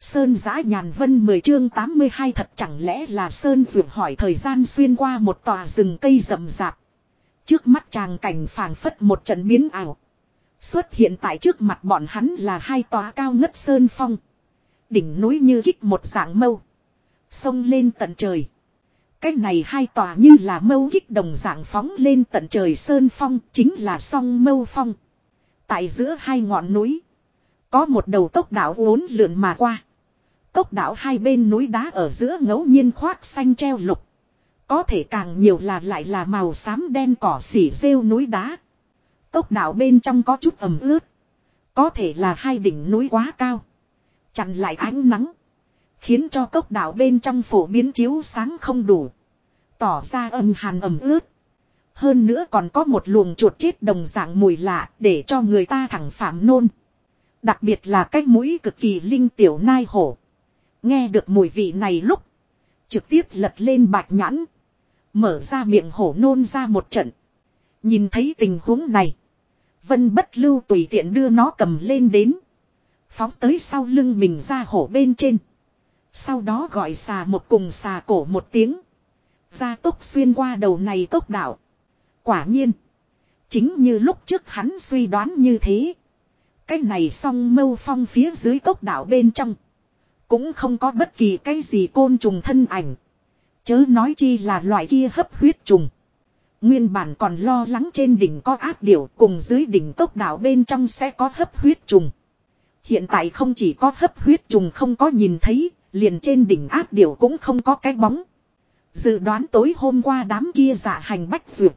Sơn giã nhàn vân 10 chương 82 thật chẳng lẽ là Sơn vượt hỏi thời gian xuyên qua một tòa rừng cây rậm rạp. Trước mắt chàng cảnh phảng phất một trận biến ảo. Xuất hiện tại trước mặt bọn hắn là hai tòa cao ngất sơn phong. Đỉnh núi như kích một dạng mâu. Sông lên tận trời. Cái này hai tòa như là mâu kích đồng dạng phóng lên tận trời sơn phong chính là song mâu phong. Tại giữa hai ngọn núi. Có một đầu tốc đảo uốn lượn mà qua. Tốc đảo hai bên núi đá ở giữa ngẫu nhiên khoác xanh treo lục. Có thể càng nhiều là lại là màu xám đen cỏ xỉ rêu núi đá. Tốc đảo bên trong có chút ẩm ướt. Có thể là hai đỉnh núi quá cao. Chặn lại ánh nắng. Khiến cho cốc đảo bên trong phổ biến chiếu sáng không đủ. Tỏ ra âm hàn ẩm ướt. Hơn nữa còn có một luồng chuột chết đồng dạng mùi lạ để cho người ta thẳng phạm nôn. Đặc biệt là cái mũi cực kỳ linh tiểu nai hổ. Nghe được mùi vị này lúc. Trực tiếp lật lên bạch nhãn. Mở ra miệng hổ nôn ra một trận. Nhìn thấy tình huống này. Vân bất lưu tùy tiện đưa nó cầm lên đến. Phóng tới sau lưng mình ra hổ bên trên. Sau đó gọi xà một cùng xà cổ một tiếng. Ra tốc xuyên qua đầu này tốc đạo. Quả nhiên. Chính như lúc trước hắn suy đoán như thế. Cái này song mâu phong phía dưới tốc đạo bên trong. Cũng không có bất kỳ cái gì côn trùng thân ảnh. Chớ nói chi là loại kia hấp huyết trùng. Nguyên bản còn lo lắng trên đỉnh có áp điểu cùng dưới đỉnh cốc đảo bên trong sẽ có hấp huyết trùng. Hiện tại không chỉ có hấp huyết trùng không có nhìn thấy, liền trên đỉnh áp điểu cũng không có cái bóng. Dự đoán tối hôm qua đám kia dạ hành bách duyệt.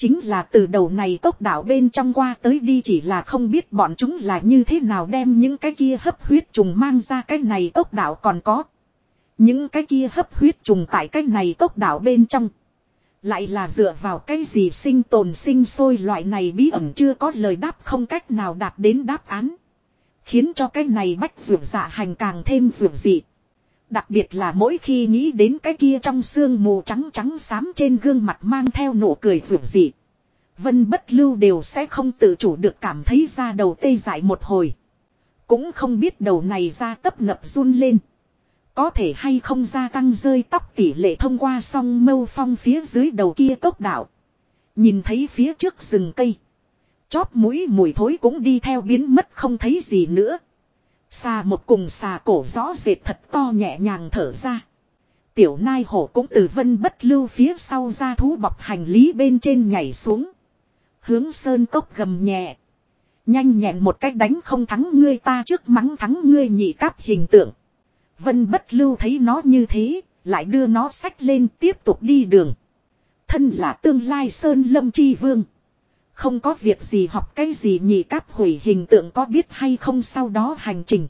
Chính là từ đầu này cốc đảo bên trong qua tới đi chỉ là không biết bọn chúng là như thế nào đem những cái kia hấp huyết trùng mang ra cái này cốc đảo còn có. Những cái kia hấp huyết trùng tại cái này cốc đảo bên trong. Lại là dựa vào cái gì sinh tồn sinh sôi loại này bí ẩn chưa có lời đáp không cách nào đạt đến đáp án. Khiến cho cái này bách vượt dạ hành càng thêm vượt dị. Đặc biệt là mỗi khi nghĩ đến cái kia trong xương mù trắng trắng xám trên gương mặt mang theo nụ cười rượu dị. Vân bất lưu đều sẽ không tự chủ được cảm thấy ra đầu tê dại một hồi. Cũng không biết đầu này ra tấp nập run lên. Có thể hay không gia tăng rơi tóc tỷ lệ thông qua song mâu phong phía dưới đầu kia tốc đảo. Nhìn thấy phía trước rừng cây. Chóp mũi mùi thối cũng đi theo biến mất không thấy gì nữa. Xà một cùng xà cổ rõ rệt thật to nhẹ nhàng thở ra. Tiểu nai hổ cũng từ vân bất lưu phía sau ra thú bọc hành lý bên trên nhảy xuống. Hướng sơn cốc gầm nhẹ. Nhanh nhẹn một cách đánh không thắng ngươi ta trước mắng thắng ngươi nhị cáp hình tượng. Vân bất lưu thấy nó như thế, lại đưa nó sách lên tiếp tục đi đường. Thân là tương lai sơn lâm chi vương. Không có việc gì học cái gì nhị cáp hủy hình tượng có biết hay không sau đó hành trình.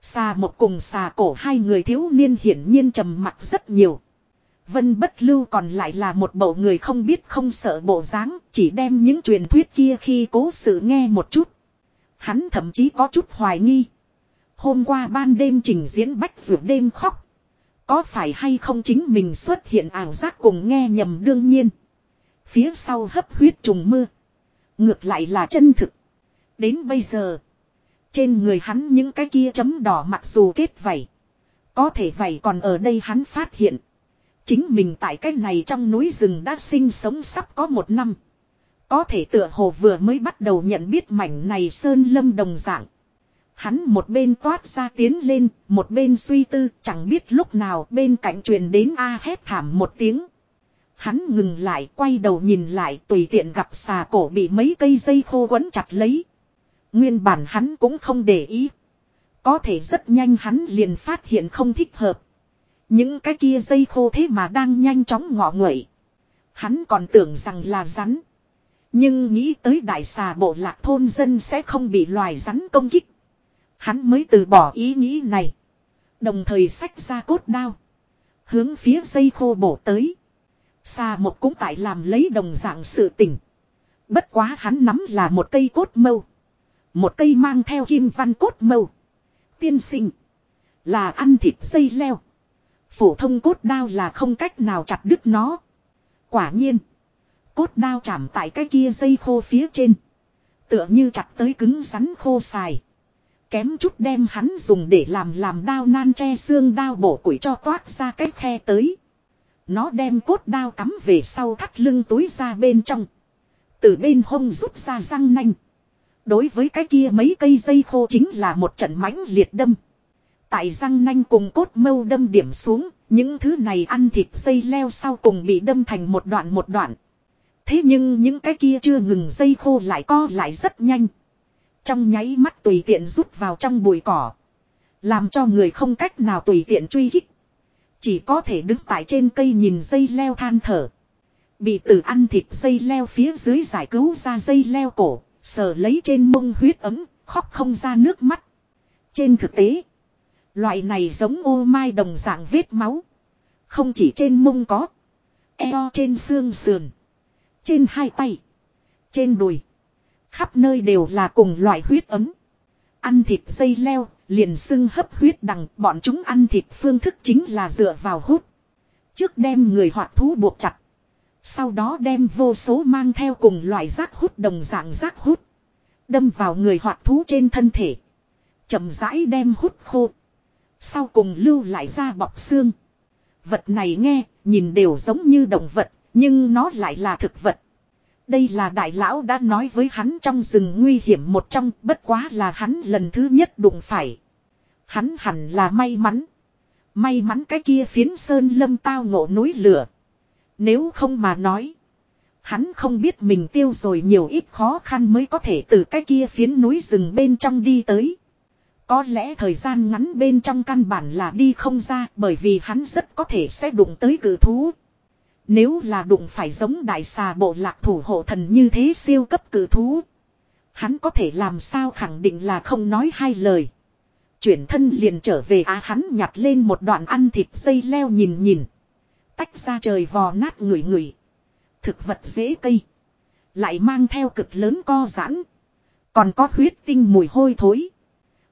Xà một cùng xà cổ hai người thiếu niên hiển nhiên trầm mặc rất nhiều. Vân bất lưu còn lại là một bộ người không biết không sợ bộ dáng, chỉ đem những truyền thuyết kia khi cố sự nghe một chút. Hắn thậm chí có chút hoài nghi. Hôm qua ban đêm trình diễn bách vượt đêm khóc. Có phải hay không chính mình xuất hiện ảo giác cùng nghe nhầm đương nhiên. Phía sau hấp huyết trùng mưa. Ngược lại là chân thực. Đến bây giờ. Trên người hắn những cái kia chấm đỏ mặc dù kết vảy. Có thể vảy còn ở đây hắn phát hiện. Chính mình tại cái này trong núi rừng đã sinh sống sắp có một năm. Có thể tựa hồ vừa mới bắt đầu nhận biết mảnh này sơn lâm đồng dạng. Hắn một bên toát ra tiến lên, một bên suy tư, chẳng biết lúc nào bên cạnh truyền đến a hét thảm một tiếng. Hắn ngừng lại, quay đầu nhìn lại, tùy tiện gặp xà cổ bị mấy cây dây khô quấn chặt lấy. Nguyên bản hắn cũng không để ý. Có thể rất nhanh hắn liền phát hiện không thích hợp. Những cái kia dây khô thế mà đang nhanh chóng ngọ nguậy. Hắn còn tưởng rằng là rắn. Nhưng nghĩ tới đại xà bộ lạc thôn dân sẽ không bị loài rắn công kích. Hắn mới từ bỏ ý nghĩ này. Đồng thời xách ra cốt đao. Hướng phía dây khô bổ tới. Xà một cũng tại làm lấy đồng dạng sự tình. Bất quá hắn nắm là một cây cốt mâu. Một cây mang theo kim văn cốt mâu. Tiên sinh. Là ăn thịt dây leo. Phổ thông cốt đao là không cách nào chặt đứt nó. Quả nhiên. Cốt đao chạm tại cái kia dây khô phía trên. Tựa như chặt tới cứng rắn khô xài. Kém chút đem hắn dùng để làm làm đao nan tre xương đao bổ củi cho toát ra cái khe tới. Nó đem cốt đao cắm về sau thắt lưng túi ra bên trong. Từ bên hông rút ra răng nanh. Đối với cái kia mấy cây dây khô chính là một trận mãnh liệt đâm. Tại răng nanh cùng cốt mâu đâm điểm xuống, những thứ này ăn thịt dây leo sau cùng bị đâm thành một đoạn một đoạn. Thế nhưng những cái kia chưa ngừng dây khô lại co lại rất nhanh. Trong nháy mắt tùy tiện rút vào trong bụi cỏ. Làm cho người không cách nào tùy tiện truy hích. Chỉ có thể đứng tại trên cây nhìn dây leo than thở. Bị tử ăn thịt dây leo phía dưới giải cứu ra dây leo cổ, sờ lấy trên mông huyết ấm, khóc không ra nước mắt. Trên thực tế, loại này giống ô mai đồng dạng vết máu. Không chỉ trên mông có, eo trên xương sườn, trên hai tay, trên đùi. Khắp nơi đều là cùng loại huyết ấm. Ăn thịt dây leo, liền xưng hấp huyết đằng, bọn chúng ăn thịt phương thức chính là dựa vào hút. Trước đem người hoạt thú buộc chặt. Sau đó đem vô số mang theo cùng loại rác hút đồng dạng rác hút. Đâm vào người hoạt thú trên thân thể. chậm rãi đem hút khô. Sau cùng lưu lại ra bọc xương. Vật này nghe, nhìn đều giống như động vật, nhưng nó lại là thực vật. Đây là đại lão đã nói với hắn trong rừng nguy hiểm một trong, bất quá là hắn lần thứ nhất đụng phải. Hắn hẳn là may mắn. May mắn cái kia phiến sơn lâm tao ngộ núi lửa. Nếu không mà nói. Hắn không biết mình tiêu rồi nhiều ít khó khăn mới có thể từ cái kia phiến núi rừng bên trong đi tới. Có lẽ thời gian ngắn bên trong căn bản là đi không ra bởi vì hắn rất có thể sẽ đụng tới cử thú. Nếu là đụng phải giống đại xà bộ lạc thủ hộ thần như thế siêu cấp cử thú. Hắn có thể làm sao khẳng định là không nói hai lời. Chuyển thân liền trở về á hắn nhặt lên một đoạn ăn thịt dây leo nhìn nhìn. Tách ra trời vò nát người người, Thực vật dễ cây. Lại mang theo cực lớn co giãn. Còn có huyết tinh mùi hôi thối.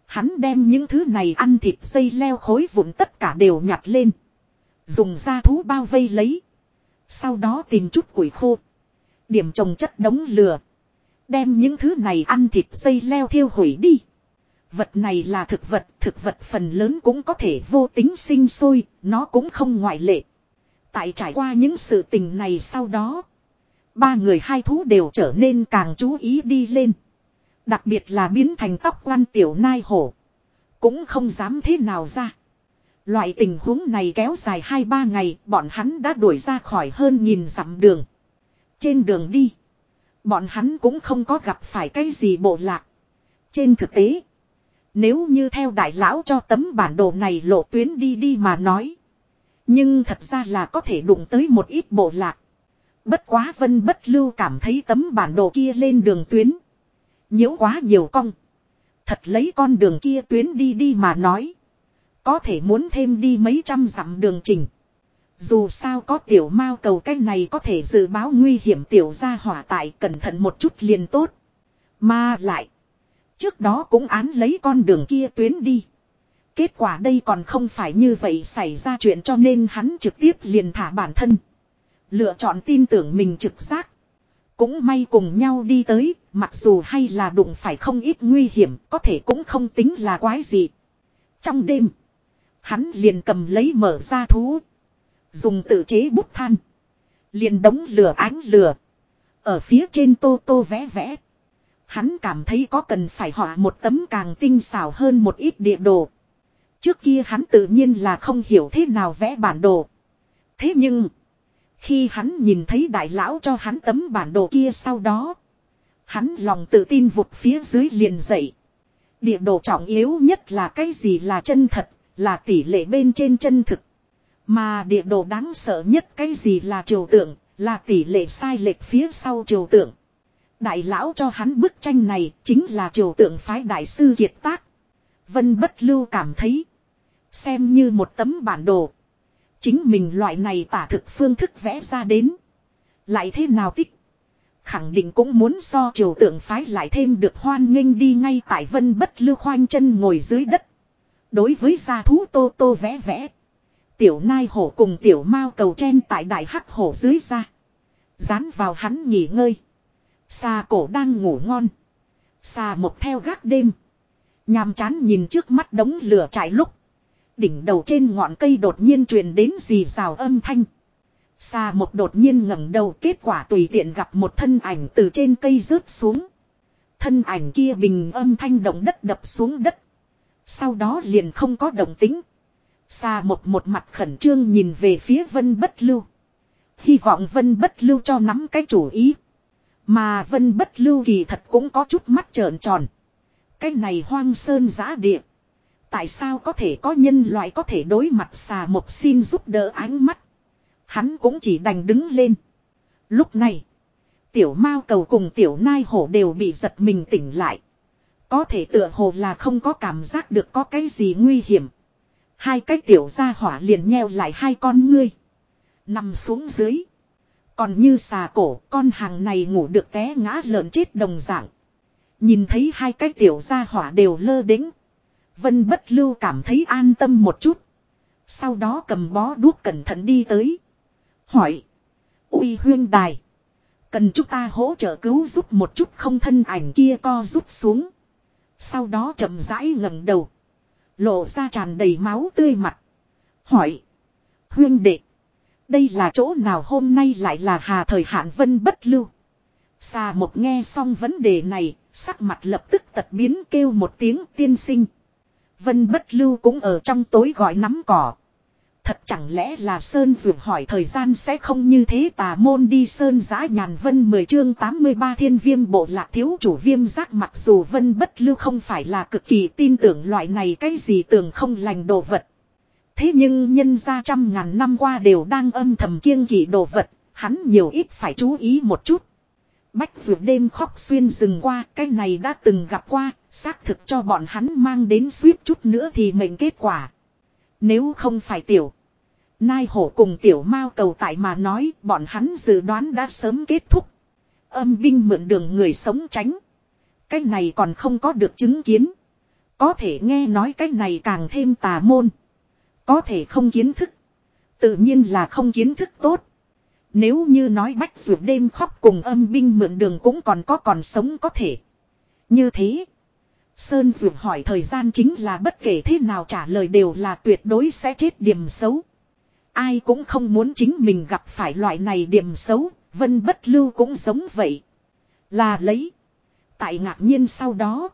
Hắn đem những thứ này ăn thịt dây leo khối vụn tất cả đều nhặt lên. Dùng da thú bao vây lấy. Sau đó tìm chút củi khô. Điểm trồng chất đống lửa. Đem những thứ này ăn thịt dây leo thiêu hủy đi. Vật này là thực vật, thực vật phần lớn cũng có thể vô tính sinh sôi, nó cũng không ngoại lệ. Tại trải qua những sự tình này sau đó, ba người hai thú đều trở nên càng chú ý đi lên. Đặc biệt là biến thành tóc quan tiểu nai hổ. Cũng không dám thế nào ra. Loại tình huống này kéo dài 2-3 ngày, bọn hắn đã đuổi ra khỏi hơn nghìn dặm đường. Trên đường đi, bọn hắn cũng không có gặp phải cái gì bộ lạc. Trên thực tế, nếu như theo đại lão cho tấm bản đồ này lộ tuyến đi đi mà nói. Nhưng thật ra là có thể đụng tới một ít bộ lạc. Bất quá vân bất lưu cảm thấy tấm bản đồ kia lên đường tuyến. Nhiễu quá nhiều cong. Thật lấy con đường kia tuyến đi đi mà nói. Có thể muốn thêm đi mấy trăm dặm đường trình. Dù sao có tiểu mao cầu cái này có thể dự báo nguy hiểm tiểu gia hỏa tại cẩn thận một chút liền tốt. Mà lại. Trước đó cũng án lấy con đường kia tuyến đi. Kết quả đây còn không phải như vậy xảy ra chuyện cho nên hắn trực tiếp liền thả bản thân. Lựa chọn tin tưởng mình trực giác. Cũng may cùng nhau đi tới, mặc dù hay là đụng phải không ít nguy hiểm, có thể cũng không tính là quái gì. Trong đêm, hắn liền cầm lấy mở ra thú. Dùng tự chế bút than. Liền đóng lửa ánh lửa. Ở phía trên tô tô vẽ vẽ. Hắn cảm thấy có cần phải họa một tấm càng tinh xảo hơn một ít địa đồ. Trước kia hắn tự nhiên là không hiểu thế nào vẽ bản đồ. Thế nhưng, khi hắn nhìn thấy đại lão cho hắn tấm bản đồ kia sau đó, hắn lòng tự tin vụt phía dưới liền dậy. Địa đồ trọng yếu nhất là cái gì là chân thật, là tỷ lệ bên trên chân thực. Mà địa đồ đáng sợ nhất cái gì là triều tượng, là tỷ lệ sai lệch phía sau triều tượng. Đại lão cho hắn bức tranh này chính là triều tượng phái đại sư kiệt tác. Vân bất lưu cảm thấy. Xem như một tấm bản đồ. Chính mình loại này tả thực phương thức vẽ ra đến. Lại thế nào tích. Khẳng định cũng muốn so triều tượng phái lại thêm được hoan nghênh đi ngay tại vân bất lưu khoanh chân ngồi dưới đất. Đối với gia thú tô tô vẽ vẽ. Tiểu nai hổ cùng tiểu mao cầu chen tại đại hắc hổ dưới ra. Dán vào hắn nghỉ ngơi. Xa cổ đang ngủ ngon. Xa một theo gác đêm. Nhàm chán nhìn trước mắt đống lửa trải lúc. Đỉnh đầu trên ngọn cây đột nhiên truyền đến gì rào âm thanh. Xa một đột nhiên ngẩng đầu kết quả tùy tiện gặp một thân ảnh từ trên cây rớt xuống. Thân ảnh kia bình âm thanh động đất đập xuống đất. Sau đó liền không có động tính. Xà một một mặt khẩn trương nhìn về phía vân bất lưu. Hy vọng vân bất lưu cho nắm cái chủ ý. Mà vân bất lưu kỳ thật cũng có chút mắt trợn tròn. Cái này hoang sơn giã địa. Tại sao có thể có nhân loại có thể đối mặt xà một xin giúp đỡ ánh mắt. Hắn cũng chỉ đành đứng lên. Lúc này. Tiểu mao cầu cùng tiểu nai hổ đều bị giật mình tỉnh lại. Có thể tựa hồ là không có cảm giác được có cái gì nguy hiểm. Hai cái tiểu ra hỏa liền nheo lại hai con ngươi. Nằm xuống dưới. Còn như xà cổ, con hàng này ngủ được té ngã lợn chết đồng dạng. Nhìn thấy hai cái tiểu gia hỏa đều lơ đĩnh. Vân bất lưu cảm thấy an tâm một chút. Sau đó cầm bó đuốc cẩn thận đi tới. Hỏi. uy huyên đài. Cần chúng ta hỗ trợ cứu giúp một chút không thân ảnh kia co rút xuống. Sau đó chậm rãi ngẩng đầu. Lộ ra tràn đầy máu tươi mặt. Hỏi. Huyên đệ. Đây là chỗ nào hôm nay lại là hà thời hạn vân bất lưu. Xà một nghe xong vấn đề này, sắc mặt lập tức tật biến kêu một tiếng tiên sinh. Vân bất lưu cũng ở trong tối gọi nắm cỏ. Thật chẳng lẽ là Sơn Dược hỏi thời gian sẽ không như thế tà môn đi Sơn giã nhàn vân 10 chương 83 thiên viêm bộ lạc thiếu chủ viêm giác mặc dù vân bất lưu không phải là cực kỳ tin tưởng loại này cái gì tưởng không lành đồ vật. Thế nhưng nhân ra trăm ngàn năm qua đều đang âm thầm kiêng kỵ đồ vật, hắn nhiều ít phải chú ý một chút. Bách vượt đêm khóc xuyên rừng qua, cái này đã từng gặp qua, xác thực cho bọn hắn mang đến suýt chút nữa thì mệnh kết quả. Nếu không phải tiểu. Nai hổ cùng tiểu mao cầu tại mà nói, bọn hắn dự đoán đã sớm kết thúc. Âm binh mượn đường người sống tránh. Cái này còn không có được chứng kiến. Có thể nghe nói cái này càng thêm tà môn. Có thể không kiến thức. Tự nhiên là không kiến thức tốt. Nếu như nói bách ruột đêm khóc cùng âm binh mượn đường cũng còn có còn sống có thể. Như thế. Sơn Dược hỏi thời gian chính là bất kể thế nào trả lời đều là tuyệt đối sẽ chết điểm xấu. Ai cũng không muốn chính mình gặp phải loại này điểm xấu, vân bất lưu cũng giống vậy. Là lấy. Tại ngạc nhiên sau đó.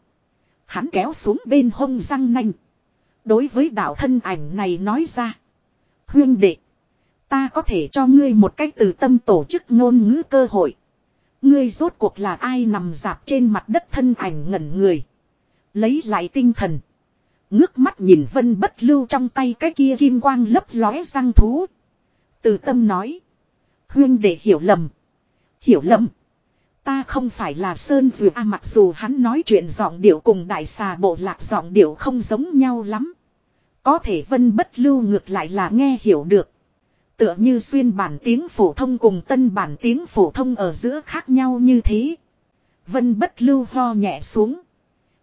Hắn kéo xuống bên hông răng nanh. Đối với đạo thân ảnh này nói ra. Huyên đệ. Ta có thể cho ngươi một cách từ tâm tổ chức ngôn ngữ cơ hội. Ngươi rốt cuộc là ai nằm dạp trên mặt đất thân ảnh ngẩn người. Lấy lại tinh thần. Ngước mắt nhìn vân bất lưu trong tay cái kia kim quang lấp lóe răng thú. Từ tâm nói. Huyên để hiểu lầm. Hiểu lầm. Ta không phải là Sơn Dừa A, mặc dù hắn nói chuyện giọng điệu cùng đại xà bộ lạc giọng điệu không giống nhau lắm. Có thể vân bất lưu ngược lại là nghe hiểu được. Tựa như xuyên bản tiếng phổ thông cùng tân bản tiếng phổ thông ở giữa khác nhau như thế. Vân bất lưu ho nhẹ xuống.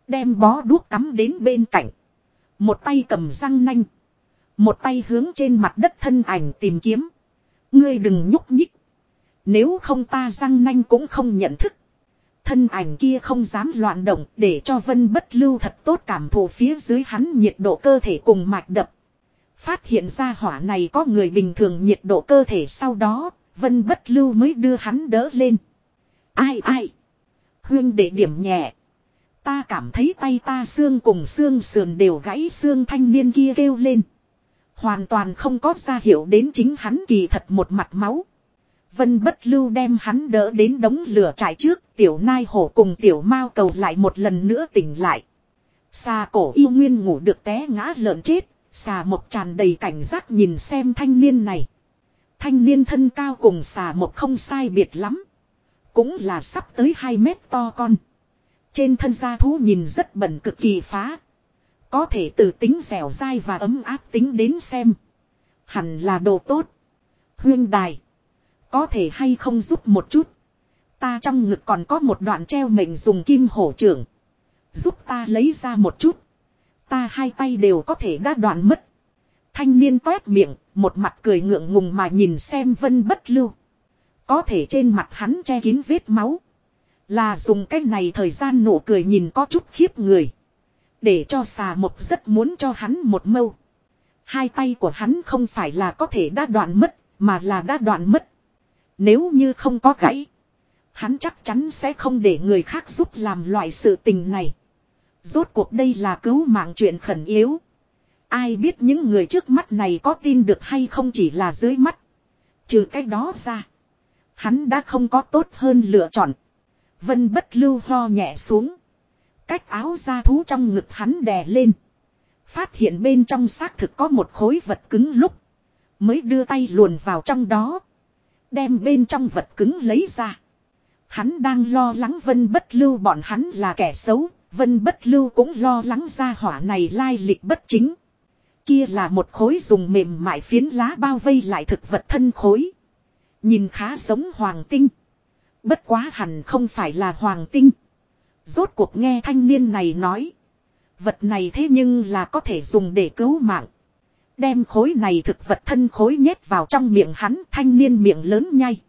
Đem bó đuốc cắm đến bên cạnh. Một tay cầm răng nanh. Một tay hướng trên mặt đất thân ảnh tìm kiếm. Ngươi đừng nhúc nhích. Nếu không ta răng nanh cũng không nhận thức. Thân ảnh kia không dám loạn động để cho vân bất lưu thật tốt cảm thụ phía dưới hắn nhiệt độ cơ thể cùng mạch đập. Phát hiện ra hỏa này có người bình thường nhiệt độ cơ thể sau đó, vân bất lưu mới đưa hắn đỡ lên. Ai ai? Huyên để điểm nhẹ. Ta cảm thấy tay ta xương cùng xương sườn đều gãy xương thanh niên kia kêu lên. Hoàn toàn không có ra hiệu đến chính hắn kỳ thật một mặt máu. Vân bất lưu đem hắn đỡ đến đống lửa trải trước, tiểu nai hổ cùng tiểu mao cầu lại một lần nữa tỉnh lại. Xà cổ yêu nguyên ngủ được té ngã lợn chết, xà một tràn đầy cảnh giác nhìn xem thanh niên này. Thanh niên thân cao cùng xà một không sai biệt lắm. Cũng là sắp tới 2 mét to con. Trên thân gia thú nhìn rất bẩn cực kỳ phá. Có thể từ tính dẻo dai và ấm áp tính đến xem. Hẳn là đồ tốt. Huyên đài. Có thể hay không giúp một chút. Ta trong ngực còn có một đoạn treo mệnh dùng kim hổ trưởng. Giúp ta lấy ra một chút. Ta hai tay đều có thể đã đoạn mất. Thanh niên toét miệng, một mặt cười ngượng ngùng mà nhìn xem vân bất lưu. Có thể trên mặt hắn che kín vết máu. Là dùng cái này thời gian nụ cười nhìn có chút khiếp người. Để cho xà một rất muốn cho hắn một mâu. Hai tay của hắn không phải là có thể đã đoạn mất, mà là đã đoạn mất. Nếu như không có gãy, hắn chắc chắn sẽ không để người khác giúp làm loại sự tình này. Rốt cuộc đây là cứu mạng chuyện khẩn yếu. Ai biết những người trước mắt này có tin được hay không chỉ là dưới mắt. Trừ cái đó ra. Hắn đã không có tốt hơn lựa chọn. Vân bất lưu ho nhẹ xuống. Cách áo da thú trong ngực hắn đè lên. Phát hiện bên trong xác thực có một khối vật cứng lúc. Mới đưa tay luồn vào trong đó. Đem bên trong vật cứng lấy ra. Hắn đang lo lắng vân bất lưu bọn hắn là kẻ xấu. Vân bất lưu cũng lo lắng ra hỏa này lai lịch bất chính. Kia là một khối dùng mềm mại phiến lá bao vây lại thực vật thân khối. Nhìn khá giống hoàng tinh. Bất quá hẳn không phải là hoàng tinh. Rốt cuộc nghe thanh niên này nói. Vật này thế nhưng là có thể dùng để cứu mạng. Đem khối này thực vật thân khối nhét vào trong miệng hắn thanh niên miệng lớn nhai.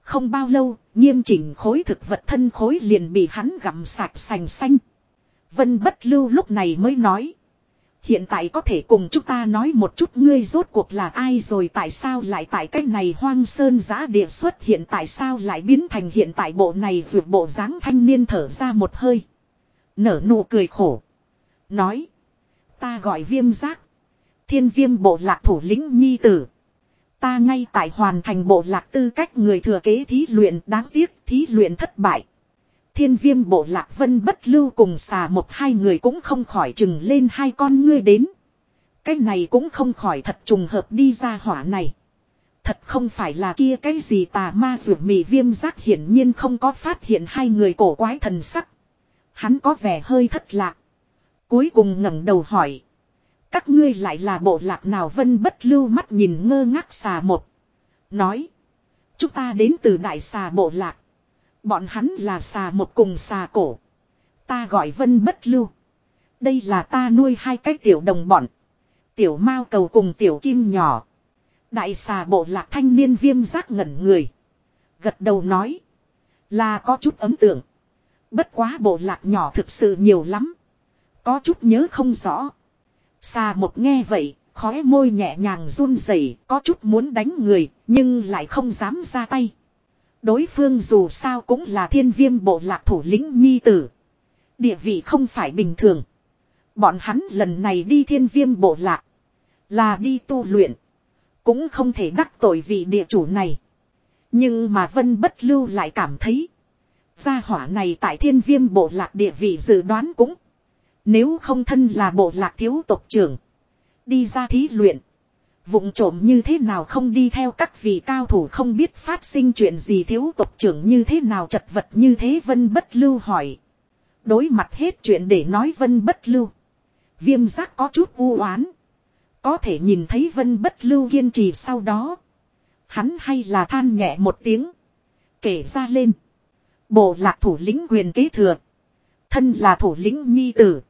Không bao lâu, nghiêm chỉnh khối thực vật thân khối liền bị hắn gặm sạch sành xanh. Vân bất lưu lúc này mới nói. Hiện tại có thể cùng chúng ta nói một chút ngươi rốt cuộc là ai rồi tại sao lại tại cái này hoang sơn giã địa xuất hiện tại sao lại biến thành hiện tại bộ này vượt bộ dáng thanh niên thở ra một hơi. Nở nụ cười khổ. Nói. Ta gọi viêm giác. Thiên viêm bộ lạc thủ lĩnh nhi tử. Ta ngay tại hoàn thành bộ lạc tư cách người thừa kế thí luyện đáng tiếc thí luyện thất bại. Thiên viêm bộ lạc vân bất lưu cùng xà một hai người cũng không khỏi chừng lên hai con ngươi đến. Cái này cũng không khỏi thật trùng hợp đi ra hỏa này. Thật không phải là kia cái gì tà ma rượu mì viêm giác hiển nhiên không có phát hiện hai người cổ quái thần sắc. Hắn có vẻ hơi thất lạc. Cuối cùng ngẩng đầu hỏi. Các ngươi lại là bộ lạc nào vân bất lưu mắt nhìn ngơ ngác xà một. Nói. Chúng ta đến từ đại xà bộ lạc. Bọn hắn là xà một cùng xà cổ. Ta gọi vân bất lưu. Đây là ta nuôi hai cái tiểu đồng bọn. Tiểu mao cầu cùng tiểu kim nhỏ. Đại xà bộ lạc thanh niên viêm giác ngẩn người. Gật đầu nói. Là có chút ấm tượng. Bất quá bộ lạc nhỏ thực sự nhiều lắm. Có chút nhớ không rõ. Xà một nghe vậy, khóe môi nhẹ nhàng run rẩy, có chút muốn đánh người, nhưng lại không dám ra tay. Đối phương dù sao cũng là thiên viêm bộ lạc thủ lĩnh nhi tử. Địa vị không phải bình thường. Bọn hắn lần này đi thiên viêm bộ lạc. Là đi tu luyện. Cũng không thể đắc tội vị địa chủ này. Nhưng mà Vân Bất Lưu lại cảm thấy. Gia hỏa này tại thiên viêm bộ lạc địa vị dự đoán cũng. Nếu không thân là bộ lạc thiếu tộc trưởng. Đi ra thí luyện. Vụng trộm như thế nào không đi theo các vị cao thủ không biết phát sinh chuyện gì, thiếu tộc trưởng như thế nào, chật vật như thế, vân bất lưu hỏi. Đối mặt hết chuyện để nói vân bất lưu. Viêm giác có chút u oán Có thể nhìn thấy vân bất lưu kiên trì sau đó. Hắn hay là than nhẹ một tiếng. Kể ra lên. Bộ lạc thủ lĩnh quyền kế thừa. Thân là thủ lĩnh nhi tử.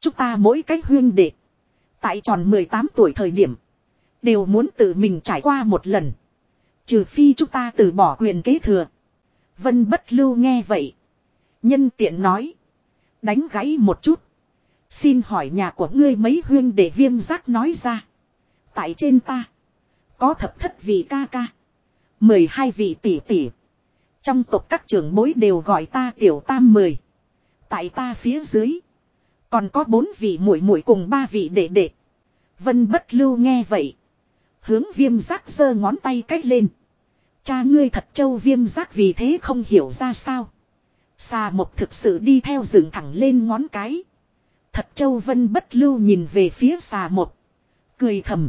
Chúng ta mỗi cách huyên đệ. Tại tròn 18 tuổi thời điểm. Đều muốn tự mình trải qua một lần. Trừ phi chúng ta từ bỏ quyền kế thừa. Vân bất lưu nghe vậy. Nhân tiện nói. Đánh gãy một chút. Xin hỏi nhà của ngươi mấy huyên để viêm giác nói ra. Tại trên ta. Có thập thất vị ca ca. mười hai vị tỷ tỷ. Trong tộc các trưởng bối đều gọi ta tiểu tam mười. Tại ta phía dưới. Còn có bốn vị muội muội cùng ba vị đệ đệ. Vân bất lưu nghe vậy. Hướng viêm giác giơ ngón tay cách lên. Cha ngươi thật châu viêm giác vì thế không hiểu ra sao. Xà một thực sự đi theo dựng thẳng lên ngón cái. Thật châu vân bất lưu nhìn về phía xà một. Cười thầm.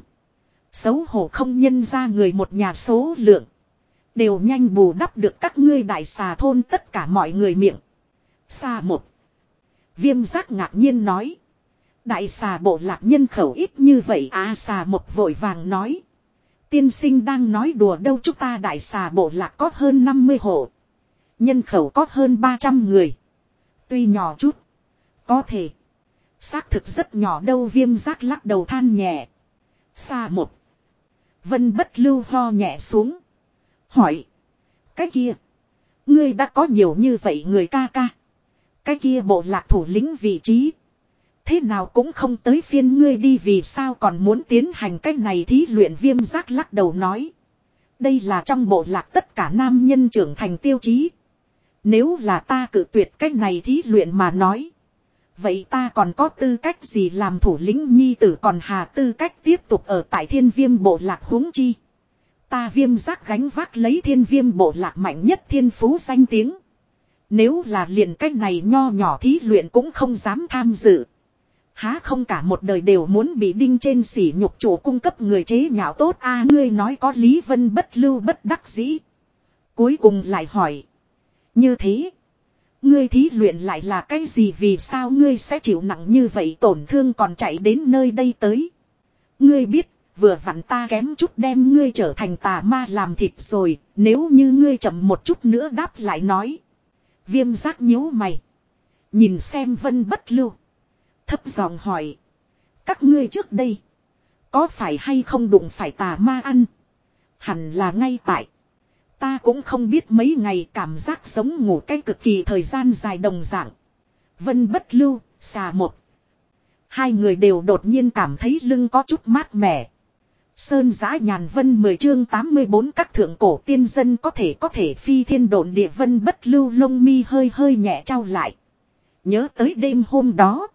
Xấu hổ không nhân ra người một nhà số lượng. Đều nhanh bù đắp được các ngươi đại xà thôn tất cả mọi người miệng. Xà một. Viêm giác ngạc nhiên nói. Đại xà bộ lạc nhân khẩu ít như vậy à xà một vội vàng nói. Tiên sinh đang nói đùa đâu chúng ta đại xà bộ lạc có hơn 50 hộ. Nhân khẩu có hơn 300 người. Tuy nhỏ chút. Có thể. Xác thực rất nhỏ đâu viêm giác lắc đầu than nhẹ. Xa một. Vân bất lưu ho nhẹ xuống. Hỏi. Cái kia. Ngươi đã có nhiều như vậy người ca ca. Cái kia bộ lạc thủ lĩnh vị trí. Thế nào cũng không tới phiên ngươi đi vì sao còn muốn tiến hành cách này thí luyện viêm giác lắc đầu nói. Đây là trong bộ lạc tất cả nam nhân trưởng thành tiêu chí. Nếu là ta cự tuyệt cách này thí luyện mà nói. Vậy ta còn có tư cách gì làm thủ lĩnh nhi tử còn hà tư cách tiếp tục ở tại thiên viêm bộ lạc huống chi. Ta viêm giác gánh vác lấy thiên viêm bộ lạc mạnh nhất thiên phú danh tiếng. Nếu là liền cách này nho nhỏ thí luyện cũng không dám tham dự. Há không cả một đời đều muốn bị đinh trên sỉ nhục chủ cung cấp người chế nhạo tốt a, ngươi nói có Lý Vân bất lưu bất đắc dĩ. Cuối cùng lại hỏi. Như thế. Ngươi thí luyện lại là cái gì vì sao ngươi sẽ chịu nặng như vậy tổn thương còn chạy đến nơi đây tới. Ngươi biết, vừa vặn ta kém chút đem ngươi trở thành tà ma làm thịt rồi, nếu như ngươi chậm một chút nữa đáp lại nói. Viêm giác nhíu mày. Nhìn xem vân bất lưu. Thấp giọng hỏi. Các ngươi trước đây. Có phải hay không đụng phải tà ma ăn. Hẳn là ngay tại. Ta cũng không biết mấy ngày cảm giác sống ngủ cái cực kỳ thời gian dài đồng dạng. Vân bất lưu, xà một. Hai người đều đột nhiên cảm thấy lưng có chút mát mẻ. Sơn giã nhàn vân 10 chương 84 các thượng cổ tiên dân có thể có thể phi thiên độn địa vân bất lưu lông mi hơi hơi nhẹ trao lại. Nhớ tới đêm hôm đó.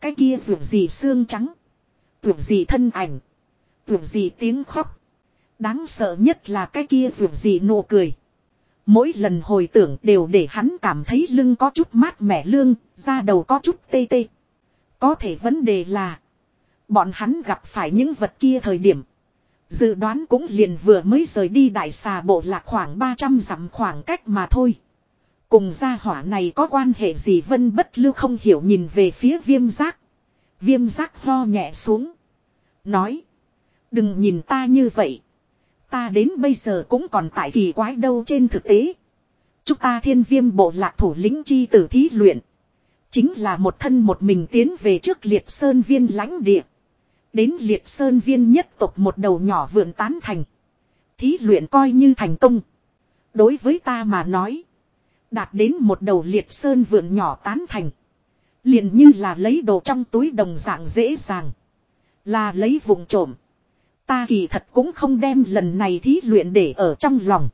Cái kia vượt gì xương trắng. Vượt gì thân ảnh. Vượt gì tiếng khóc. Đáng sợ nhất là cái kia vượt gì nụ cười. Mỗi lần hồi tưởng đều để hắn cảm thấy lưng có chút mát mẻ lương, da đầu có chút tê tê. Có thể vấn đề là. Bọn hắn gặp phải những vật kia thời điểm. Dự đoán cũng liền vừa mới rời đi đại xà bộ lạc khoảng 300 dặm khoảng cách mà thôi. Cùng gia hỏa này có quan hệ gì vân bất lưu không hiểu nhìn về phía viêm giác. Viêm giác ho nhẹ xuống. Nói. Đừng nhìn ta như vậy. Ta đến bây giờ cũng còn tại kỳ quái đâu trên thực tế. Chúng ta thiên viêm bộ lạc thủ lĩnh chi tử thí luyện. Chính là một thân một mình tiến về trước liệt sơn viên lãnh địa. Đến liệt sơn viên nhất tộc một đầu nhỏ vượn tán thành. Thí luyện coi như thành công. Đối với ta mà nói. Đạt đến một đầu liệt sơn vượn nhỏ tán thành. Liền như là lấy đồ trong túi đồng dạng dễ dàng. Là lấy vùng trộm. Ta kỳ thật cũng không đem lần này thí luyện để ở trong lòng.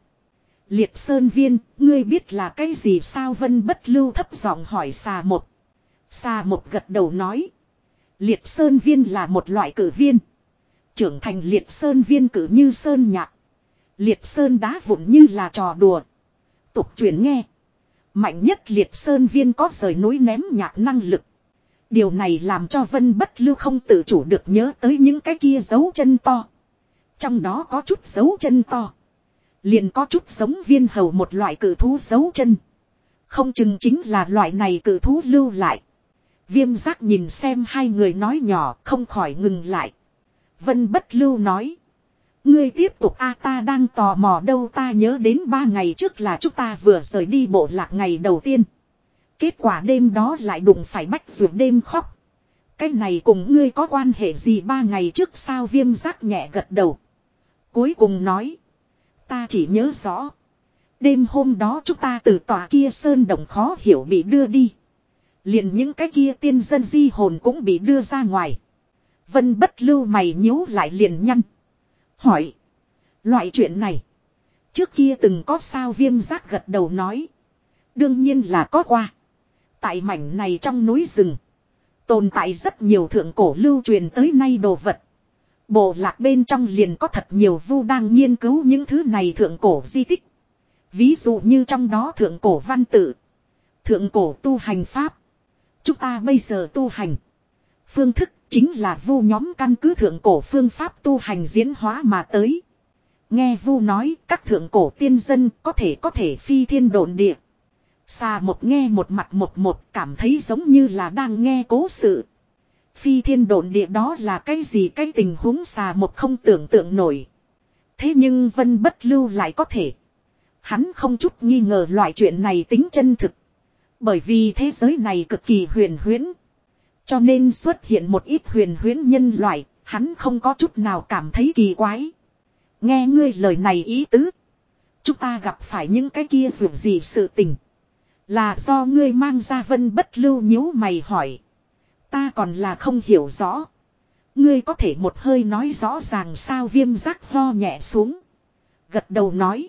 Liệt Sơn Viên, ngươi biết là cái gì sao Vân Bất Lưu thấp giọng hỏi xà một. Xà một gật đầu nói. Liệt Sơn Viên là một loại cử viên. Trưởng thành Liệt Sơn Viên cử như Sơn Nhạc. Liệt Sơn đá vụn như là trò đùa. Tục truyền nghe. Mạnh nhất Liệt Sơn Viên có rời núi ném nhạc năng lực. Điều này làm cho Vân Bất Lưu không tự chủ được nhớ tới những cái kia dấu chân to. Trong đó có chút dấu chân to. Liền có chút giống viên hầu một loại cử thú dấu chân. Không chừng chính là loại này cử thú lưu lại. Viêm giác nhìn xem hai người nói nhỏ không khỏi ngừng lại. Vân bất lưu nói. Ngươi tiếp tục a, ta đang tò mò đâu, ta nhớ đến ba ngày trước là chúng ta vừa rời đi bộ lạc ngày đầu tiên. Kết quả đêm đó lại đụng phải bách ruột đêm khóc. Cái này cùng ngươi có quan hệ gì ba ngày trước sao viêm giác nhẹ gật đầu. Cuối cùng nói. Ta chỉ nhớ rõ. Đêm hôm đó chúng ta từ tòa kia sơn đồng khó hiểu bị đưa đi. liền những cái kia tiên dân di hồn cũng bị đưa ra ngoài. Vân bất lưu mày nhíu lại liền nhăn. Hỏi. Loại chuyện này. Trước kia từng có sao viêm giác gật đầu nói. Đương nhiên là có qua. Tại mảnh này trong núi rừng. Tồn tại rất nhiều thượng cổ lưu truyền tới nay đồ vật. Bộ lạc bên trong liền có thật nhiều vu đang nghiên cứu những thứ này thượng cổ di tích. Ví dụ như trong đó thượng cổ văn tự. Thượng cổ tu hành pháp. Chúng ta bây giờ tu hành. Phương thức chính là vu nhóm căn cứ thượng cổ phương pháp tu hành diễn hóa mà tới. Nghe vu nói, các thượng cổ tiên dân có thể có thể phi thiên độn địa. Xà một nghe một mặt một một cảm thấy giống như là đang nghe cố sự. Phi thiên độn địa đó là cái gì, cái tình huống xà một không tưởng tượng nổi. Thế nhưng vân bất lưu lại có thể. Hắn không chút nghi ngờ loại chuyện này tính chân thực. Bởi vì thế giới này cực kỳ huyền huyễn. Cho nên xuất hiện một ít huyền huyễn nhân loại, hắn không có chút nào cảm thấy kỳ quái. Nghe ngươi lời này ý tứ. Chúng ta gặp phải những cái kia dù gì sự tình. Là do ngươi mang ra vân bất lưu nhíu mày hỏi. Ta còn là không hiểu rõ. Ngươi có thể một hơi nói rõ ràng sao viêm giác lo nhẹ xuống. Gật đầu nói.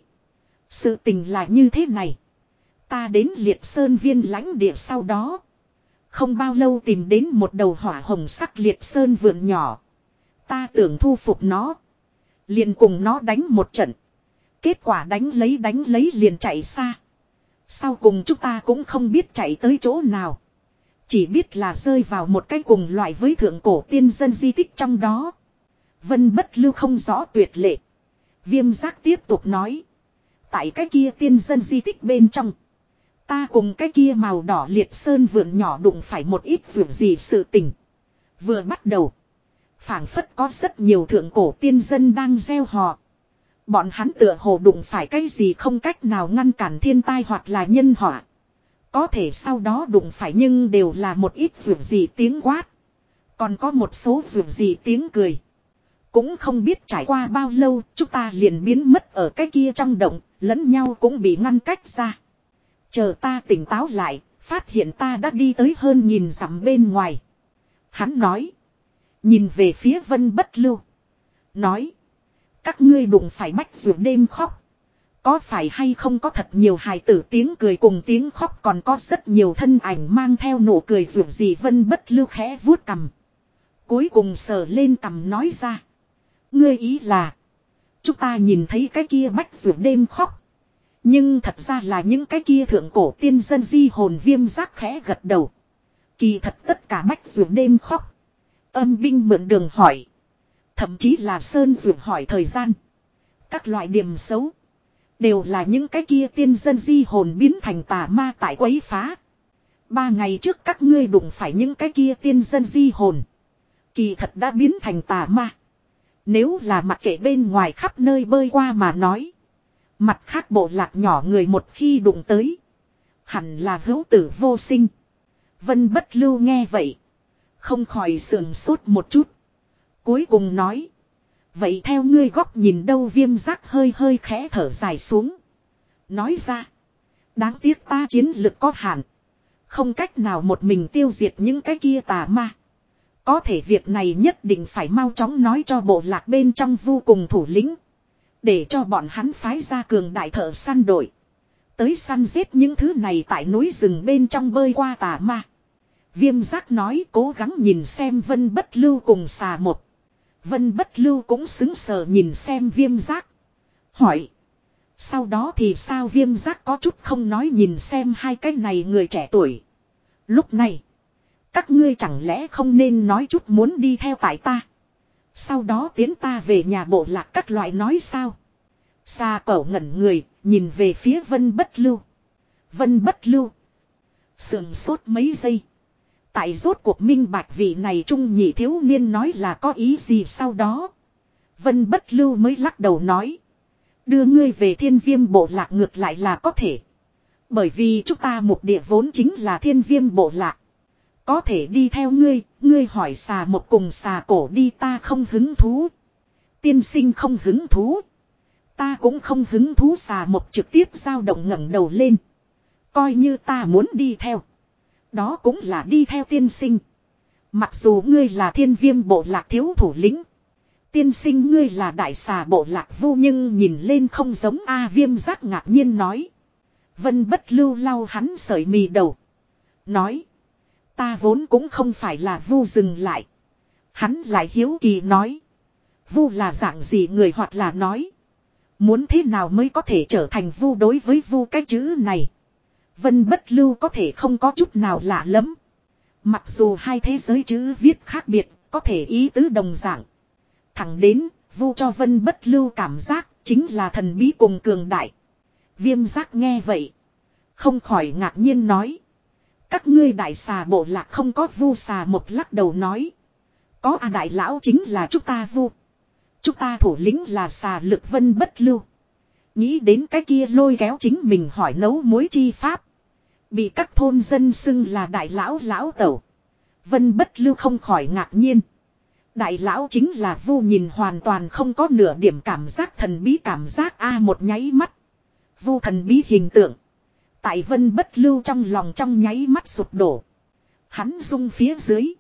Sự tình là như thế này. Ta đến liệt sơn viên lãnh địa sau đó. Không bao lâu tìm đến một đầu hỏa hồng sắc liệt sơn vườn nhỏ. Ta tưởng thu phục nó. Liền cùng nó đánh một trận. Kết quả đánh lấy đánh lấy liền chạy xa. Sau cùng chúng ta cũng không biết chạy tới chỗ nào. Chỉ biết là rơi vào một cái cùng loại với thượng cổ tiên dân di tích trong đó. Vân bất lưu không rõ tuyệt lệ. Viêm giác tiếp tục nói. Tại cái kia tiên dân di tích bên trong. Ta cùng cái kia màu đỏ liệt sơn vườn nhỏ đụng phải một ít vượt gì sự tình. Vừa bắt đầu. phảng phất có rất nhiều thượng cổ tiên dân đang gieo họ. Bọn hắn tựa hồ đụng phải cái gì không cách nào ngăn cản thiên tai hoặc là nhân họa. Có thể sau đó đụng phải nhưng đều là một ít vượt gì tiếng quát. Còn có một số vượt gì tiếng cười. Cũng không biết trải qua bao lâu chúng ta liền biến mất ở cái kia trong động, lẫn nhau cũng bị ngăn cách ra. Chờ ta tỉnh táo lại, phát hiện ta đã đi tới hơn nhìn dặm bên ngoài. Hắn nói. Nhìn về phía vân bất lưu. Nói. Các ngươi đụng phải bách ruột đêm khóc. Có phải hay không có thật nhiều hài tử tiếng cười cùng tiếng khóc còn có rất nhiều thân ảnh mang theo nụ cười ruột gì vân bất lưu khẽ vuốt cầm. Cuối cùng sờ lên cầm nói ra. Ngươi ý là. Chúng ta nhìn thấy cái kia bách ruột đêm khóc. Nhưng thật ra là những cái kia thượng cổ tiên dân di hồn viêm giác khẽ gật đầu. Kỳ thật tất cả bách ruột đêm khóc. Âm binh mượn đường hỏi. Thậm chí là sơn ruột hỏi thời gian. Các loại điểm xấu. Đều là những cái kia tiên dân di hồn biến thành tà ma tại quấy phá. Ba ngày trước các ngươi đụng phải những cái kia tiên dân di hồn. Kỳ thật đã biến thành tà ma. Nếu là mặc kệ bên ngoài khắp nơi bơi qua mà nói. Mặt khác bộ lạc nhỏ người một khi đụng tới. Hẳn là hữu tử vô sinh. Vân bất lưu nghe vậy. Không khỏi sườn sốt một chút. Cuối cùng nói. Vậy theo ngươi góc nhìn đâu viêm giác hơi hơi khẽ thở dài xuống. Nói ra. Đáng tiếc ta chiến lực có hạn. Không cách nào một mình tiêu diệt những cái kia tà ma. Có thể việc này nhất định phải mau chóng nói cho bộ lạc bên trong vô cùng thủ lĩnh. Để cho bọn hắn phái ra cường đại thợ săn đội. Tới săn giết những thứ này tại núi rừng bên trong bơi qua tà ma. Viêm giác nói cố gắng nhìn xem vân bất lưu cùng xà một. Vân bất lưu cũng xứng sờ nhìn xem viêm giác. Hỏi. Sau đó thì sao viêm giác có chút không nói nhìn xem hai cái này người trẻ tuổi. Lúc này. Các ngươi chẳng lẽ không nên nói chút muốn đi theo tại ta. Sau đó tiến ta về nhà bộ lạc các loại nói sao. Xa cẩu ngẩn người, nhìn về phía vân bất lưu. Vân bất lưu. Sườn sốt mấy giây. Tại rốt cuộc minh bạch vị này trung nhị thiếu niên nói là có ý gì sau đó. Vân bất lưu mới lắc đầu nói. Đưa ngươi về thiên viêm bộ lạc ngược lại là có thể. Bởi vì chúng ta mục địa vốn chính là thiên viêm bộ lạc. Có thể đi theo ngươi, ngươi hỏi xà một cùng xà cổ đi ta không hứng thú. Tiên sinh không hứng thú. Ta cũng không hứng thú xà một trực tiếp dao động ngẩng đầu lên. Coi như ta muốn đi theo. Đó cũng là đi theo tiên sinh. Mặc dù ngươi là thiên viêm bộ lạc thiếu thủ lĩnh. Tiên sinh ngươi là đại xà bộ lạc vu nhưng nhìn lên không giống A viêm giác ngạc nhiên nói. Vân bất lưu lau hắn sợi mì đầu. Nói. Ta vốn cũng không phải là vu dừng lại. Hắn lại hiếu kỳ nói. Vu là dạng gì người hoặc là nói. Muốn thế nào mới có thể trở thành vu đối với vu cái chữ này. Vân bất lưu có thể không có chút nào lạ lắm. Mặc dù hai thế giới chữ viết khác biệt, có thể ý tứ đồng dạng. Thẳng đến, vu cho vân bất lưu cảm giác, chính là thần bí cùng cường đại. Viêm giác nghe vậy. Không khỏi ngạc nhiên nói. Các ngươi đại xà bộ lạc không có vu xà một lắc đầu nói. Có à đại lão chính là chúng ta vu. Chúng ta thủ lĩnh là xà lực vân bất lưu. Nghĩ đến cái kia lôi kéo chính mình hỏi nấu muối chi pháp. Bị các thôn dân xưng là đại lão lão tẩu. Vân bất lưu không khỏi ngạc nhiên. Đại lão chính là vu nhìn hoàn toàn không có nửa điểm cảm giác thần bí cảm giác a một nháy mắt. Vu thần bí hình tượng. Tại vân bất lưu trong lòng trong nháy mắt sụp đổ. Hắn rung phía dưới.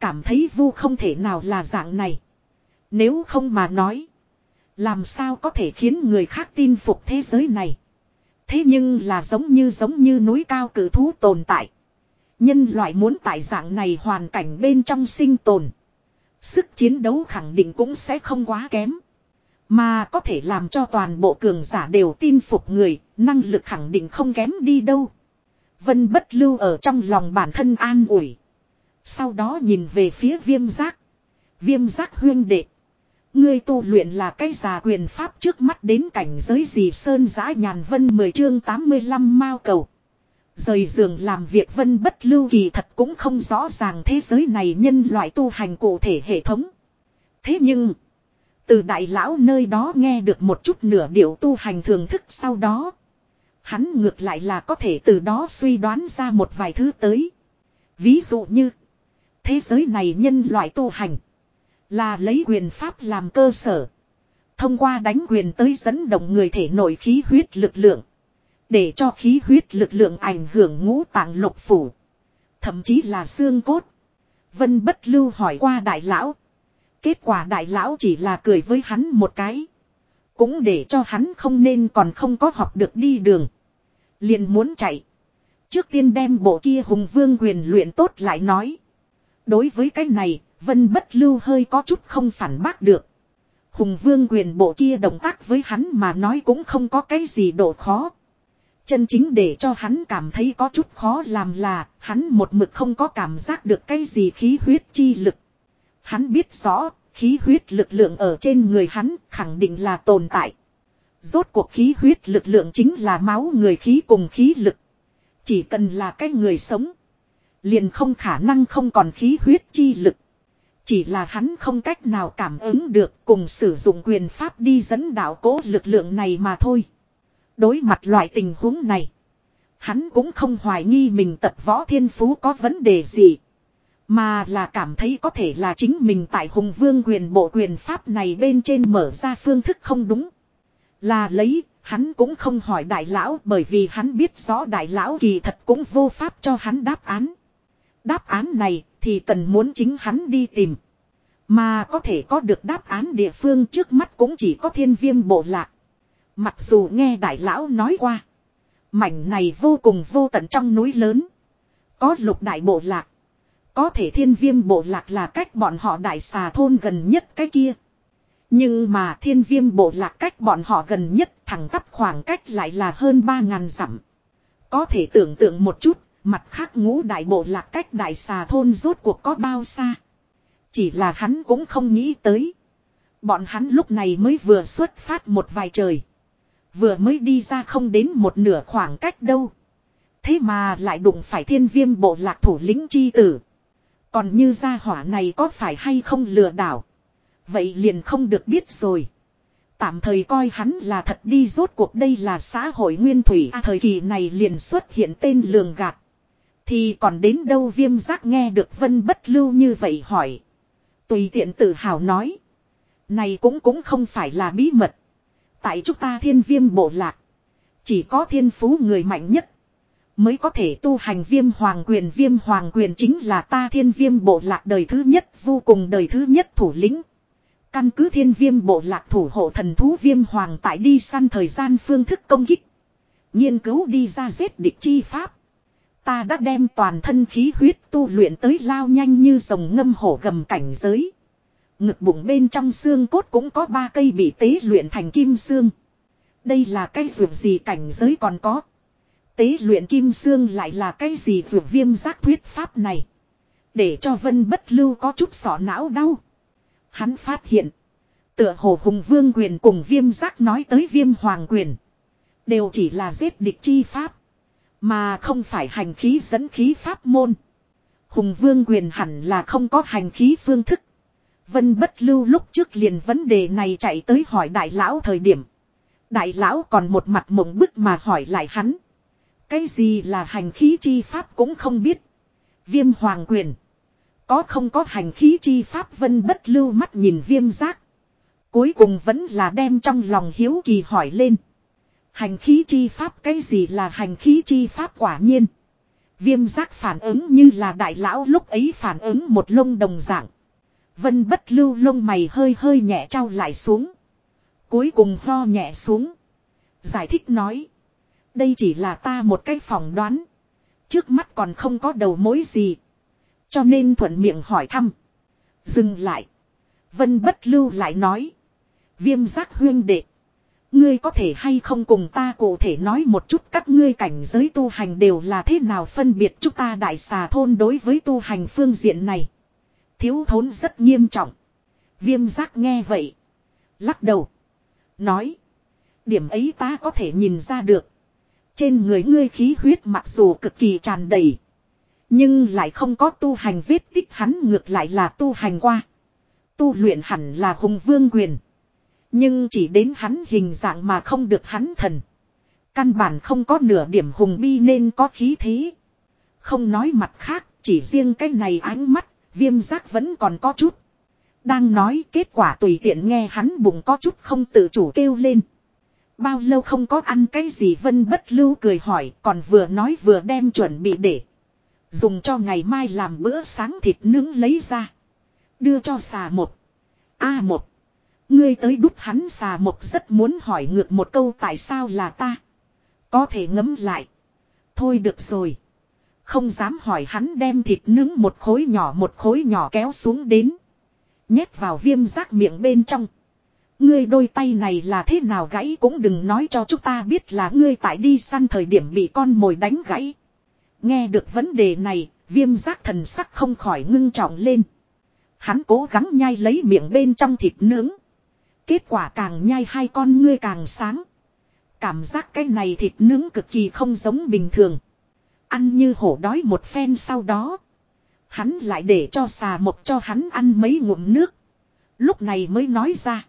cảm thấy vu không thể nào là dạng này. Nếu không mà nói. Làm sao có thể khiến người khác tin phục thế giới này. Thế nhưng là giống như giống như núi cao cử thú tồn tại. Nhân loại muốn tại dạng này hoàn cảnh bên trong sinh tồn. Sức chiến đấu khẳng định cũng sẽ không quá kém. Mà có thể làm cho toàn bộ cường giả đều tin phục người, năng lực khẳng định không kém đi đâu. Vân bất lưu ở trong lòng bản thân an ủi. Sau đó nhìn về phía viêm giác. Viêm giác huyên đệ. Ngươi tu luyện là cái già quyền pháp trước mắt đến cảnh giới gì sơn giã nhàn vân 10 chương 85 mao cầu. Rời giường làm việc vân bất lưu kỳ thật cũng không rõ ràng thế giới này nhân loại tu hành cụ thể hệ thống. Thế nhưng, từ đại lão nơi đó nghe được một chút nửa điệu tu hành thường thức sau đó. Hắn ngược lại là có thể từ đó suy đoán ra một vài thứ tới. Ví dụ như, thế giới này nhân loại tu hành là lấy quyền pháp làm cơ sở. Thông qua đánh quyền tới dẫn động người thể nội khí huyết lực lượng. Để cho khí huyết lực lượng ảnh hưởng ngũ tạng lục phủ. Thậm chí là xương cốt. Vân bất lưu hỏi qua đại lão. Kết quả đại lão chỉ là cười với hắn một cái. Cũng để cho hắn không nên còn không có học được đi đường. Liền muốn chạy. Trước tiên đem bộ kia hùng vương quyền luyện tốt lại nói. Đối với cái này, Vân bất lưu hơi có chút không phản bác được. Hùng vương quyền bộ kia động tác với hắn mà nói cũng không có cái gì độ khó. Chân chính để cho hắn cảm thấy có chút khó làm là hắn một mực không có cảm giác được cái gì khí huyết chi lực. Hắn biết rõ, khí huyết lực lượng ở trên người hắn khẳng định là tồn tại. Rốt cuộc khí huyết lực lượng chính là máu người khí cùng khí lực. Chỉ cần là cái người sống. Liền không khả năng không còn khí huyết chi lực. Chỉ là hắn không cách nào cảm ứng được cùng sử dụng quyền pháp đi dẫn đạo cố lực lượng này mà thôi. Đối mặt loại tình huống này. Hắn cũng không hoài nghi mình tập võ thiên phú có vấn đề gì. Mà là cảm thấy có thể là chính mình tại hùng vương quyền bộ quyền pháp này bên trên mở ra phương thức không đúng. Là lấy, hắn cũng không hỏi đại lão bởi vì hắn biết rõ đại lão kỳ thật cũng vô pháp cho hắn đáp án. Đáp án này thì cần muốn chính hắn đi tìm. Mà có thể có được đáp án địa phương trước mắt cũng chỉ có thiên viêm bộ lạc. Mặc dù nghe đại lão nói qua. Mảnh này vô cùng vô tận trong núi lớn. Có lục đại bộ lạc. Có thể thiên viêm bộ lạc là cách bọn họ đại xà thôn gần nhất cái kia. Nhưng mà thiên viêm bộ lạc cách bọn họ gần nhất thẳng tắp khoảng cách lại là hơn 3.000 dặm. Có thể tưởng tượng một chút, mặt khác ngũ đại bộ lạc cách đại xà thôn rốt cuộc có bao xa. Chỉ là hắn cũng không nghĩ tới. Bọn hắn lúc này mới vừa xuất phát một vài trời. Vừa mới đi ra không đến một nửa khoảng cách đâu. Thế mà lại đụng phải thiên viêm bộ lạc thủ lĩnh chi tử. Còn như gia hỏa này có phải hay không lừa đảo. Vậy liền không được biết rồi. Tạm thời coi hắn là thật đi rốt cuộc đây là xã hội nguyên thủy à, thời kỳ này liền xuất hiện tên lường gạt. Thì còn đến đâu viêm giác nghe được vân bất lưu như vậy hỏi. Tùy tiện tự hào nói. Này cũng cũng không phải là bí mật. Tại chúng ta thiên viêm bộ lạc. Chỉ có thiên phú người mạnh nhất. Mới có thể tu hành viêm hoàng quyền. Viêm hoàng quyền chính là ta thiên viêm bộ lạc đời thứ nhất. Vô cùng đời thứ nhất thủ lĩnh. Căn cứ thiên viêm bộ lạc thủ hộ thần thú viêm hoàng tại đi săn thời gian phương thức công kích. Nghiên cứu đi ra giết địch chi pháp. Ta đã đem toàn thân khí huyết tu luyện tới lao nhanh như rồng ngâm hổ gầm cảnh giới. Ngực bụng bên trong xương cốt cũng có ba cây bị tế luyện thành kim xương. Đây là cái ruột gì cảnh giới còn có. Tế luyện kim xương lại là cái gì ruột viêm giác thuyết pháp này. Để cho vân bất lưu có chút sọ não đau. Hắn phát hiện. Tựa hồ hùng vương quyền cùng viêm giác nói tới viêm hoàng quyền. Đều chỉ là giết địch chi pháp. Mà không phải hành khí dẫn khí pháp môn. Hùng vương quyền hẳn là không có hành khí phương thức. Vân bất lưu lúc trước liền vấn đề này chạy tới hỏi đại lão thời điểm. Đại lão còn một mặt mộng bức mà hỏi lại hắn. Cái gì là hành khí chi pháp cũng không biết. Viêm hoàng quyền. Có không có hành khí chi pháp vân bất lưu mắt nhìn viêm giác. Cuối cùng vẫn là đem trong lòng hiếu kỳ hỏi lên. Hành khí chi pháp cái gì là hành khí chi pháp quả nhiên. Viêm giác phản ứng như là đại lão lúc ấy phản ứng một lông đồng dạng. Vân bất lưu lông mày hơi hơi nhẹ trao lại xuống. Cuối cùng ho nhẹ xuống. Giải thích nói. Đây chỉ là ta một cái phỏng đoán. Trước mắt còn không có đầu mối gì. Cho nên thuận miệng hỏi thăm. Dừng lại. Vân bất lưu lại nói. Viêm giác huyên đệ. Ngươi có thể hay không cùng ta cụ thể nói một chút các ngươi cảnh giới tu hành đều là thế nào phân biệt chúng ta đại xà thôn đối với tu hành phương diện này. Thiếu thốn rất nghiêm trọng. Viêm giác nghe vậy. Lắc đầu. Nói. Điểm ấy ta có thể nhìn ra được. Trên người ngươi khí huyết mặc dù cực kỳ tràn đầy. Nhưng lại không có tu hành vết tích hắn ngược lại là tu hành qua. Tu luyện hẳn là hùng vương quyền. Nhưng chỉ đến hắn hình dạng mà không được hắn thần. Căn bản không có nửa điểm hùng bi nên có khí thế. Không nói mặt khác, chỉ riêng cái này ánh mắt, viêm giác vẫn còn có chút. Đang nói kết quả tùy tiện nghe hắn bụng có chút không tự chủ kêu lên. Bao lâu không có ăn cái gì vân bất lưu cười hỏi, còn vừa nói vừa đem chuẩn bị để. Dùng cho ngày mai làm bữa sáng thịt nướng lấy ra. Đưa cho xà một. A một. Ngươi tới đút hắn xà một rất muốn hỏi ngược một câu tại sao là ta. Có thể ngấm lại. Thôi được rồi. Không dám hỏi hắn đem thịt nướng một khối nhỏ một khối nhỏ kéo xuống đến. Nhét vào viêm rác miệng bên trong. Ngươi đôi tay này là thế nào gãy cũng đừng nói cho chúng ta biết là ngươi tại đi săn thời điểm bị con mồi đánh gãy. Nghe được vấn đề này, viêm giác thần sắc không khỏi ngưng trọng lên. Hắn cố gắng nhai lấy miệng bên trong thịt nướng. Kết quả càng nhai hai con ngươi càng sáng. Cảm giác cái này thịt nướng cực kỳ không giống bình thường. Ăn như hổ đói một phen sau đó. Hắn lại để cho xà một cho hắn ăn mấy ngụm nước. Lúc này mới nói ra.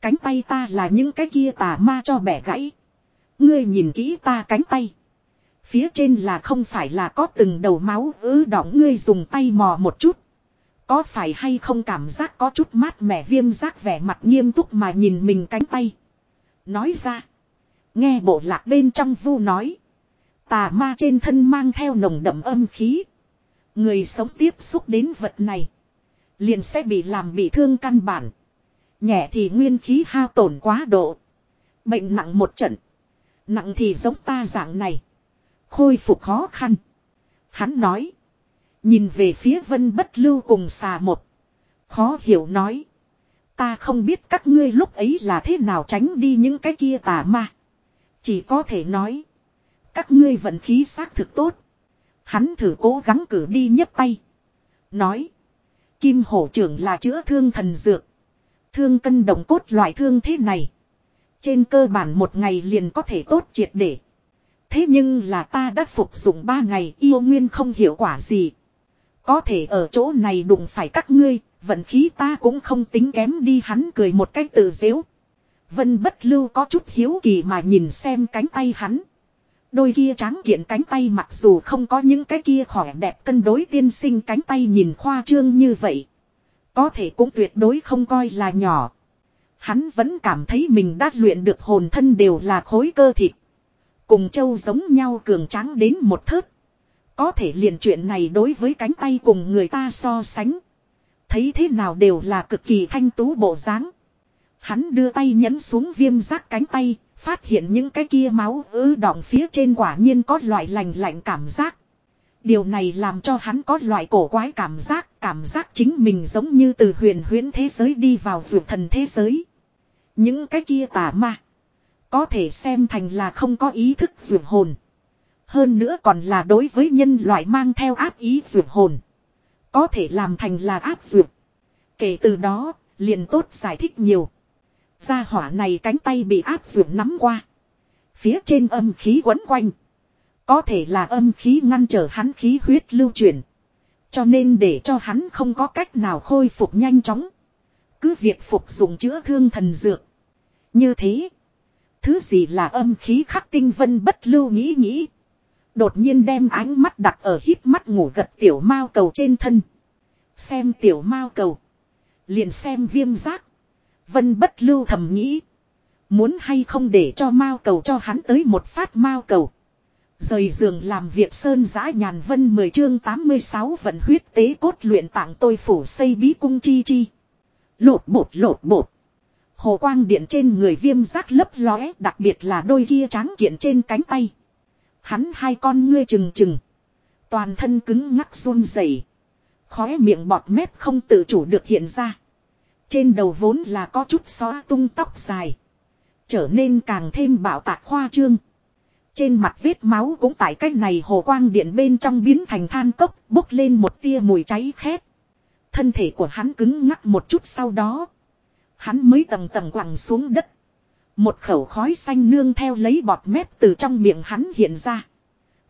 Cánh tay ta là những cái kia tà ma cho bẻ gãy. Ngươi nhìn kỹ ta cánh tay. Phía trên là không phải là có từng đầu máu ứ đỏng ngươi dùng tay mò một chút. Có phải hay không cảm giác có chút mát mẻ viêm giác vẻ mặt nghiêm túc mà nhìn mình cánh tay. Nói ra. Nghe bộ lạc bên trong vu nói. Tà ma trên thân mang theo nồng đậm âm khí. Người sống tiếp xúc đến vật này. Liền sẽ bị làm bị thương căn bản. Nhẹ thì nguyên khí hao tổn quá độ. Bệnh nặng một trận. Nặng thì giống ta dạng này. Khôi phục khó khăn. Hắn nói. Nhìn về phía vân bất lưu cùng xà một. Khó hiểu nói. Ta không biết các ngươi lúc ấy là thế nào tránh đi những cái kia tà ma. Chỉ có thể nói. Các ngươi vận khí xác thực tốt. Hắn thử cố gắng cử đi nhấp tay. Nói. Kim hổ trưởng là chữa thương thần dược. Thương cân đồng cốt loại thương thế này. Trên cơ bản một ngày liền có thể tốt triệt để. Thế nhưng là ta đã phục dụng ba ngày yêu nguyên không hiệu quả gì. Có thể ở chỗ này đụng phải các ngươi, vận khí ta cũng không tính kém đi hắn cười một cách tự dễu. Vân bất lưu có chút hiếu kỳ mà nhìn xem cánh tay hắn. Đôi kia tráng kiện cánh tay mặc dù không có những cái kia khỏe đẹp cân đối tiên sinh cánh tay nhìn khoa trương như vậy. Có thể cũng tuyệt đối không coi là nhỏ. Hắn vẫn cảm thấy mình đã luyện được hồn thân đều là khối cơ thịt. Cùng châu giống nhau cường tráng đến một thớt. Có thể liền chuyện này đối với cánh tay cùng người ta so sánh. Thấy thế nào đều là cực kỳ thanh tú bộ dáng. Hắn đưa tay nhấn xuống viêm giác cánh tay, phát hiện những cái kia máu ứ đọng phía trên quả nhiên có loại lành lạnh cảm giác. Điều này làm cho hắn có loại cổ quái cảm giác, cảm giác chính mình giống như từ huyền huyễn thế giới đi vào vượt thần thế giới. Những cái kia tà ma. Có thể xem thành là không có ý thức vượt hồn. Hơn nữa còn là đối với nhân loại mang theo áp ý vượt hồn. Có thể làm thành là áp vượt. Kể từ đó, liền tốt giải thích nhiều. Gia hỏa này cánh tay bị áp vượt nắm qua. Phía trên âm khí quấn quanh. Có thể là âm khí ngăn trở hắn khí huyết lưu chuyển. Cho nên để cho hắn không có cách nào khôi phục nhanh chóng. Cứ việc phục dụng chữa thương thần dược. Như thế. Thứ gì là âm khí khắc tinh vân bất lưu nghĩ nghĩ. Đột nhiên đem ánh mắt đặt ở hít mắt ngủ gật tiểu mao cầu trên thân. Xem tiểu mao cầu. Liền xem viêm giác. Vân bất lưu thầm nghĩ. Muốn hay không để cho mao cầu cho hắn tới một phát mao cầu. Rời giường làm việc sơn giã nhàn vân 10 chương 86 vận huyết tế cốt luyện tặng tôi phủ xây bí cung chi chi. Lột bột lột bột. Hồ quang điện trên người viêm giác lấp lóe đặc biệt là đôi kia tráng kiện trên cánh tay. Hắn hai con ngươi trừng trừng. Toàn thân cứng ngắc run rẩy, Khóe miệng bọt mép không tự chủ được hiện ra. Trên đầu vốn là có chút xóa tung tóc dài. Trở nên càng thêm bảo tạc khoa trương. Trên mặt vết máu cũng tại cách này hồ quang điện bên trong biến thành than cốc, bốc lên một tia mùi cháy khét. Thân thể của hắn cứng ngắc một chút sau đó. Hắn mới tầng tầng quẳng xuống đất. Một khẩu khói xanh nương theo lấy bọt mép từ trong miệng hắn hiện ra.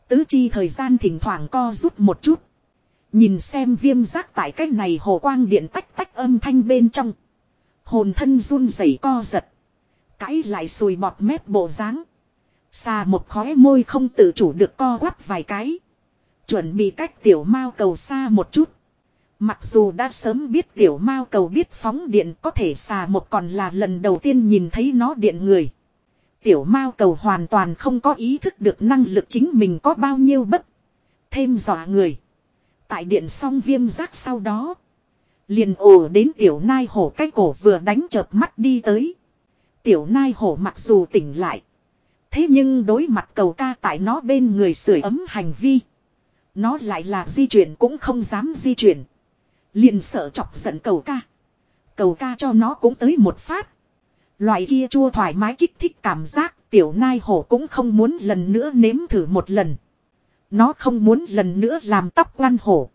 Tứ chi thời gian thỉnh thoảng co rút một chút. Nhìn xem viêm giác tại cách này hồ quang điện tách tách âm thanh bên trong. Hồn thân run rẩy co giật. Cãi lại sùi bọt mép bộ dáng Xà một khóe môi không tự chủ được co quắp vài cái. Chuẩn bị cách tiểu mao cầu xa một chút. Mặc dù đã sớm biết tiểu mao cầu biết phóng điện có thể xà một còn là lần đầu tiên nhìn thấy nó điện người. Tiểu mao cầu hoàn toàn không có ý thức được năng lực chính mình có bao nhiêu bất. Thêm dọa người. Tại điện xong viêm giác sau đó. Liền ồ đến tiểu nai hổ cái cổ vừa đánh chợp mắt đi tới. Tiểu nai hổ mặc dù tỉnh lại. Thế nhưng đối mặt cầu ca tại nó bên người sưởi ấm hành vi. Nó lại là di chuyển cũng không dám di chuyển. Liền sợ chọc giận cầu ca. Cầu ca cho nó cũng tới một phát. Loại kia chua thoải mái kích thích cảm giác, tiểu nai hổ cũng không muốn lần nữa nếm thử một lần. Nó không muốn lần nữa làm tóc quan hổ.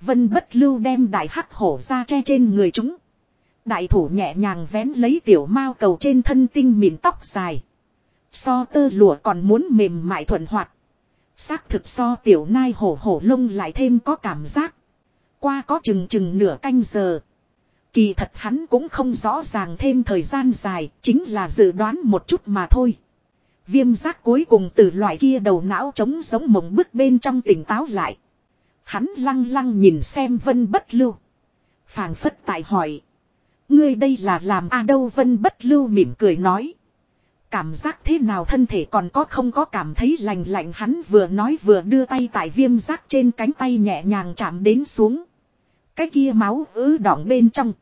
Vân bất lưu đem đại hắc hổ ra che trên người chúng. Đại thủ nhẹ nhàng vén lấy tiểu mao cầu trên thân tinh mịn tóc dài. So tơ lụa còn muốn mềm mại thuận hoạt. Xác thực so tiểu nai hổ hổ lông lại thêm có cảm giác. Qua có chừng chừng nửa canh giờ. Kỳ thật hắn cũng không rõ ràng thêm thời gian dài, chính là dự đoán một chút mà thôi. Viêm giác cuối cùng từ loại kia đầu não trống giống mộng bức bên trong tỉnh táo lại. Hắn lăng lăng nhìn xem vân bất lưu. phảng phất tại hỏi. Ngươi đây là làm a đâu vân bất lưu mỉm cười nói. Cảm giác thế nào thân thể còn có không có cảm thấy lành lạnh hắn vừa nói vừa đưa tay tại viêm giác trên cánh tay nhẹ nhàng chạm đến xuống. Cái kia máu ứ đọng bên trong.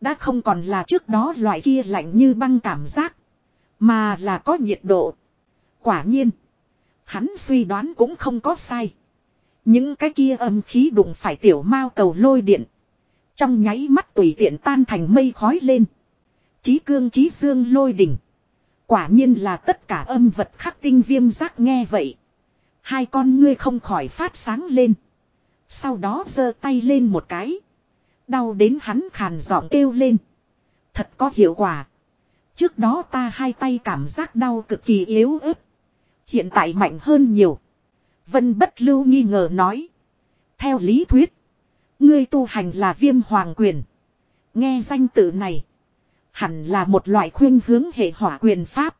Đã không còn là trước đó loại kia lạnh như băng cảm giác. Mà là có nhiệt độ. Quả nhiên. Hắn suy đoán cũng không có sai. Những cái kia âm khí đụng phải tiểu mao cầu lôi điện. Trong nháy mắt tùy tiện tan thành mây khói lên. Chí cương chí dương lôi đỉnh. Quả nhiên là tất cả âm vật khắc tinh viêm giác nghe vậy. Hai con ngươi không khỏi phát sáng lên. Sau đó giơ tay lên một cái. Đau đến hắn khàn giọng kêu lên. Thật có hiệu quả. Trước đó ta hai tay cảm giác đau cực kỳ yếu ớt. Hiện tại mạnh hơn nhiều. Vân bất lưu nghi ngờ nói. Theo lý thuyết. Ngươi tu hành là viêm hoàng quyền. Nghe danh tự này. Hẳn là một loại khuyên hướng hệ hỏa quyền pháp.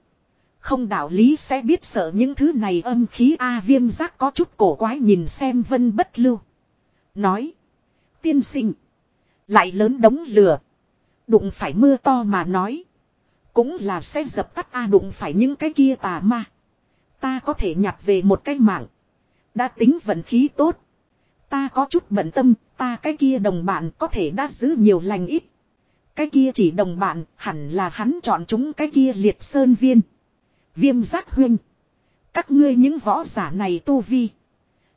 Không đạo lý sẽ biết sợ những thứ này âm khí A viêm giác có chút cổ quái nhìn xem vân bất lưu. Nói. Tiên sinh. Lại lớn đống lửa. Đụng phải mưa to mà nói. Cũng là sẽ dập tắt A đụng phải những cái kia tà ma. Ta có thể nhặt về một cái mạng. Đã tính vận khí tốt. Ta có chút bận tâm, ta cái kia đồng bạn có thể đã giữ nhiều lành ít. Cái kia chỉ đồng bạn, hẳn là hắn chọn chúng cái kia liệt sơn viên. Viêm giác huynh. Các ngươi những võ giả này tu vi.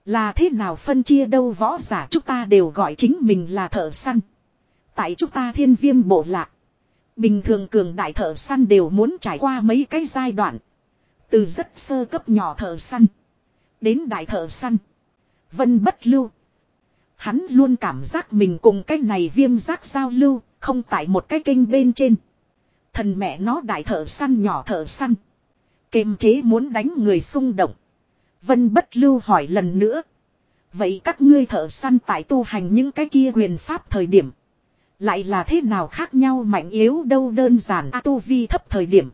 Là thế nào phân chia đâu võ giả chúng ta đều gọi chính mình là thợ săn. Tại chúng ta thiên viêm bộ lạc. Bình thường cường đại thợ săn đều muốn trải qua mấy cái giai đoạn. Từ rất sơ cấp nhỏ thợ săn. Đến đại thợ săn. Vân bất lưu. Hắn luôn cảm giác mình cùng cái này viêm giác giao lưu. Không tại một cái kênh bên trên. Thần mẹ nó đại thợ săn nhỏ thợ săn. Kềm chế muốn đánh người xung động. Vân bất lưu hỏi lần nữa. Vậy các ngươi thợ săn tại tu hành những cái kia quyền pháp thời điểm. Lại là thế nào khác nhau mạnh yếu đâu đơn giản A tu vi thấp thời điểm.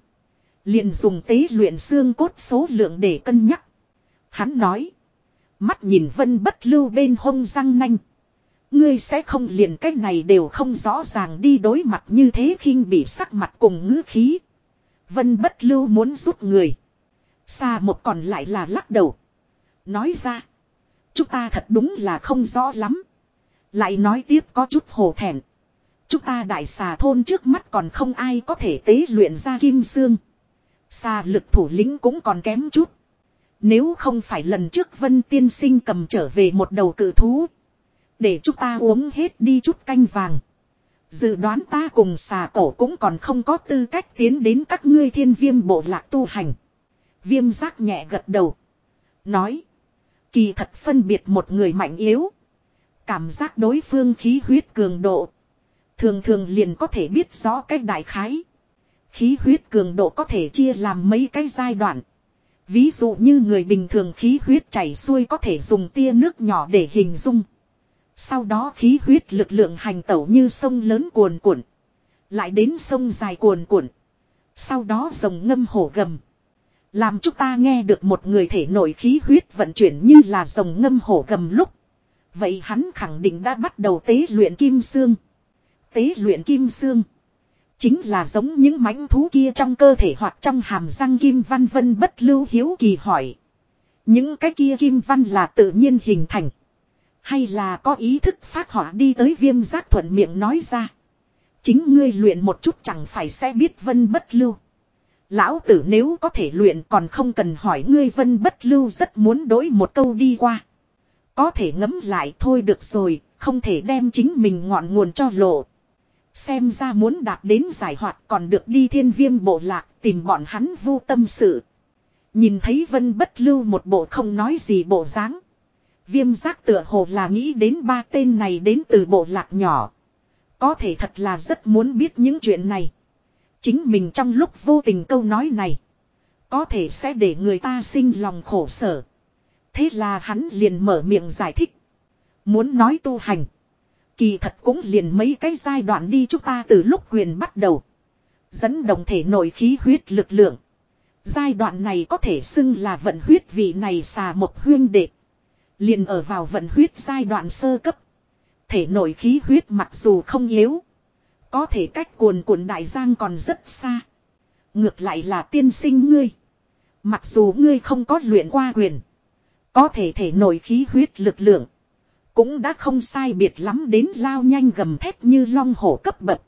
Liền dùng tế luyện xương cốt số lượng để cân nhắc. Hắn nói. Mắt nhìn vân bất lưu bên hông răng nanh. Ngươi sẽ không liền cách này đều không rõ ràng đi đối mặt như thế khinh bị sắc mặt cùng ngữ khí. Vân bất lưu muốn giúp người. Xa một còn lại là lắc đầu. Nói ra. Chúng ta thật đúng là không rõ lắm. Lại nói tiếp có chút hồ thẹn. Chúng ta đại xà thôn trước mắt còn không ai có thể tế luyện ra kim xương. Xà lực thủ lĩnh cũng còn kém chút. Nếu không phải lần trước Vân Tiên Sinh cầm trở về một đầu cự thú. Để chúng ta uống hết đi chút canh vàng. Dự đoán ta cùng xà cổ cũng còn không có tư cách tiến đến các ngươi thiên viêm bộ lạc tu hành. Viêm giác nhẹ gật đầu. Nói. Kỳ thật phân biệt một người mạnh yếu. Cảm giác đối phương khí huyết cường độ. Thường thường liền có thể biết rõ cách đại khái. Khí huyết cường độ có thể chia làm mấy cái giai đoạn. Ví dụ như người bình thường khí huyết chảy xuôi có thể dùng tia nước nhỏ để hình dung. Sau đó khí huyết lực lượng hành tẩu như sông lớn cuồn cuộn. Lại đến sông dài cuồn cuộn. Sau đó rồng ngâm hổ gầm. Làm chúng ta nghe được một người thể nội khí huyết vận chuyển như là rồng ngâm hổ gầm lúc. Vậy hắn khẳng định đã bắt đầu tế luyện kim xương. Tế luyện kim xương. Chính là giống những mãnh thú kia trong cơ thể hoặc trong hàm răng kim văn vân bất lưu hiếu kỳ hỏi. Những cái kia kim văn là tự nhiên hình thành. Hay là có ý thức phát họa đi tới viêm giác thuận miệng nói ra. Chính ngươi luyện một chút chẳng phải sẽ biết vân bất lưu. Lão tử nếu có thể luyện còn không cần hỏi ngươi vân bất lưu rất muốn đối một câu đi qua. Có thể ngấm lại thôi được rồi, không thể đem chính mình ngọn nguồn cho lộ. Xem ra muốn đạt đến giải hoạt còn được đi thiên viêm bộ lạc tìm bọn hắn vô tâm sự. Nhìn thấy vân bất lưu một bộ không nói gì bộ dáng Viêm giác tựa hồ là nghĩ đến ba tên này đến từ bộ lạc nhỏ. Có thể thật là rất muốn biết những chuyện này. Chính mình trong lúc vô tình câu nói này. Có thể sẽ để người ta sinh lòng khổ sở. Thế là hắn liền mở miệng giải thích. Muốn nói tu hành. Kỳ thật cũng liền mấy cái giai đoạn đi chúng ta từ lúc quyền bắt đầu. Dẫn đồng thể nội khí huyết lực lượng. Giai đoạn này có thể xưng là vận huyết vị này xà một huyên đệ. Liền ở vào vận huyết giai đoạn sơ cấp. Thể nội khí huyết mặc dù không yếu. Có thể cách cuồn cuộn đại giang còn rất xa. Ngược lại là tiên sinh ngươi. Mặc dù ngươi không có luyện qua quyền. Có thể thể nội khí huyết lực lượng. Cũng đã không sai biệt lắm đến lao nhanh gầm thép như long hổ cấp bậc.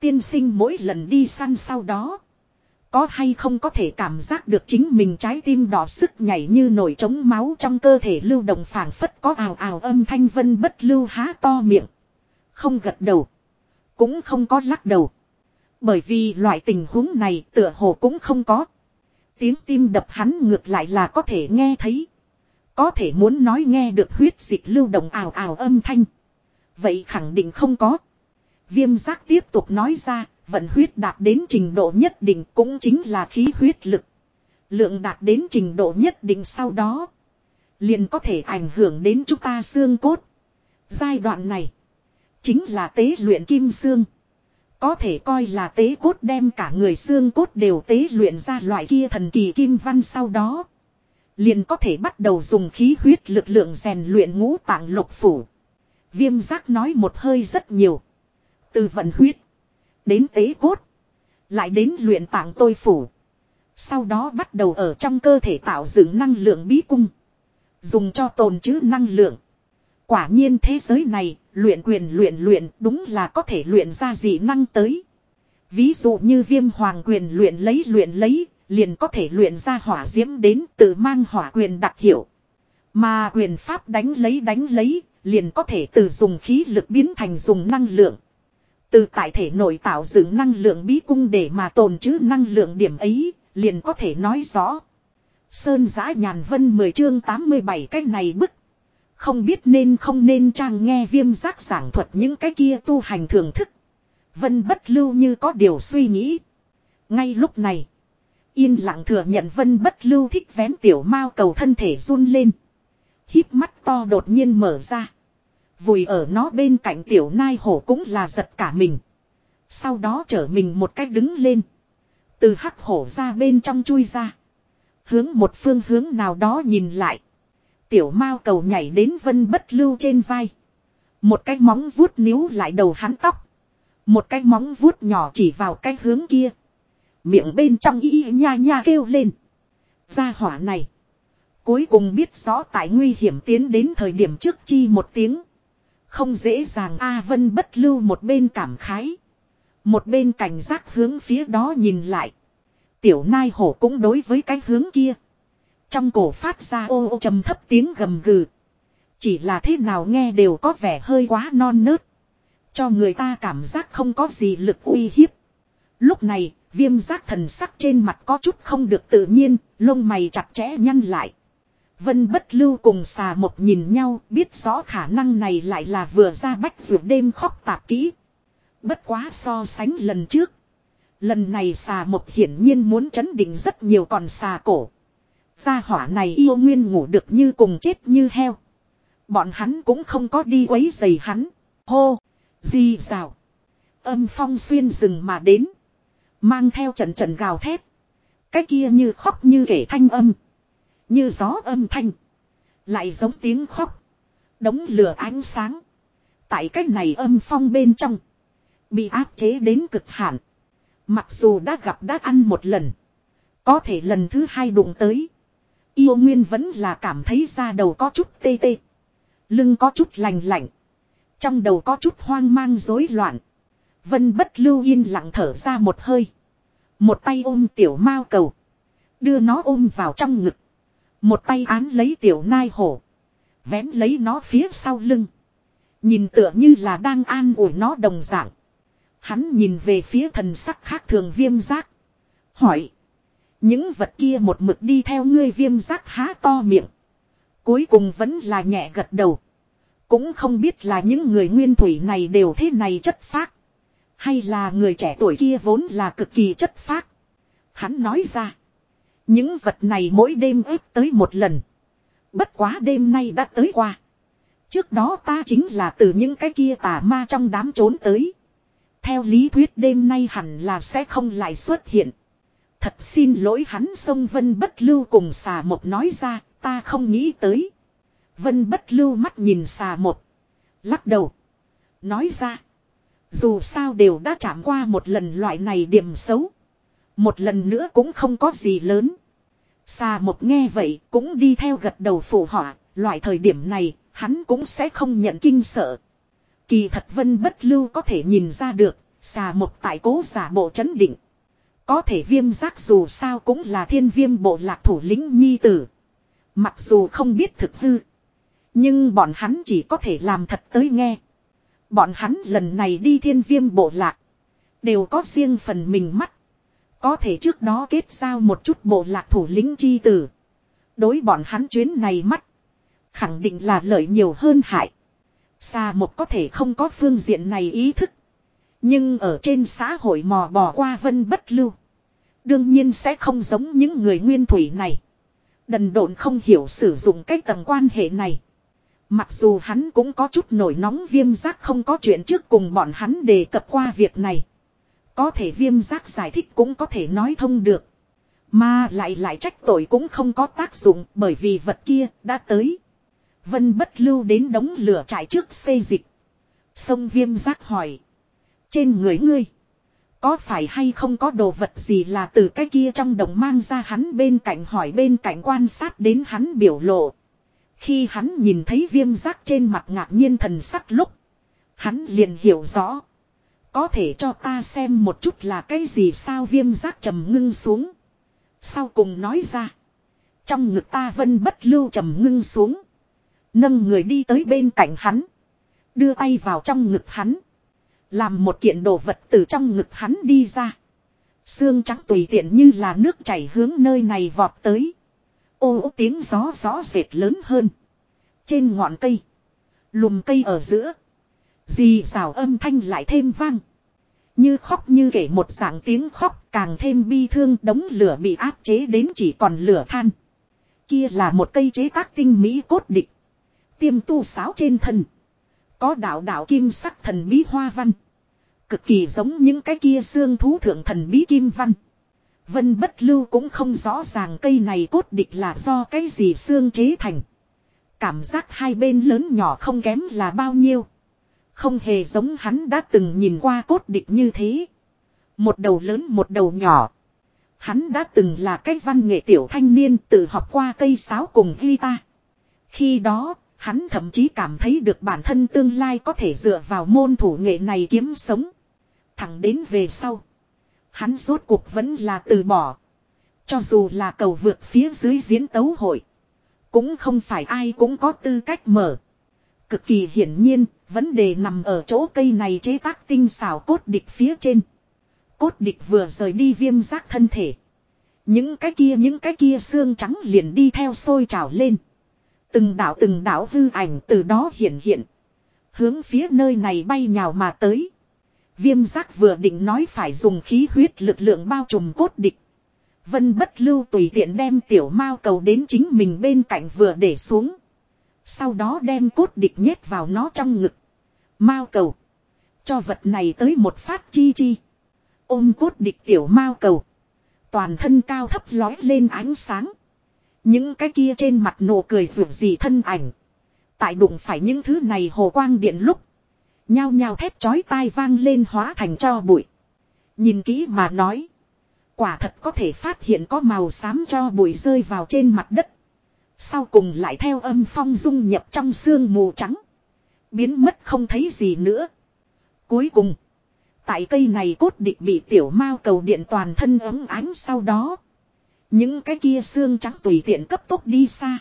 Tiên sinh mỗi lần đi săn sau đó. Có hay không có thể cảm giác được chính mình trái tim đỏ sức nhảy như nổi trống máu trong cơ thể lưu động phảng phất có ào ào âm thanh vân bất lưu há to miệng. Không gật đầu. Cũng không có lắc đầu. Bởi vì loại tình huống này tựa hồ cũng không có. Tiếng tim đập hắn ngược lại là có thể nghe thấy. Có thể muốn nói nghe được huyết dịch lưu động ào ào âm thanh. Vậy khẳng định không có. Viêm giác tiếp tục nói ra, vận huyết đạt đến trình độ nhất định cũng chính là khí huyết lực. Lượng đạt đến trình độ nhất định sau đó. Liền có thể ảnh hưởng đến chúng ta xương cốt. Giai đoạn này. Chính là tế luyện kim xương. Có thể coi là tế cốt đem cả người xương cốt đều tế luyện ra loại kia thần kỳ kim văn sau đó. Liền có thể bắt đầu dùng khí huyết lực lượng rèn luyện ngũ tạng lục phủ. Viêm giác nói một hơi rất nhiều. Từ vận huyết. Đến tế cốt. Lại đến luyện tạng tôi phủ. Sau đó bắt đầu ở trong cơ thể tạo dựng năng lượng bí cung. Dùng cho tồn trữ năng lượng. Quả nhiên thế giới này, luyện quyền luyện luyện đúng là có thể luyện ra dị năng tới. Ví dụ như viêm hoàng quyền luyện lấy luyện lấy, liền có thể luyện ra hỏa diễm đến tự mang hỏa quyền đặc hiệu. Mà quyền pháp đánh lấy đánh lấy, liền có thể từ dùng khí lực biến thành dùng năng lượng. Từ tại thể nội tạo dựng năng lượng bí cung để mà tồn trữ năng lượng điểm ấy, liền có thể nói rõ. Sơn giã nhàn vân 10 chương 87 cái này bức. Không biết nên không nên trang nghe viêm giác giảng thuật những cái kia tu hành thường thức. Vân bất lưu như có điều suy nghĩ. Ngay lúc này. Yên lặng thừa nhận vân bất lưu thích vén tiểu mao cầu thân thể run lên. híp mắt to đột nhiên mở ra. Vùi ở nó bên cạnh tiểu nai hổ cũng là giật cả mình. Sau đó trở mình một cách đứng lên. Từ hắc hổ ra bên trong chui ra. Hướng một phương hướng nào đó nhìn lại. Tiểu mao cầu nhảy đến vân bất lưu trên vai. Một cái móng vuốt níu lại đầu hắn tóc. Một cái móng vuốt nhỏ chỉ vào cái hướng kia. Miệng bên trong y nha nha kêu lên. Gia hỏa này. Cuối cùng biết rõ tại nguy hiểm tiến đến thời điểm trước chi một tiếng. Không dễ dàng A Vân bất lưu một bên cảm khái. Một bên cảnh giác hướng phía đó nhìn lại. Tiểu nai hổ cũng đối với cái hướng kia. Trong cổ phát ra ô ô trầm thấp tiếng gầm gừ. Chỉ là thế nào nghe đều có vẻ hơi quá non nớt. Cho người ta cảm giác không có gì lực uy hiếp. Lúc này, viêm giác thần sắc trên mặt có chút không được tự nhiên, lông mày chặt chẽ nhăn lại. Vân bất lưu cùng xà một nhìn nhau, biết rõ khả năng này lại là vừa ra bách ruột đêm khóc tạp kỹ. Bất quá so sánh lần trước. Lần này xà một hiển nhiên muốn chấn định rất nhiều còn xà cổ. Gia hỏa này yêu nguyên ngủ được như cùng chết như heo. Bọn hắn cũng không có đi quấy giày hắn. Hô, di rào. Âm phong xuyên rừng mà đến. Mang theo trận trận gào thét. Cái kia như khóc như kể thanh âm. Như gió âm thanh. Lại giống tiếng khóc. Đống lửa ánh sáng. Tại cách này âm phong bên trong. Bị áp chế đến cực hạn. Mặc dù đã gặp đã ăn một lần. Có thể lần thứ hai đụng tới. Yêu Nguyên vẫn là cảm thấy da đầu có chút tê tê. Lưng có chút lành lạnh. Trong đầu có chút hoang mang rối loạn. Vân bất lưu yên lặng thở ra một hơi. Một tay ôm tiểu mao cầu. Đưa nó ôm vào trong ngực. Một tay án lấy tiểu nai hổ. Vén lấy nó phía sau lưng. Nhìn tựa như là đang an ủi nó đồng dạng. Hắn nhìn về phía thần sắc khác thường viêm giác. Hỏi. Những vật kia một mực đi theo ngươi viêm giác há to miệng. Cuối cùng vẫn là nhẹ gật đầu. Cũng không biết là những người nguyên thủy này đều thế này chất phác. Hay là người trẻ tuổi kia vốn là cực kỳ chất phác. Hắn nói ra. Những vật này mỗi đêm ép tới một lần. Bất quá đêm nay đã tới qua. Trước đó ta chính là từ những cái kia tà ma trong đám trốn tới. Theo lý thuyết đêm nay hẳn là sẽ không lại xuất hiện. Thật xin lỗi hắn sông Vân Bất Lưu cùng xà một nói ra, ta không nghĩ tới. Vân Bất Lưu mắt nhìn xà một. Lắc đầu. Nói ra. Dù sao đều đã chạm qua một lần loại này điểm xấu. Một lần nữa cũng không có gì lớn. Xà một nghe vậy cũng đi theo gật đầu phụ họa. Loại thời điểm này, hắn cũng sẽ không nhận kinh sợ. Kỳ thật vân bất lưu có thể nhìn ra được. Xà một tại cố giả bộ chấn định. Có thể viêm giác dù sao cũng là thiên viêm bộ lạc thủ lĩnh nhi tử. Mặc dù không biết thực hư. Nhưng bọn hắn chỉ có thể làm thật tới nghe. Bọn hắn lần này đi thiên viêm bộ lạc. Đều có riêng phần mình mắt. Có thể trước đó kết giao một chút bộ lạc thủ lĩnh chi tử. Đối bọn hắn chuyến này mắt. Khẳng định là lợi nhiều hơn hại. Xa một có thể không có phương diện này ý thức. Nhưng ở trên xã hội mò bò qua vân bất lưu. Đương nhiên sẽ không giống những người nguyên thủy này. Đần độn không hiểu sử dụng cái tầng quan hệ này. Mặc dù hắn cũng có chút nổi nóng viêm giác không có chuyện trước cùng bọn hắn đề cập qua việc này. Có thể viêm giác giải thích cũng có thể nói thông được. Mà lại lại trách tội cũng không có tác dụng bởi vì vật kia đã tới. Vân bất lưu đến đống lửa trại trước xây dịch. Sông viêm giác hỏi. Trên người ngươi. Có phải hay không có đồ vật gì là từ cái kia trong đồng mang ra hắn bên cạnh hỏi, bên cạnh quan sát đến hắn biểu lộ. Khi hắn nhìn thấy viêm giác trên mặt ngạc nhiên thần sắc lúc. Hắn liền hiểu rõ. Có thể cho ta xem một chút là cái gì sao viêm giác trầm ngưng xuống. Sau cùng nói ra. Trong ngực ta vân bất lưu trầm ngưng xuống. Nâng người đi tới bên cạnh hắn. Đưa tay vào trong ngực hắn. Làm một kiện đồ vật từ trong ngực hắn đi ra. Xương trắng tùy tiện như là nước chảy hướng nơi này vọt tới. Ô ô, tiếng gió gió rệt lớn hơn. Trên ngọn cây. Lùm cây ở giữa. Dì rào âm thanh lại thêm vang. Như khóc như kể một dạng tiếng khóc, càng thêm bi thương, đống lửa bị áp chế đến chỉ còn lửa than. Kia là một cây chế tác tinh mỹ cốt địch. Tiêm tu sáo trên thân. Có đạo đạo kim sắc thần bí hoa văn. Cực kỳ giống những cái kia xương thú thượng thần bí kim văn. Vân bất lưu cũng không rõ ràng cây này cốt địch là do cái gì xương chế thành. Cảm giác hai bên lớn nhỏ không kém là bao nhiêu. Không hề giống hắn đã từng nhìn qua cốt địch như thế. Một đầu lớn một đầu nhỏ. Hắn đã từng là cái văn nghệ tiểu thanh niên tự học qua cây sáo cùng guitar. Khi đó, hắn thậm chí cảm thấy được bản thân tương lai có thể dựa vào môn thủ nghệ này kiếm sống. Thẳng đến về sau. Hắn rốt cuộc vẫn là từ bỏ. Cho dù là cầu vượt phía dưới diễn tấu hội. Cũng không phải ai cũng có tư cách mở. Cực kỳ hiển nhiên, vấn đề nằm ở chỗ cây này chế tác tinh xảo cốt địch phía trên. Cốt địch vừa rời đi viêm giác thân thể. Những cái kia những cái kia xương trắng liền đi theo sôi trào lên. Từng đảo từng đảo hư ảnh từ đó hiện hiện. Hướng phía nơi này bay nhào mà tới. Viêm giác vừa định nói phải dùng khí huyết lực lượng bao trùm cốt địch. Vân bất lưu tùy tiện đem tiểu mao cầu đến chính mình bên cạnh vừa để xuống. Sau đó đem cốt địch nhét vào nó trong ngực. Mao cầu. Cho vật này tới một phát chi chi. Ôm cốt địch tiểu mao cầu. Toàn thân cao thấp lói lên ánh sáng. Những cái kia trên mặt nụ cười rủ gì thân ảnh. Tại đụng phải những thứ này hồ quang điện lúc. Nhao nhao thép chói tai vang lên hóa thành cho bụi. Nhìn kỹ mà nói. Quả thật có thể phát hiện có màu xám cho bụi rơi vào trên mặt đất. Sau cùng lại theo âm phong dung nhập trong xương mù trắng. Biến mất không thấy gì nữa. Cuối cùng. Tại cây này cốt địch bị tiểu mao cầu điện toàn thân ấm ánh sau đó. Những cái kia xương trắng tùy tiện cấp tốc đi xa.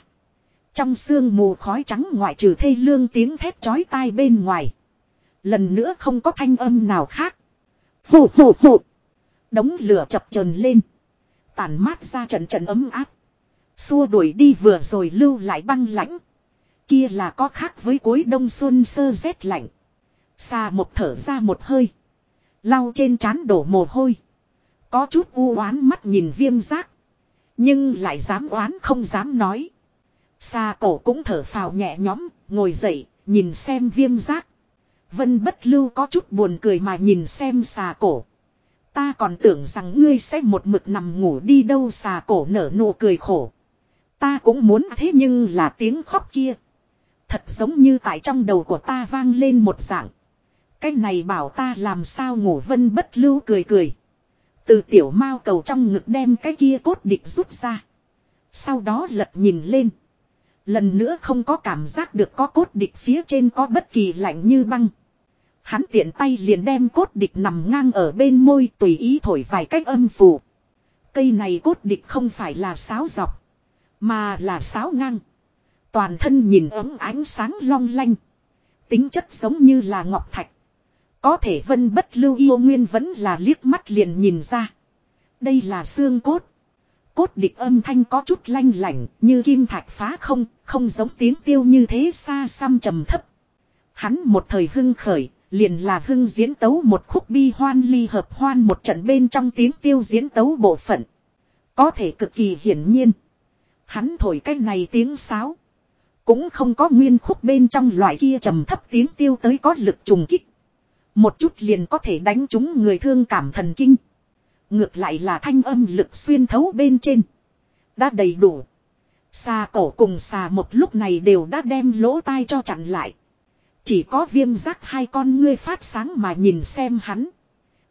Trong xương mù khói trắng ngoại trừ thê lương tiếng thét chói tai bên ngoài. Lần nữa không có thanh âm nào khác. Phù phù phù. Đống lửa chập chờn lên. Tản mát ra trận trận ấm áp. Xua đuổi đi vừa rồi lưu lại băng lãnh. Kia là có khác với cuối đông xuân sơ rét lạnh. Xa một thở ra một hơi. Lau trên trán đổ mồ hôi. Có chút u oán mắt nhìn viêm giác. Nhưng lại dám oán không dám nói. Xa cổ cũng thở phào nhẹ nhõm, ngồi dậy, nhìn xem viêm giác. Vân bất lưu có chút buồn cười mà nhìn xem xà cổ. Ta còn tưởng rằng ngươi sẽ một mực nằm ngủ đi đâu xà cổ nở nụ cười khổ. Ta cũng muốn thế nhưng là tiếng khóc kia. Thật giống như tại trong đầu của ta vang lên một dạng. Cái này bảo ta làm sao ngủ vân bất lưu cười cười. Từ tiểu mao cầu trong ngực đem cái kia cốt địch rút ra. Sau đó lật nhìn lên. Lần nữa không có cảm giác được có cốt địch phía trên có bất kỳ lạnh như băng. Hắn tiện tay liền đem cốt địch nằm ngang ở bên môi tùy ý thổi vài cách âm phù. Cây này cốt địch không phải là sáo dọc. Mà là sáo ngang. Toàn thân nhìn ấm ánh sáng long lanh. Tính chất giống như là ngọc thạch. Có thể vân bất lưu yêu nguyên vẫn là liếc mắt liền nhìn ra. Đây là xương cốt. Cốt địch âm thanh có chút lanh lảnh như kim thạch phá không, không giống tiếng tiêu như thế xa xăm trầm thấp. Hắn một thời hưng khởi, liền là hưng diễn tấu một khúc bi hoan ly hợp hoan một trận bên trong tiếng tiêu diễn tấu bộ phận. Có thể cực kỳ hiển nhiên. Hắn thổi cái này tiếng sáo. Cũng không có nguyên khúc bên trong loại kia trầm thấp tiếng tiêu tới có lực trùng kích. Một chút liền có thể đánh trúng người thương cảm thần kinh. Ngược lại là thanh âm lực xuyên thấu bên trên. Đã đầy đủ. Xà cổ cùng xà một lúc này đều đã đem lỗ tai cho chặn lại. Chỉ có viêm giác hai con ngươi phát sáng mà nhìn xem hắn.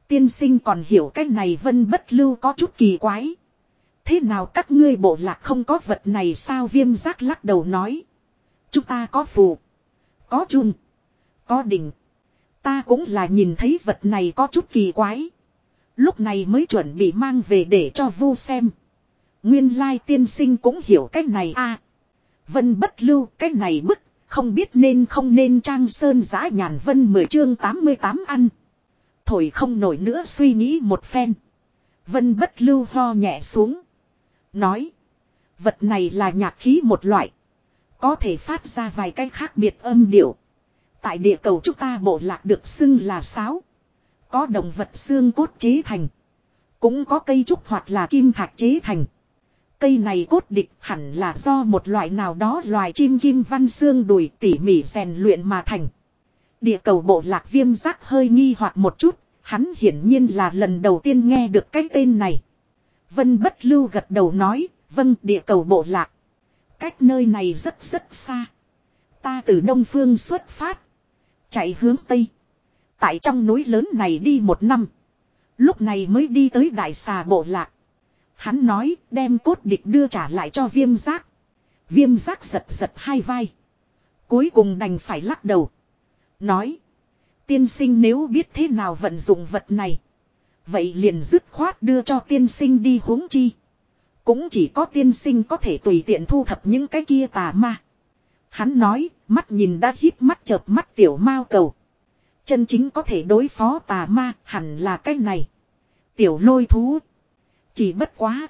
Tiên sinh còn hiểu cái này vân bất lưu có chút kỳ quái. Thế nào các ngươi bộ lạc không có vật này sao viêm giác lắc đầu nói. Chúng ta có phù. Có chun. Có đỉnh. Ta cũng là nhìn thấy vật này có chút kỳ quái. Lúc này mới chuẩn bị mang về để cho vu xem. Nguyên lai tiên sinh cũng hiểu cách này a. vân bất lưu cách này bức, không biết nên không nên trang sơn giã nhàn vân mười chương 88 ăn. Thổi không nổi nữa suy nghĩ một phen. Vân bất lưu ho nhẹ xuống. Nói. Vật này là nhạc khí một loại. Có thể phát ra vài cái khác biệt âm điệu. Tại địa cầu chúng ta bộ lạc được xưng là sáo. Có động vật xương cốt chế thành. Cũng có cây trúc hoặc là kim thạch chế thành. Cây này cốt địch hẳn là do một loại nào đó loài chim kim văn xương đùi tỉ mỉ rèn luyện mà thành. Địa cầu bộ lạc viêm giác hơi nghi hoặc một chút, hắn hiển nhiên là lần đầu tiên nghe được cái tên này. Vân bất lưu gật đầu nói, vâng địa cầu bộ lạc. Cách nơi này rất rất xa. Ta từ đông phương xuất phát. Chạy hướng tây. Tại trong núi lớn này đi một năm. Lúc này mới đi tới đại xà bộ lạc. Hắn nói đem cốt địch đưa trả lại cho viêm giác. Viêm giác giật giật hai vai. Cuối cùng đành phải lắc đầu. Nói. Tiên sinh nếu biết thế nào vận dụng vật này. Vậy liền dứt khoát đưa cho tiên sinh đi huống chi. Cũng chỉ có tiên sinh có thể tùy tiện thu thập những cái kia tà ma. Hắn nói, mắt nhìn đã hít mắt chợp mắt tiểu mao cầu. Chân chính có thể đối phó tà ma hẳn là cái này. Tiểu lôi thú. Chỉ bất quá.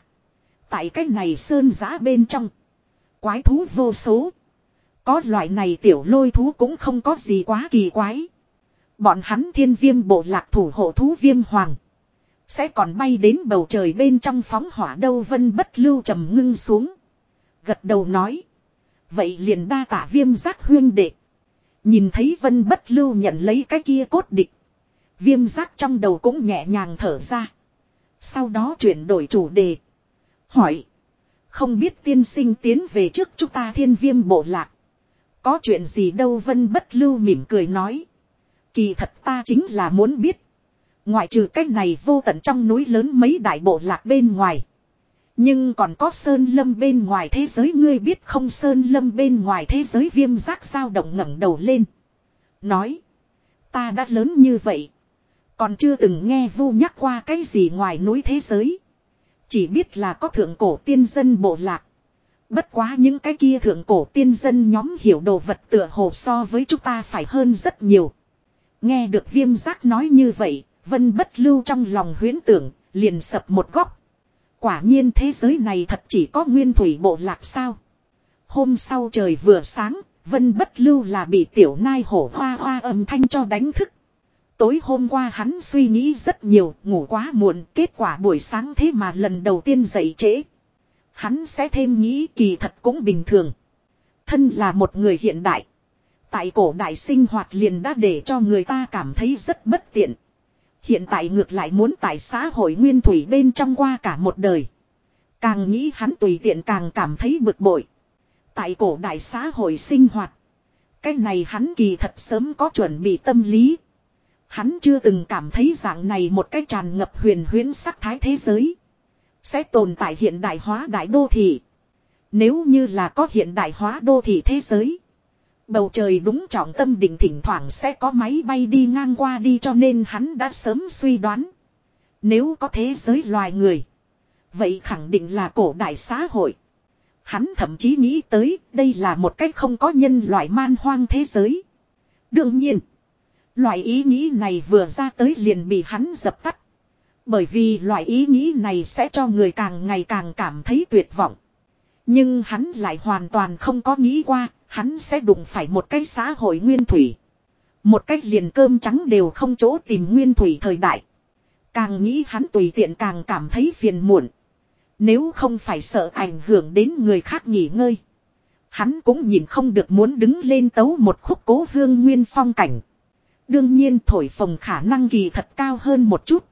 Tại cái này sơn giã bên trong. Quái thú vô số. Có loại này tiểu lôi thú cũng không có gì quá kỳ quái. Bọn hắn thiên viêm bộ lạc thủ hộ thú viêm hoàng. Sẽ còn bay đến bầu trời bên trong phóng hỏa đâu vân bất lưu trầm ngưng xuống. Gật đầu nói. Vậy liền đa tả viêm giác huyên đệ. Nhìn thấy vân bất lưu nhận lấy cái kia cốt địch. Viêm giác trong đầu cũng nhẹ nhàng thở ra. Sau đó chuyển đổi chủ đề. Hỏi. Không biết tiên sinh tiến về trước chúng ta thiên viêm bộ lạc. Có chuyện gì đâu vân bất lưu mỉm cười nói. Kỳ thật ta chính là muốn biết. Ngoại trừ cách này vô tận trong núi lớn mấy đại bộ lạc bên ngoài. Nhưng còn có sơn lâm bên ngoài thế giới ngươi biết không sơn lâm bên ngoài thế giới viêm giác sao động ngẩng đầu lên. Nói. Ta đã lớn như vậy. Còn chưa từng nghe vu nhắc qua cái gì ngoài núi thế giới. Chỉ biết là có thượng cổ tiên dân bộ lạc. Bất quá những cái kia thượng cổ tiên dân nhóm hiểu đồ vật tựa hồ so với chúng ta phải hơn rất nhiều. Nghe được viêm giác nói như vậy, vân bất lưu trong lòng huyến tưởng, liền sập một góc. Quả nhiên thế giới này thật chỉ có nguyên thủy bộ lạc sao. Hôm sau trời vừa sáng, vân bất lưu là bị tiểu nai hổ hoa hoa âm thanh cho đánh thức. Tối hôm qua hắn suy nghĩ rất nhiều, ngủ quá muộn, kết quả buổi sáng thế mà lần đầu tiên dậy trễ. Hắn sẽ thêm nghĩ kỳ thật cũng bình thường. Thân là một người hiện đại. Tại cổ đại sinh hoạt liền đã để cho người ta cảm thấy rất bất tiện. Hiện tại ngược lại muốn tại xã hội nguyên thủy bên trong qua cả một đời. Càng nghĩ hắn tùy tiện càng cảm thấy bực bội. Tại cổ đại xã hội sinh hoạt. Cái này hắn kỳ thật sớm có chuẩn bị tâm lý. Hắn chưa từng cảm thấy dạng này một cái tràn ngập huyền huyễn sắc thái thế giới. Sẽ tồn tại hiện đại hóa đại đô thị. Nếu như là có hiện đại hóa đô thị thế giới. Bầu trời đúng trọng tâm đỉnh thỉnh thoảng sẽ có máy bay đi ngang qua đi cho nên hắn đã sớm suy đoán. Nếu có thế giới loài người. Vậy khẳng định là cổ đại xã hội. Hắn thậm chí nghĩ tới đây là một cách không có nhân loại man hoang thế giới. Đương nhiên. Loại ý nghĩ này vừa ra tới liền bị hắn dập tắt. Bởi vì loại ý nghĩ này sẽ cho người càng ngày càng cảm thấy tuyệt vọng. Nhưng hắn lại hoàn toàn không có nghĩ qua, hắn sẽ đụng phải một cái xã hội nguyên thủy. Một cách liền cơm trắng đều không chỗ tìm nguyên thủy thời đại. Càng nghĩ hắn tùy tiện càng cảm thấy phiền muộn. Nếu không phải sợ ảnh hưởng đến người khác nghỉ ngơi. Hắn cũng nhìn không được muốn đứng lên tấu một khúc cố hương nguyên phong cảnh. Đương nhiên thổi phồng khả năng kỳ thật cao hơn một chút.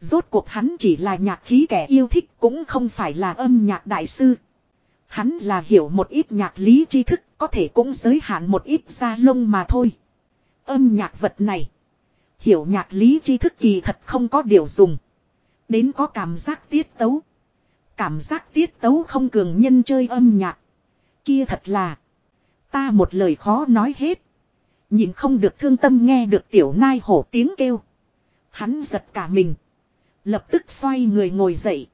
Rốt cuộc hắn chỉ là nhạc khí kẻ yêu thích cũng không phải là âm nhạc đại sư. Hắn là hiểu một ít nhạc lý tri thức, có thể cũng giới hạn một ít da lông mà thôi. Âm nhạc vật này. Hiểu nhạc lý tri thức kỳ thật không có điều dùng. Đến có cảm giác tiết tấu. Cảm giác tiết tấu không cường nhân chơi âm nhạc. Kia thật là. Ta một lời khó nói hết. Nhìn không được thương tâm nghe được tiểu nai hổ tiếng kêu. Hắn giật cả mình. Lập tức xoay người ngồi dậy.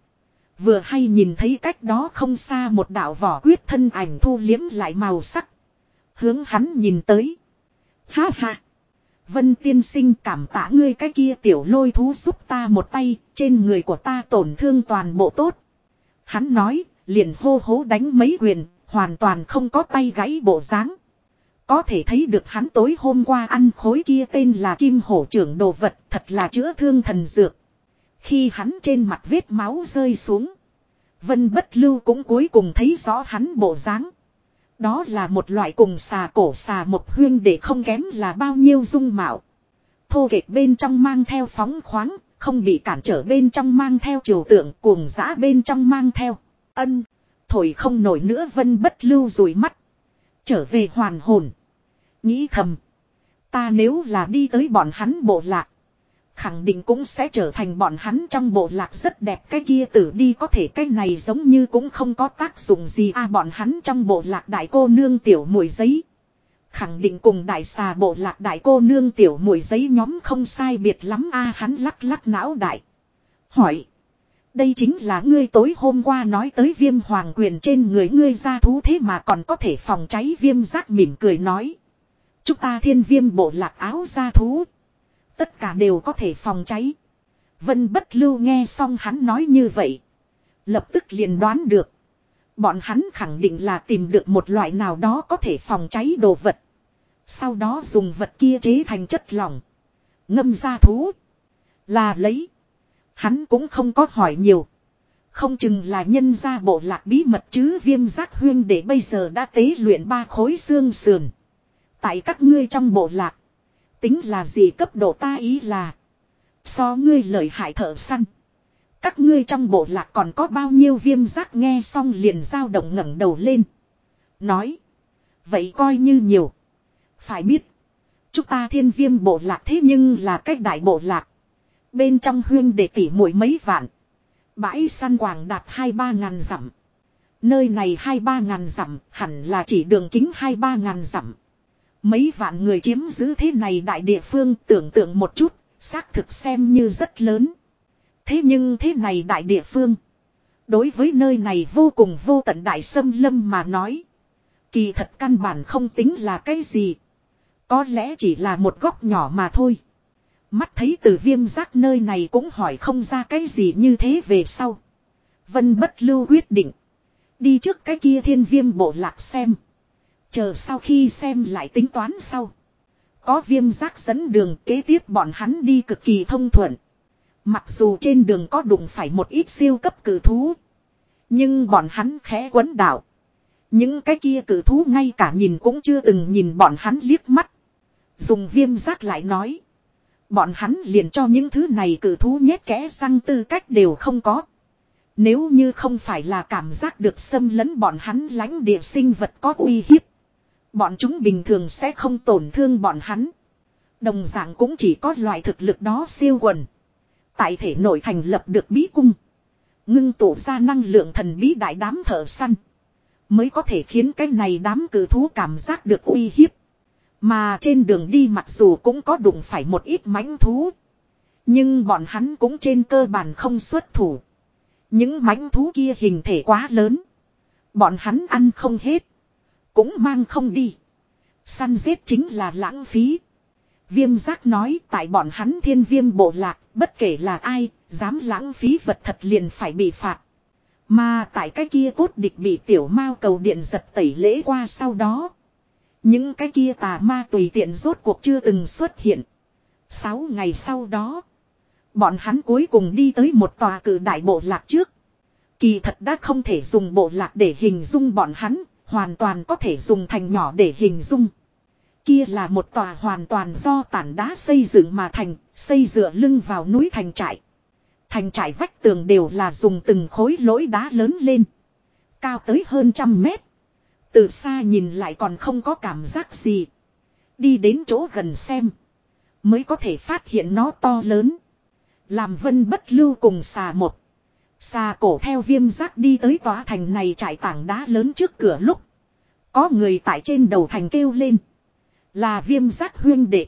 Vừa hay nhìn thấy cách đó không xa một đạo vỏ quyết thân ảnh thu liếm lại màu sắc. Hướng hắn nhìn tới. Ha ha. Vân tiên sinh cảm tạ ngươi cái kia tiểu lôi thú giúp ta một tay, trên người của ta tổn thương toàn bộ tốt. Hắn nói, liền hô hố đánh mấy quyền, hoàn toàn không có tay gãy bộ dáng. Có thể thấy được hắn tối hôm qua ăn khối kia tên là kim hổ trưởng đồ vật thật là chữa thương thần dược. Khi hắn trên mặt vết máu rơi xuống. Vân bất lưu cũng cuối cùng thấy rõ hắn bộ dáng. Đó là một loại cùng xà cổ xà một huyên để không kém là bao nhiêu dung mạo. Thô kệch bên trong mang theo phóng khoáng, không bị cản trở bên trong mang theo triều tượng cuồng dã bên trong mang theo. Ân, thổi không nổi nữa vân bất lưu rủi mắt. Trở về hoàn hồn. Nghĩ thầm. Ta nếu là đi tới bọn hắn bộ lạc. Khẳng định cũng sẽ trở thành bọn hắn trong bộ lạc rất đẹp cái kia tử đi có thể cái này giống như cũng không có tác dụng gì a bọn hắn trong bộ lạc đại cô nương tiểu mùi giấy. Khẳng định cùng đại xà bộ lạc đại cô nương tiểu mùi giấy nhóm không sai biệt lắm a hắn lắc lắc não đại. Hỏi. Đây chính là ngươi tối hôm qua nói tới viêm hoàng quyền trên người ngươi ra thú thế mà còn có thể phòng cháy viêm giác mỉm cười nói. Chúng ta thiên viêm bộ lạc áo ra thú. Tất cả đều có thể phòng cháy. Vân bất lưu nghe xong hắn nói như vậy. Lập tức liền đoán được. Bọn hắn khẳng định là tìm được một loại nào đó có thể phòng cháy đồ vật. Sau đó dùng vật kia chế thành chất lỏng. Ngâm ra thú. Là lấy. Hắn cũng không có hỏi nhiều. Không chừng là nhân ra bộ lạc bí mật chứ viêm giác huyên để bây giờ đã tế luyện ba khối xương sườn. Tại các ngươi trong bộ lạc. Tính là gì cấp độ ta ý là. So ngươi lợi hại thợ săn. Các ngươi trong bộ lạc còn có bao nhiêu viêm giác nghe xong liền dao động ngẩng đầu lên. Nói. Vậy coi như nhiều. Phải biết. Chúng ta thiên viêm bộ lạc thế nhưng là cách đại bộ lạc. Bên trong huyên để tỉ mũi mấy vạn. Bãi săn quảng đạt hai ba ngàn dặm. Nơi này hai ba ngàn dặm hẳn là chỉ đường kính hai ba ngàn dặm. Mấy vạn người chiếm giữ thế này đại địa phương tưởng tượng một chút, xác thực xem như rất lớn. Thế nhưng thế này đại địa phương. Đối với nơi này vô cùng vô tận đại sâm lâm mà nói. Kỳ thật căn bản không tính là cái gì. Có lẽ chỉ là một góc nhỏ mà thôi. Mắt thấy từ viêm giác nơi này cũng hỏi không ra cái gì như thế về sau. Vân bất lưu quyết định. Đi trước cái kia thiên viêm bộ lạc xem. Chờ sau khi xem lại tính toán sau. Có viêm giác dẫn đường kế tiếp bọn hắn đi cực kỳ thông thuận. Mặc dù trên đường có đụng phải một ít siêu cấp cử thú. Nhưng bọn hắn khẽ quấn đảo. Những cái kia cử thú ngay cả nhìn cũng chưa từng nhìn bọn hắn liếc mắt. Dùng viêm giác lại nói. Bọn hắn liền cho những thứ này cử thú nhét kẽ răng tư cách đều không có. Nếu như không phải là cảm giác được xâm lấn bọn hắn lãnh địa sinh vật có uy hiếp. Bọn chúng bình thường sẽ không tổn thương bọn hắn. Đồng dạng cũng chỉ có loại thực lực đó siêu quần. Tại thể nội thành lập được bí cung. Ngưng tụ ra năng lượng thần bí đại đám thợ săn. Mới có thể khiến cái này đám cử thú cảm giác được uy hiếp. Mà trên đường đi mặc dù cũng có đụng phải một ít mãnh thú. Nhưng bọn hắn cũng trên cơ bản không xuất thủ. Những mãnh thú kia hình thể quá lớn. Bọn hắn ăn không hết. Cũng mang không đi. Săn giết chính là lãng phí. Viêm giác nói tại bọn hắn thiên viêm bộ lạc, bất kể là ai, dám lãng phí vật thật liền phải bị phạt. Mà tại cái kia cốt địch bị tiểu mao cầu điện giật tẩy lễ qua sau đó. Những cái kia tà ma tùy tiện rốt cuộc chưa từng xuất hiện. Sáu ngày sau đó. Bọn hắn cuối cùng đi tới một tòa cử đại bộ lạc trước. Kỳ thật đã không thể dùng bộ lạc để hình dung bọn hắn, hoàn toàn có thể dùng thành nhỏ để hình dung. Kia là một tòa hoàn toàn do tảng đá xây dựng mà thành, xây dựa lưng vào núi thành trại. Thành trại vách tường đều là dùng từng khối lỗi đá lớn lên. Cao tới hơn trăm mét. Từ xa nhìn lại còn không có cảm giác gì. Đi đến chỗ gần xem. Mới có thể phát hiện nó to lớn. Làm vân bất lưu cùng xà một. Xà cổ theo viêm giác đi tới tòa thành này trải tảng đá lớn trước cửa lúc. Có người tại trên đầu thành kêu lên. Là viêm giác huyên đệ.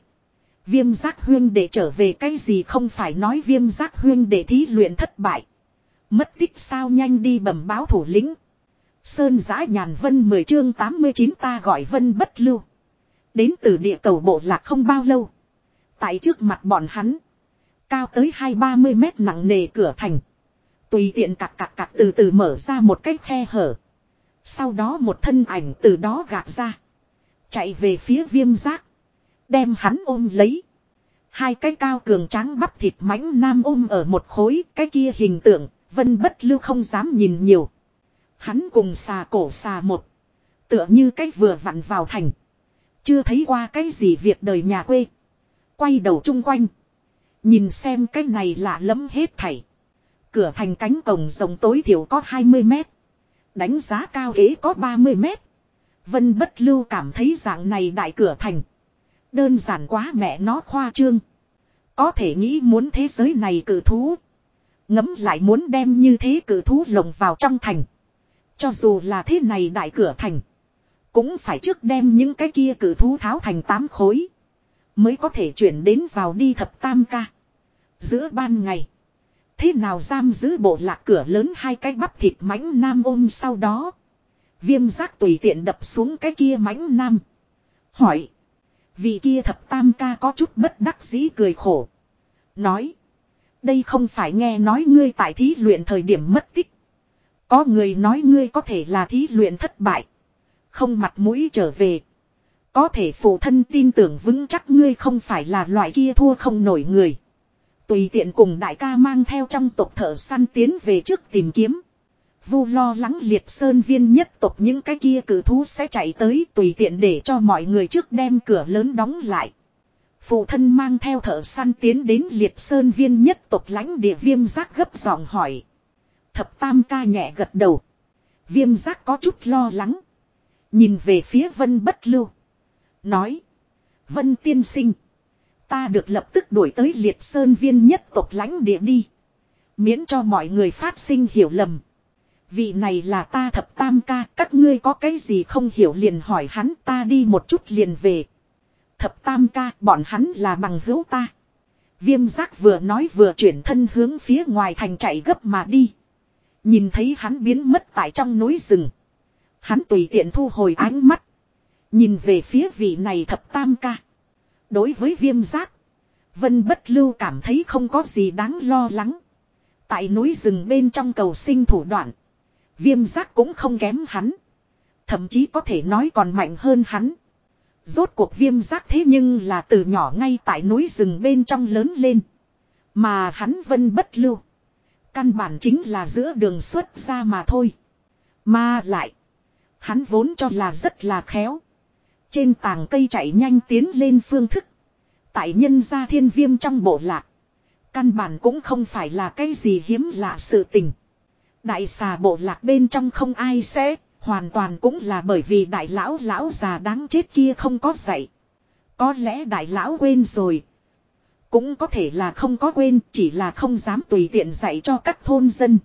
Viêm giác huyên đệ trở về cái gì không phải nói viêm giác huyên đệ thí luyện thất bại. Mất tích sao nhanh đi bẩm báo thủ lĩnh. Sơn giã nhàn vân 10 chương 89 ta gọi vân bất lưu. Đến từ địa cầu bộ lạc không bao lâu. Tại trước mặt bọn hắn. Cao tới hai ba mươi mét nặng nề cửa thành. Tùy tiện cặc cặc cặc từ từ mở ra một cái khe hở. Sau đó một thân ảnh từ đó gạt ra. Chạy về phía viêm giác. Đem hắn ôm lấy. Hai cái cao cường trắng bắp thịt mãnh nam ôm ở một khối. Cái kia hình tượng. Vân bất lưu không dám nhìn nhiều. Hắn cùng xà cổ xà một. Tựa như cái vừa vặn vào thành. Chưa thấy qua cái gì việc đời nhà quê. Quay đầu chung quanh. Nhìn xem cái này lạ lẫm hết thảy. Cửa thành cánh cổng rộng tối thiểu có 20 mét. Đánh giá cao ghế có 30 mét. Vân bất lưu cảm thấy dạng này đại cửa thành. Đơn giản quá mẹ nó khoa trương. Có thể nghĩ muốn thế giới này cử thú. Ngấm lại muốn đem như thế cử thú lồng vào trong thành. Cho dù là thế này đại cửa thành. Cũng phải trước đem những cái kia cử thú tháo thành tám khối. Mới có thể chuyển đến vào đi thập tam ca. Giữa ban ngày. Thế nào giam giữ bộ lạc cửa lớn hai cái bắp thịt mãnh nam ôm sau đó. Viêm giác tùy tiện đập xuống cái kia mãnh nam. Hỏi. Vì kia thập tam ca có chút bất đắc dĩ cười khổ. Nói. Đây không phải nghe nói ngươi tại thí luyện thời điểm mất tích. Có người nói ngươi có thể là thí luyện thất bại. Không mặt mũi trở về. Có thể phụ thân tin tưởng vững chắc ngươi không phải là loại kia thua không nổi người. Tùy tiện cùng đại ca mang theo trong tộc thợ săn tiến về trước tìm kiếm. Vu lo lắng liệt sơn viên nhất tộc những cái kia cử thú sẽ chạy tới tùy tiện để cho mọi người trước đem cửa lớn đóng lại. Phụ thân mang theo thợ săn tiến đến liệt sơn viên nhất tộc lãnh địa viêm giác gấp giọng hỏi. Thập tam ca nhẹ gật đầu. Viêm giác có chút lo lắng. Nhìn về phía vân bất lưu. Nói. Vân tiên sinh. Ta được lập tức đuổi tới liệt sơn viên nhất tộc lãnh địa đi. Miễn cho mọi người phát sinh hiểu lầm. Vị này là ta thập tam ca, các ngươi có cái gì không hiểu liền hỏi hắn ta đi một chút liền về. Thập tam ca, bọn hắn là bằng hữu ta. Viêm giác vừa nói vừa chuyển thân hướng phía ngoài thành chạy gấp mà đi. Nhìn thấy hắn biến mất tại trong núi rừng. Hắn tùy tiện thu hồi ánh mắt. Nhìn về phía vị này thập tam ca. Đối với viêm giác. Vân bất lưu cảm thấy không có gì đáng lo lắng. Tại núi rừng bên trong cầu sinh thủ đoạn. Viêm giác cũng không kém hắn. Thậm chí có thể nói còn mạnh hơn hắn. Rốt cuộc viêm giác thế nhưng là từ nhỏ ngay tại núi rừng bên trong lớn lên. Mà hắn vân bất lưu. Căn bản chính là giữa đường xuất ra mà thôi. Mà lại. Hắn vốn cho là rất là khéo. Trên tàng cây chạy nhanh tiến lên phương thức. Tại nhân gia thiên viêm trong bộ lạc. Căn bản cũng không phải là cái gì hiếm lạ sự tình. Đại xà bộ lạc bên trong không ai sẽ, hoàn toàn cũng là bởi vì đại lão lão già đáng chết kia không có dạy. Có lẽ đại lão quên rồi. Cũng có thể là không có quên, chỉ là không dám tùy tiện dạy cho các thôn dân.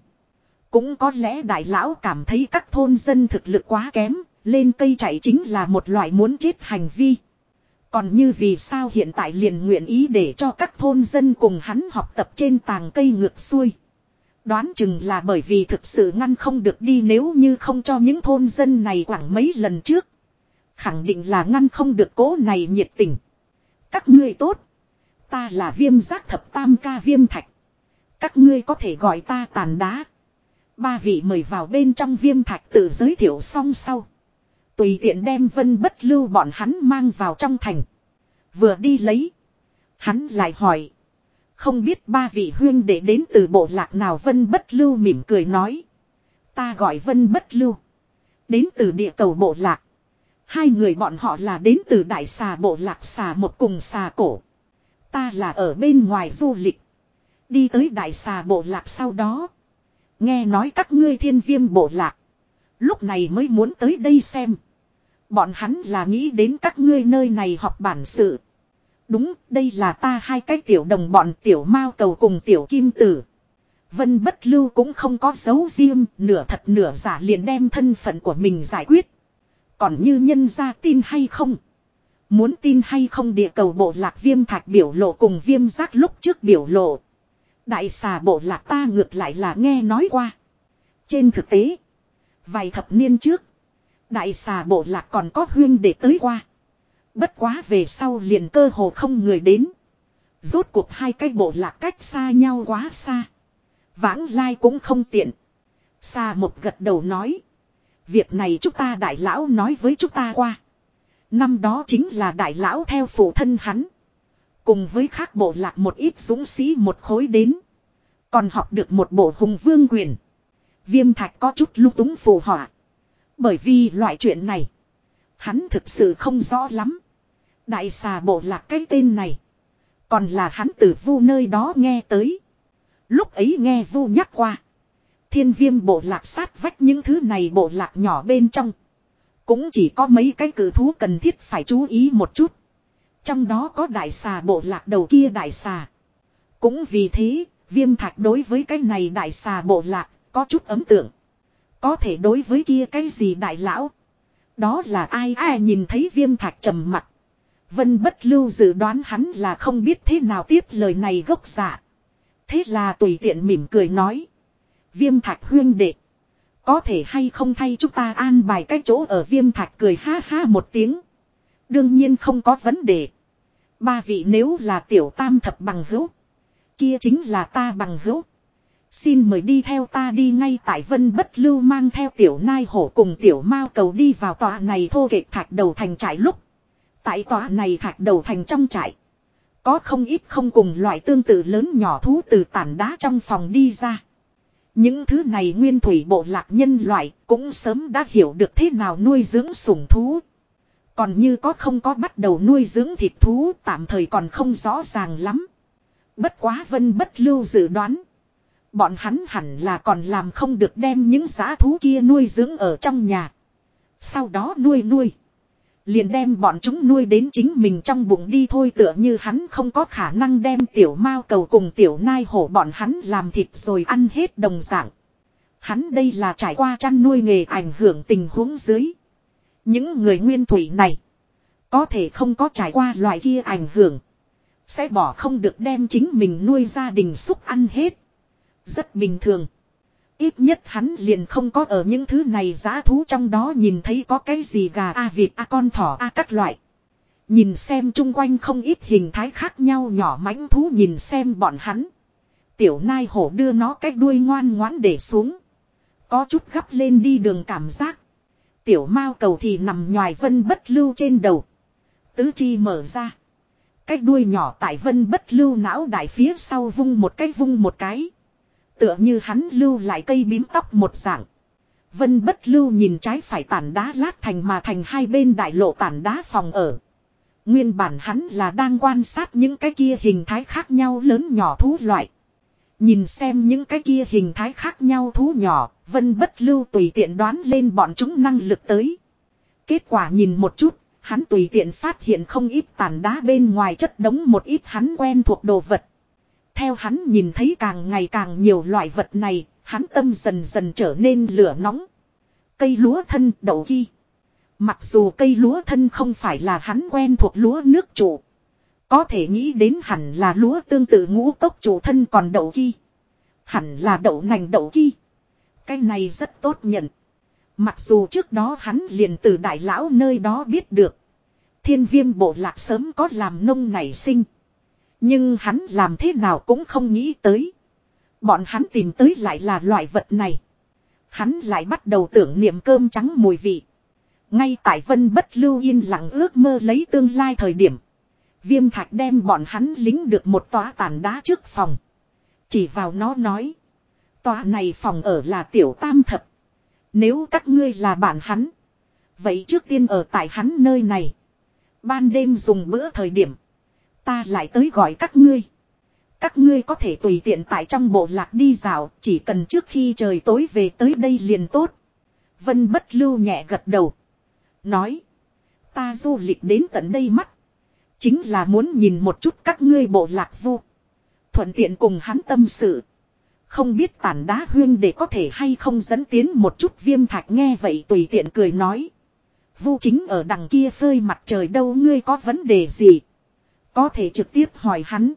Cũng có lẽ đại lão cảm thấy các thôn dân thực lực quá kém, lên cây chạy chính là một loại muốn chết hành vi. Còn như vì sao hiện tại liền nguyện ý để cho các thôn dân cùng hắn học tập trên tàng cây ngược xuôi. Đoán chừng là bởi vì thực sự ngăn không được đi nếu như không cho những thôn dân này quảng mấy lần trước. Khẳng định là ngăn không được cố này nhiệt tình. Các ngươi tốt. Ta là viêm giác thập tam ca viêm thạch. Các ngươi có thể gọi ta tàn đá. Ba vị mời vào bên trong viêm thạch tự giới thiệu xong sau. Tùy tiện đem vân bất lưu bọn hắn mang vào trong thành. Vừa đi lấy. Hắn lại hỏi. Không biết ba vị huyên để đến từ bộ lạc nào vân bất lưu mỉm cười nói. Ta gọi vân bất lưu. Đến từ địa cầu bộ lạc. Hai người bọn họ là đến từ đại xà bộ lạc xà một cùng xà cổ. Ta là ở bên ngoài du lịch. Đi tới đại xà bộ lạc sau đó. Nghe nói các ngươi thiên viêm bộ lạc. Lúc này mới muốn tới đây xem. Bọn hắn là nghĩ đến các ngươi nơi này học bản sự. Đúng, đây là ta hai cái tiểu đồng bọn tiểu mao cầu cùng tiểu kim tử. Vân bất lưu cũng không có dấu riêng, nửa thật nửa giả liền đem thân phận của mình giải quyết. Còn như nhân ra tin hay không? Muốn tin hay không địa cầu bộ lạc viêm thạch biểu lộ cùng viêm giác lúc trước biểu lộ. Đại xà bộ lạc ta ngược lại là nghe nói qua. Trên thực tế, vài thập niên trước, đại xà bộ lạc còn có huyên để tới qua. Bất quá về sau liền cơ hồ không người đến. Rốt cuộc hai cái bộ lạc cách xa nhau quá xa. Vãng lai cũng không tiện. Xa một gật đầu nói. Việc này chúng ta đại lão nói với chúng ta qua. Năm đó chính là đại lão theo phụ thân hắn. Cùng với khác bộ lạc một ít dũng sĩ một khối đến. Còn học được một bộ hùng vương quyền. Viêm thạch có chút lung túng phù họa. Bởi vì loại chuyện này. Hắn thực sự không rõ lắm. Đại xà bộ lạc cái tên này. Còn là hắn từ vu nơi đó nghe tới. Lúc ấy nghe vu nhắc qua. Thiên viêm bộ lạc sát vách những thứ này bộ lạc nhỏ bên trong. Cũng chỉ có mấy cái cử thú cần thiết phải chú ý một chút. Trong đó có đại xà bộ lạc đầu kia đại xà. cũng vì thế, viêm thạch đối với cái này đại xà bộ lạc, có chút ấm tượng. Có thể đối với kia cái gì đại lão. Đó là ai ai nhìn thấy viêm thạch trầm mặt. Vân bất lưu dự đoán hắn là không biết thế nào tiếp lời này gốc giả. Thế là tùy tiện mỉm cười nói. Viêm thạch huyên đệ. Có thể hay không thay chúng ta an bài cái chỗ ở viêm thạch cười ha ha một tiếng. Đương nhiên không có vấn đề. Ba vị nếu là tiểu tam thập bằng hữu. Kia chính là ta bằng hữu. Xin mời đi theo ta đi ngay tại vân bất lưu mang theo tiểu nai hổ cùng tiểu mao cầu đi vào tòa này thô kệch thạch đầu thành trại lúc. Tại tòa này thạch đầu thành trong trại. Có không ít không cùng loại tương tự lớn nhỏ thú từ tản đá trong phòng đi ra. Những thứ này nguyên thủy bộ lạc nhân loại cũng sớm đã hiểu được thế nào nuôi dưỡng sủng thú. Còn như có không có bắt đầu nuôi dưỡng thịt thú tạm thời còn không rõ ràng lắm. Bất quá vân bất lưu dự đoán. Bọn hắn hẳn là còn làm không được đem những giá thú kia nuôi dưỡng ở trong nhà. Sau đó nuôi nuôi. Liền đem bọn chúng nuôi đến chính mình trong bụng đi thôi tựa như hắn không có khả năng đem tiểu mao cầu cùng tiểu nai hổ bọn hắn làm thịt rồi ăn hết đồng dạng. Hắn đây là trải qua chăn nuôi nghề ảnh hưởng tình huống dưới. Những người nguyên thủy này. Có thể không có trải qua loại kia ảnh hưởng. Sẽ bỏ không được đem chính mình nuôi gia đình xúc ăn hết. Rất bình thường. Ít nhất hắn liền không có ở những thứ này giá thú trong đó nhìn thấy có cái gì gà a à, vịt a con thỏ a các loại. Nhìn xem chung quanh không ít hình thái khác nhau nhỏ mãnh thú nhìn xem bọn hắn. Tiểu nai hổ đưa nó cái đuôi ngoan ngoãn để xuống. Có chút gấp lên đi đường cảm giác. Tiểu mao cầu thì nằm nhòi vân bất lưu trên đầu. Tứ chi mở ra. Cái đuôi nhỏ tại vân bất lưu não đại phía sau vung một cái vung một cái. Tựa như hắn lưu lại cây bím tóc một dạng. Vân bất lưu nhìn trái phải tản đá lát thành mà thành hai bên đại lộ tản đá phòng ở. Nguyên bản hắn là đang quan sát những cái kia hình thái khác nhau lớn nhỏ thú loại. Nhìn xem những cái kia hình thái khác nhau thú nhỏ, vân bất lưu tùy tiện đoán lên bọn chúng năng lực tới. Kết quả nhìn một chút, hắn tùy tiện phát hiện không ít tàn đá bên ngoài chất đống một ít hắn quen thuộc đồ vật. Theo hắn nhìn thấy càng ngày càng nhiều loại vật này, hắn tâm dần dần trở nên lửa nóng. Cây lúa thân đậu ghi. Mặc dù cây lúa thân không phải là hắn quen thuộc lúa nước chủ. Có thể nghĩ đến hẳn là lúa tương tự ngũ cốc chủ thân còn đậu ghi. Hẳn là đậu nành đậu ghi. Cái này rất tốt nhận. Mặc dù trước đó hắn liền từ đại lão nơi đó biết được. Thiên viêm bộ lạc sớm có làm nông nảy sinh. Nhưng hắn làm thế nào cũng không nghĩ tới. Bọn hắn tìm tới lại là loại vật này. Hắn lại bắt đầu tưởng niệm cơm trắng mùi vị. Ngay tại vân bất lưu yên lặng ước mơ lấy tương lai thời điểm. Viêm thạch đem bọn hắn lính được một tòa tàn đá trước phòng. Chỉ vào nó nói. Tòa này phòng ở là tiểu tam thập. Nếu các ngươi là bạn hắn. Vậy trước tiên ở tại hắn nơi này. Ban đêm dùng bữa thời điểm. Ta lại tới gọi các ngươi. Các ngươi có thể tùy tiện tại trong bộ lạc đi dạo. Chỉ cần trước khi trời tối về tới đây liền tốt. Vân bất lưu nhẹ gật đầu. Nói. Ta du lịch đến tận đây mắt. Chính là muốn nhìn một chút các ngươi bộ lạc vu. Thuận tiện cùng hắn tâm sự. Không biết tản đá huyên để có thể hay không dẫn tiến một chút viêm thạch nghe vậy tùy tiện cười nói. Vu chính ở đằng kia phơi mặt trời đâu, ngươi có vấn đề gì. Có thể trực tiếp hỏi hắn.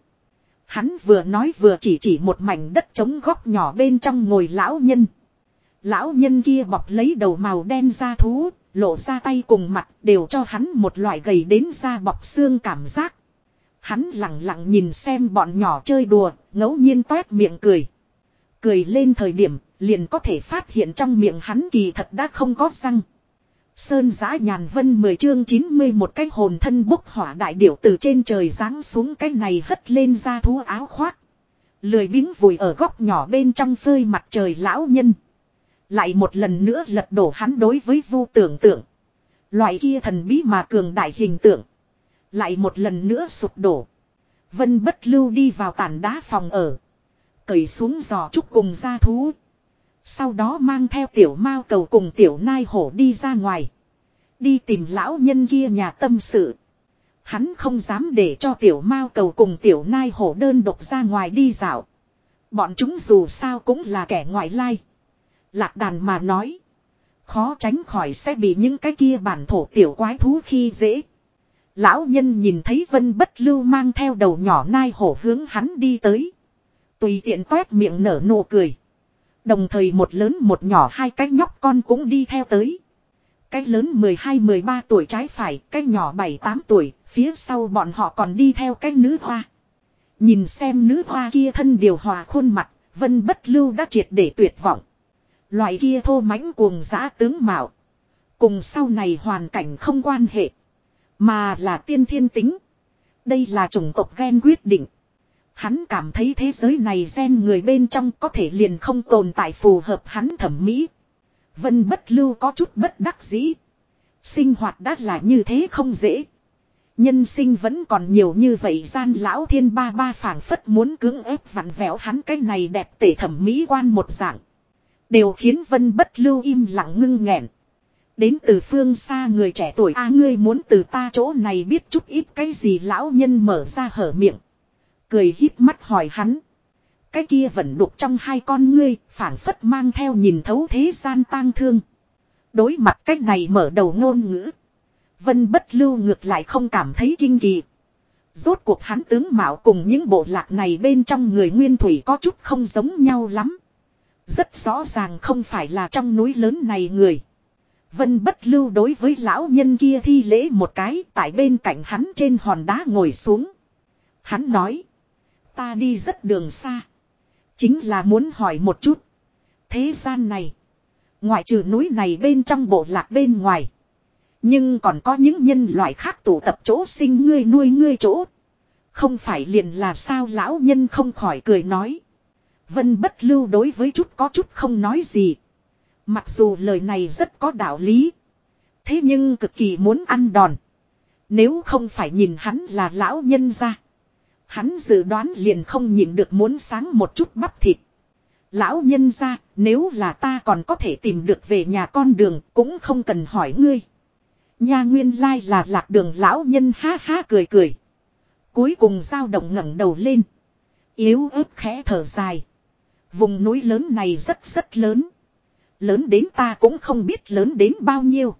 Hắn vừa nói vừa chỉ chỉ một mảnh đất trống góc nhỏ bên trong ngồi lão nhân. Lão nhân kia bọc lấy đầu màu đen da thú, lộ ra tay cùng mặt đều cho hắn một loại gầy đến da bọc xương cảm giác. Hắn lặng lặng nhìn xem bọn nhỏ chơi đùa, ngẫu nhiên toét miệng cười. Cười lên thời điểm, liền có thể phát hiện trong miệng hắn kỳ thật đã không có răng. Sơn giã nhàn vân 10 chương 90 một cái hồn thân bốc hỏa đại điểu từ trên trời giáng xuống cái này hất lên ra thú áo khoác. Lười biếng vùi ở góc nhỏ bên trong phơi mặt trời lão nhân. Lại một lần nữa lật đổ hắn đối với vu tưởng tượng. Loại kia thần bí mà cường đại hình tượng. Lại một lần nữa sụp đổ. Vân bất lưu đi vào tàn đá phòng ở. Cởi xuống giò trúc cùng ra thú. Sau đó mang theo tiểu mao cầu cùng tiểu nai hổ đi ra ngoài. Đi tìm lão nhân kia nhà tâm sự. Hắn không dám để cho tiểu mao cầu cùng tiểu nai hổ đơn độc ra ngoài đi dạo. Bọn chúng dù sao cũng là kẻ ngoại lai. Lạc đàn mà nói. Khó tránh khỏi sẽ bị những cái kia bản thổ tiểu quái thú khi dễ. Lão nhân nhìn thấy vân bất lưu mang theo đầu nhỏ nai hổ hướng hắn đi tới. Tùy tiện toét miệng nở nụ cười. Đồng thời một lớn một nhỏ hai cái nhóc con cũng đi theo tới. Cái lớn 12-13 tuổi trái phải, cái nhỏ 7-8 tuổi, phía sau bọn họ còn đi theo cái nữ hoa. Nhìn xem nữ hoa kia thân điều hòa khuôn mặt, vân bất lưu đã triệt để tuyệt vọng. Loại kia thô mãnh cuồng giã tướng mạo. Cùng sau này hoàn cảnh không quan hệ. Mà là tiên thiên tính. Đây là chủng tộc ghen quyết định. Hắn cảm thấy thế giới này gen người bên trong có thể liền không tồn tại phù hợp hắn thẩm mỹ. Vân bất lưu có chút bất đắc dĩ. Sinh hoạt đã là như thế không dễ. Nhân sinh vẫn còn nhiều như vậy gian lão thiên ba ba phảng phất muốn cưỡng ép vặn vẹo hắn cái này đẹp tể thẩm mỹ quan một dạng. Đều khiến vân bất lưu im lặng ngưng nghẹn. Đến từ phương xa người trẻ tuổi, a, ngươi muốn từ ta chỗ này biết chút ít cái gì lão nhân mở ra hở miệng. Cười híp mắt hỏi hắn. Cái kia vẫn đục trong hai con ngươi, phản phất mang theo nhìn thấu thế gian tang thương. Đối mặt cách này mở đầu ngôn ngữ. Vân bất lưu ngược lại không cảm thấy kinh kỳ. Rốt cuộc hắn tướng mạo cùng những bộ lạc này bên trong người nguyên thủy có chút không giống nhau lắm. Rất rõ ràng không phải là trong núi lớn này người. Vân bất lưu đối với lão nhân kia thi lễ một cái tại bên cạnh hắn trên hòn đá ngồi xuống. Hắn nói. Ta đi rất đường xa. Chính là muốn hỏi một chút. Thế gian này. Ngoại trừ núi này bên trong bộ lạc bên ngoài. Nhưng còn có những nhân loại khác tụ tập chỗ sinh ngươi nuôi ngươi chỗ. Không phải liền là sao lão nhân không khỏi cười nói. Vân bất lưu đối với chút có chút không nói gì. Mặc dù lời này rất có đạo lý. Thế nhưng cực kỳ muốn ăn đòn. Nếu không phải nhìn hắn là lão nhân ra. Hắn dự đoán liền không nhìn được muốn sáng một chút bắp thịt. Lão nhân ra, nếu là ta còn có thể tìm được về nhà con đường, cũng không cần hỏi ngươi. Nha nguyên lai là lạc đường lão nhân ha ha cười cười. Cuối cùng dao động ngẩng đầu lên. Yếu ớt khẽ thở dài. Vùng núi lớn này rất rất lớn. Lớn đến ta cũng không biết lớn đến bao nhiêu.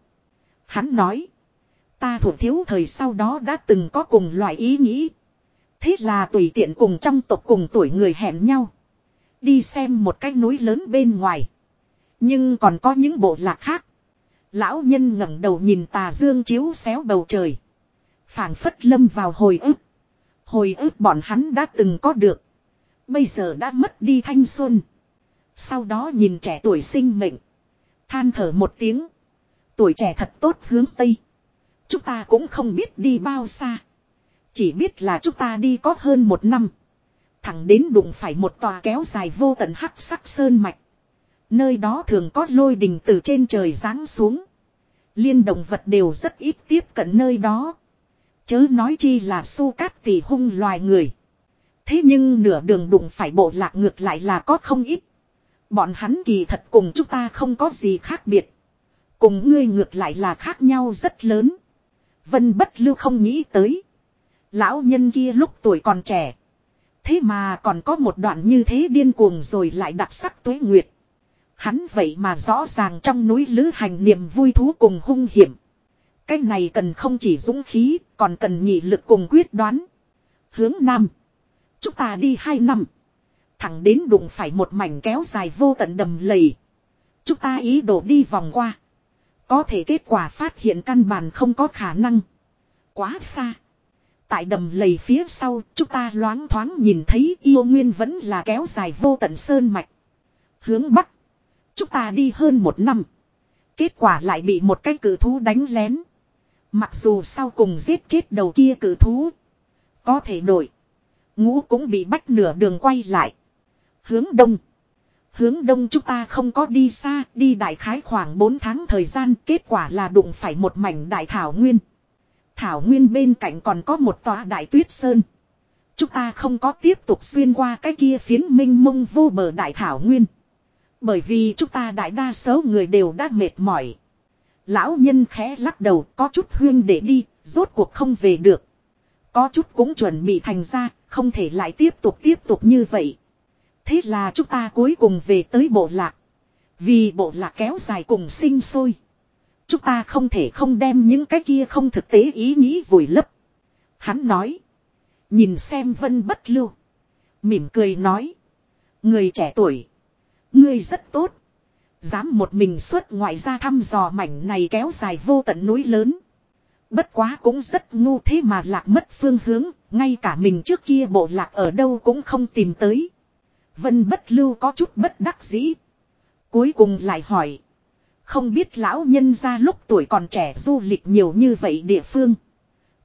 Hắn nói. Ta thuộc thiếu thời sau đó đã từng có cùng loại ý nghĩ. Thế là tùy tiện cùng trong tộc cùng tuổi người hẹn nhau. Đi xem một cái núi lớn bên ngoài. Nhưng còn có những bộ lạc khác. Lão nhân ngẩng đầu nhìn tà dương chiếu xéo bầu trời. phảng phất lâm vào hồi ức. Hồi ức bọn hắn đã từng có được. Bây giờ đã mất đi thanh xuân. Sau đó nhìn trẻ tuổi sinh mệnh. Than thở một tiếng. Tuổi trẻ thật tốt hướng Tây. Chúng ta cũng không biết đi bao xa. Chỉ biết là chúng ta đi có hơn một năm. Thẳng đến đụng phải một tòa kéo dài vô tận hắc sắc sơn mạch. Nơi đó thường có lôi đình từ trên trời giáng xuống. Liên động vật đều rất ít tiếp cận nơi đó. Chớ nói chi là su cát tỷ hung loài người. Thế nhưng nửa đường đụng phải bộ lạc ngược lại là có không ít. Bọn hắn kỳ thật cùng chúng ta không có gì khác biệt. Cùng ngươi ngược lại là khác nhau rất lớn. Vân bất lưu không nghĩ tới. Lão nhân kia lúc tuổi còn trẻ. Thế mà còn có một đoạn như thế điên cuồng rồi lại đặc sắc tuế nguyệt. Hắn vậy mà rõ ràng trong núi lữ hành niềm vui thú cùng hung hiểm. Cái này cần không chỉ dũng khí, còn cần nhị lực cùng quyết đoán. Hướng Nam. Chúng ta đi hai năm. Thẳng đến đụng phải một mảnh kéo dài vô tận đầm lầy. Chúng ta ý đồ đi vòng qua. Có thể kết quả phát hiện căn bản không có khả năng. Quá xa. Tại đầm lầy phía sau, chúng ta loáng thoáng nhìn thấy yêu nguyên vẫn là kéo dài vô tận sơn mạch. Hướng Bắc. Chúng ta đi hơn một năm. Kết quả lại bị một cái cử thú đánh lén. Mặc dù sau cùng giết chết đầu kia cử thú. Có thể đổi. Ngũ cũng bị bách nửa đường quay lại. Hướng đông. Hướng đông chúng ta không có đi xa, đi đại khái khoảng 4 tháng thời gian, kết quả là đụng phải một mảnh đại thảo nguyên. Thảo nguyên bên cạnh còn có một tòa đại tuyết sơn. Chúng ta không có tiếp tục xuyên qua cái kia phiến minh mông vô bờ đại thảo nguyên. Bởi vì chúng ta đại đa số người đều đã mệt mỏi. Lão nhân khẽ lắc đầu có chút huyên để đi, rốt cuộc không về được. Có chút cũng chuẩn bị thành ra, không thể lại tiếp tục tiếp tục như vậy. Thế là chúng ta cuối cùng về tới bộ lạc. Vì bộ lạc kéo dài cùng sinh sôi. Chúng ta không thể không đem những cái kia không thực tế ý nghĩ vùi lấp. Hắn nói. Nhìn xem vân bất lưu. Mỉm cười nói. Người trẻ tuổi. Ngươi rất tốt. Dám một mình xuất ngoại ra thăm dò mảnh này kéo dài vô tận núi lớn. Bất quá cũng rất ngu thế mà lạc mất phương hướng, ngay cả mình trước kia bộ lạc ở đâu cũng không tìm tới. Vân bất lưu có chút bất đắc dĩ. Cuối cùng lại hỏi. Không biết lão nhân ra lúc tuổi còn trẻ du lịch nhiều như vậy địa phương.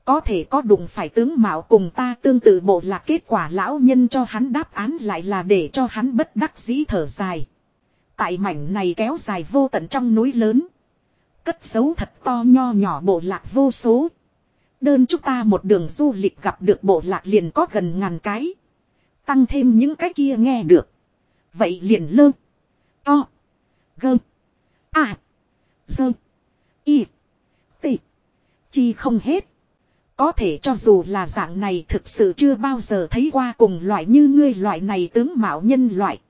Có thể có đụng phải tướng mạo cùng ta tương tự bộ lạc kết quả lão nhân cho hắn đáp án lại là để cho hắn bất đắc dĩ thở dài. Tại mảnh này kéo dài vô tận trong núi lớn. Cất dấu thật to nho nhỏ bộ lạc vô số. Đơn chúng ta một đường du lịch gặp được bộ lạc liền có gần ngàn cái. Tăng thêm những cái kia nghe được. Vậy liền lơ. To. Gơm. À. Dơ. Y. Tị. Chi không hết. Có thể cho dù là dạng này thực sự chưa bao giờ thấy qua cùng loại như ngươi loại này tướng mạo nhân loại.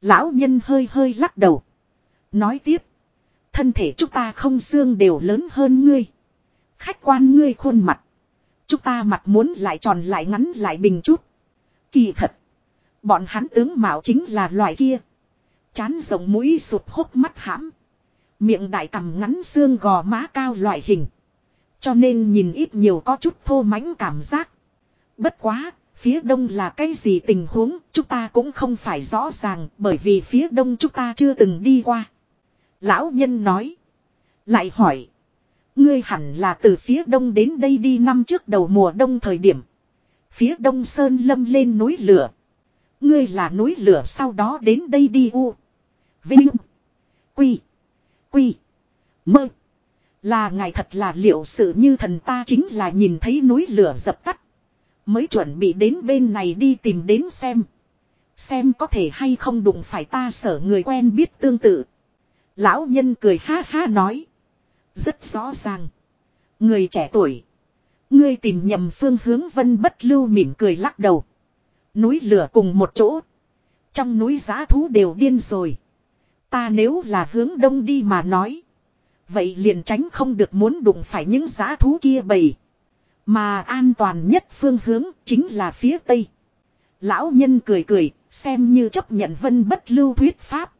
Lão nhân hơi hơi lắc đầu. Nói tiếp. Thân thể chúng ta không xương đều lớn hơn ngươi. Khách quan ngươi khuôn mặt. Chúng ta mặt muốn lại tròn lại ngắn lại bình chút. Kỳ thật. Bọn hắn tướng mạo chính là loại kia. Chán rộng mũi sụt hốc mắt hãm. Miệng đại cằm ngắn xương gò má cao loại hình. Cho nên nhìn ít nhiều có chút thô mánh cảm giác. Bất quá, phía đông là cái gì tình huống chúng ta cũng không phải rõ ràng bởi vì phía đông chúng ta chưa từng đi qua. Lão nhân nói. Lại hỏi. Ngươi hẳn là từ phía đông đến đây đi năm trước đầu mùa đông thời điểm. Phía đông sơn lâm lên núi lửa. Ngươi là núi lửa sau đó đến đây đi u. Vinh. Quy. Quy. Mơ. Là ngài thật là liệu sự như thần ta chính là nhìn thấy núi lửa dập tắt. Mới chuẩn bị đến bên này đi tìm đến xem. Xem có thể hay không đụng phải ta sở người quen biết tương tự. Lão nhân cười ha ha nói. Rất rõ ràng. Người trẻ tuổi. Ngươi tìm nhầm phương hướng vân bất lưu mỉm cười lắc đầu. Núi lửa cùng một chỗ. Trong núi giá thú đều điên rồi. Ta nếu là hướng đông đi mà nói. Vậy liền tránh không được muốn đụng phải những giá thú kia bầy. Mà an toàn nhất phương hướng chính là phía tây. Lão nhân cười cười, xem như chấp nhận vân bất lưu thuyết pháp.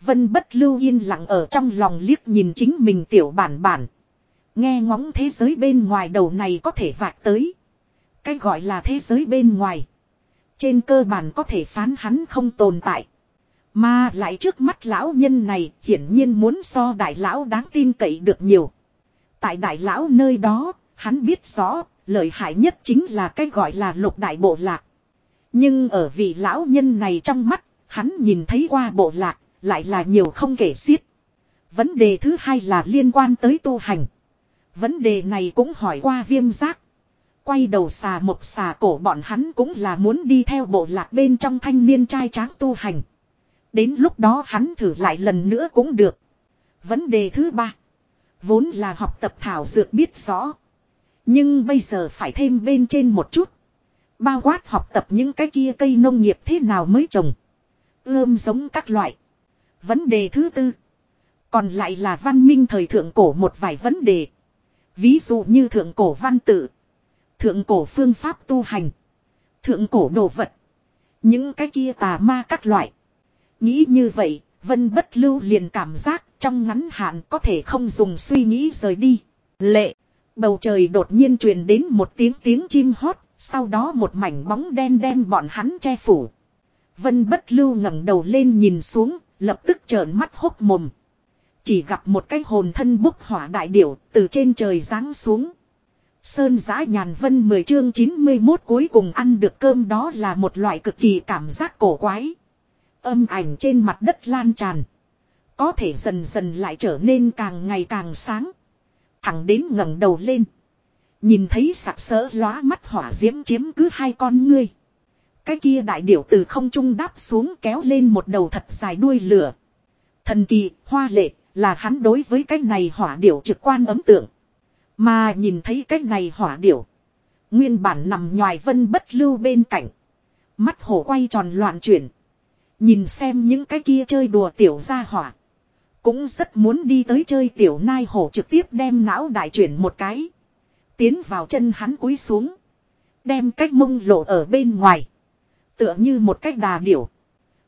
Vân bất lưu yên lặng ở trong lòng liếc nhìn chính mình tiểu bản bản. Nghe ngóng thế giới bên ngoài đầu này có thể vạch tới. Cái gọi là thế giới bên ngoài. Trên cơ bản có thể phán hắn không tồn tại. Mà lại trước mắt lão nhân này hiển nhiên muốn so đại lão đáng tin cậy được nhiều. Tại đại lão nơi đó, hắn biết rõ, lợi hại nhất chính là cái gọi là lục đại bộ lạc. Nhưng ở vị lão nhân này trong mắt, hắn nhìn thấy qua bộ lạc, lại là nhiều không kể xiết. Vấn đề thứ hai là liên quan tới tu hành. Vấn đề này cũng hỏi qua viêm giác. Quay đầu xà một xà cổ bọn hắn cũng là muốn đi theo bộ lạc bên trong thanh niên trai tráng tu hành. Đến lúc đó hắn thử lại lần nữa cũng được. Vấn đề thứ ba. Vốn là học tập thảo dược biết rõ. Nhưng bây giờ phải thêm bên trên một chút. Bao quát học tập những cái kia cây nông nghiệp thế nào mới trồng. Ươm giống các loại. Vấn đề thứ tư. Còn lại là văn minh thời thượng cổ một vài vấn đề. Ví dụ như thượng cổ văn tự. Thượng cổ phương pháp tu hành. Thượng cổ đồ vật. Những cái kia tà ma các loại. Nghĩ như vậy, Vân Bất Lưu liền cảm giác trong ngắn hạn có thể không dùng suy nghĩ rời đi. Lệ, bầu trời đột nhiên truyền đến một tiếng tiếng chim hót, sau đó một mảnh bóng đen đem bọn hắn che phủ. Vân Bất Lưu ngẩng đầu lên nhìn xuống, lập tức trợn mắt hốc mồm. Chỉ gặp một cái hồn thân bốc hỏa đại điểu từ trên trời giáng xuống. Sơn giã nhàn vân 10 chương 91 cuối cùng ăn được cơm đó là một loại cực kỳ cảm giác cổ quái. Âm ảnh trên mặt đất lan tràn. Có thể dần dần lại trở nên càng ngày càng sáng. Thẳng đến ngẩng đầu lên. Nhìn thấy sặc sỡ lóa mắt hỏa diễm chiếm cứ hai con ngươi. Cái kia đại điểu từ không trung đáp xuống kéo lên một đầu thật dài đuôi lửa. Thần kỳ, hoa lệ, là hắn đối với cái này hỏa điểu trực quan ấm tượng. Mà nhìn thấy cái này hỏa điểu. Nguyên bản nằm nhòi vân bất lưu bên cạnh. Mắt hổ quay tròn loạn chuyển. Nhìn xem những cái kia chơi đùa tiểu gia hỏa. Cũng rất muốn đi tới chơi tiểu nai hổ trực tiếp đem não đại chuyển một cái. Tiến vào chân hắn cúi xuống. Đem cách mông lộ ở bên ngoài. Tựa như một cách đà điểu.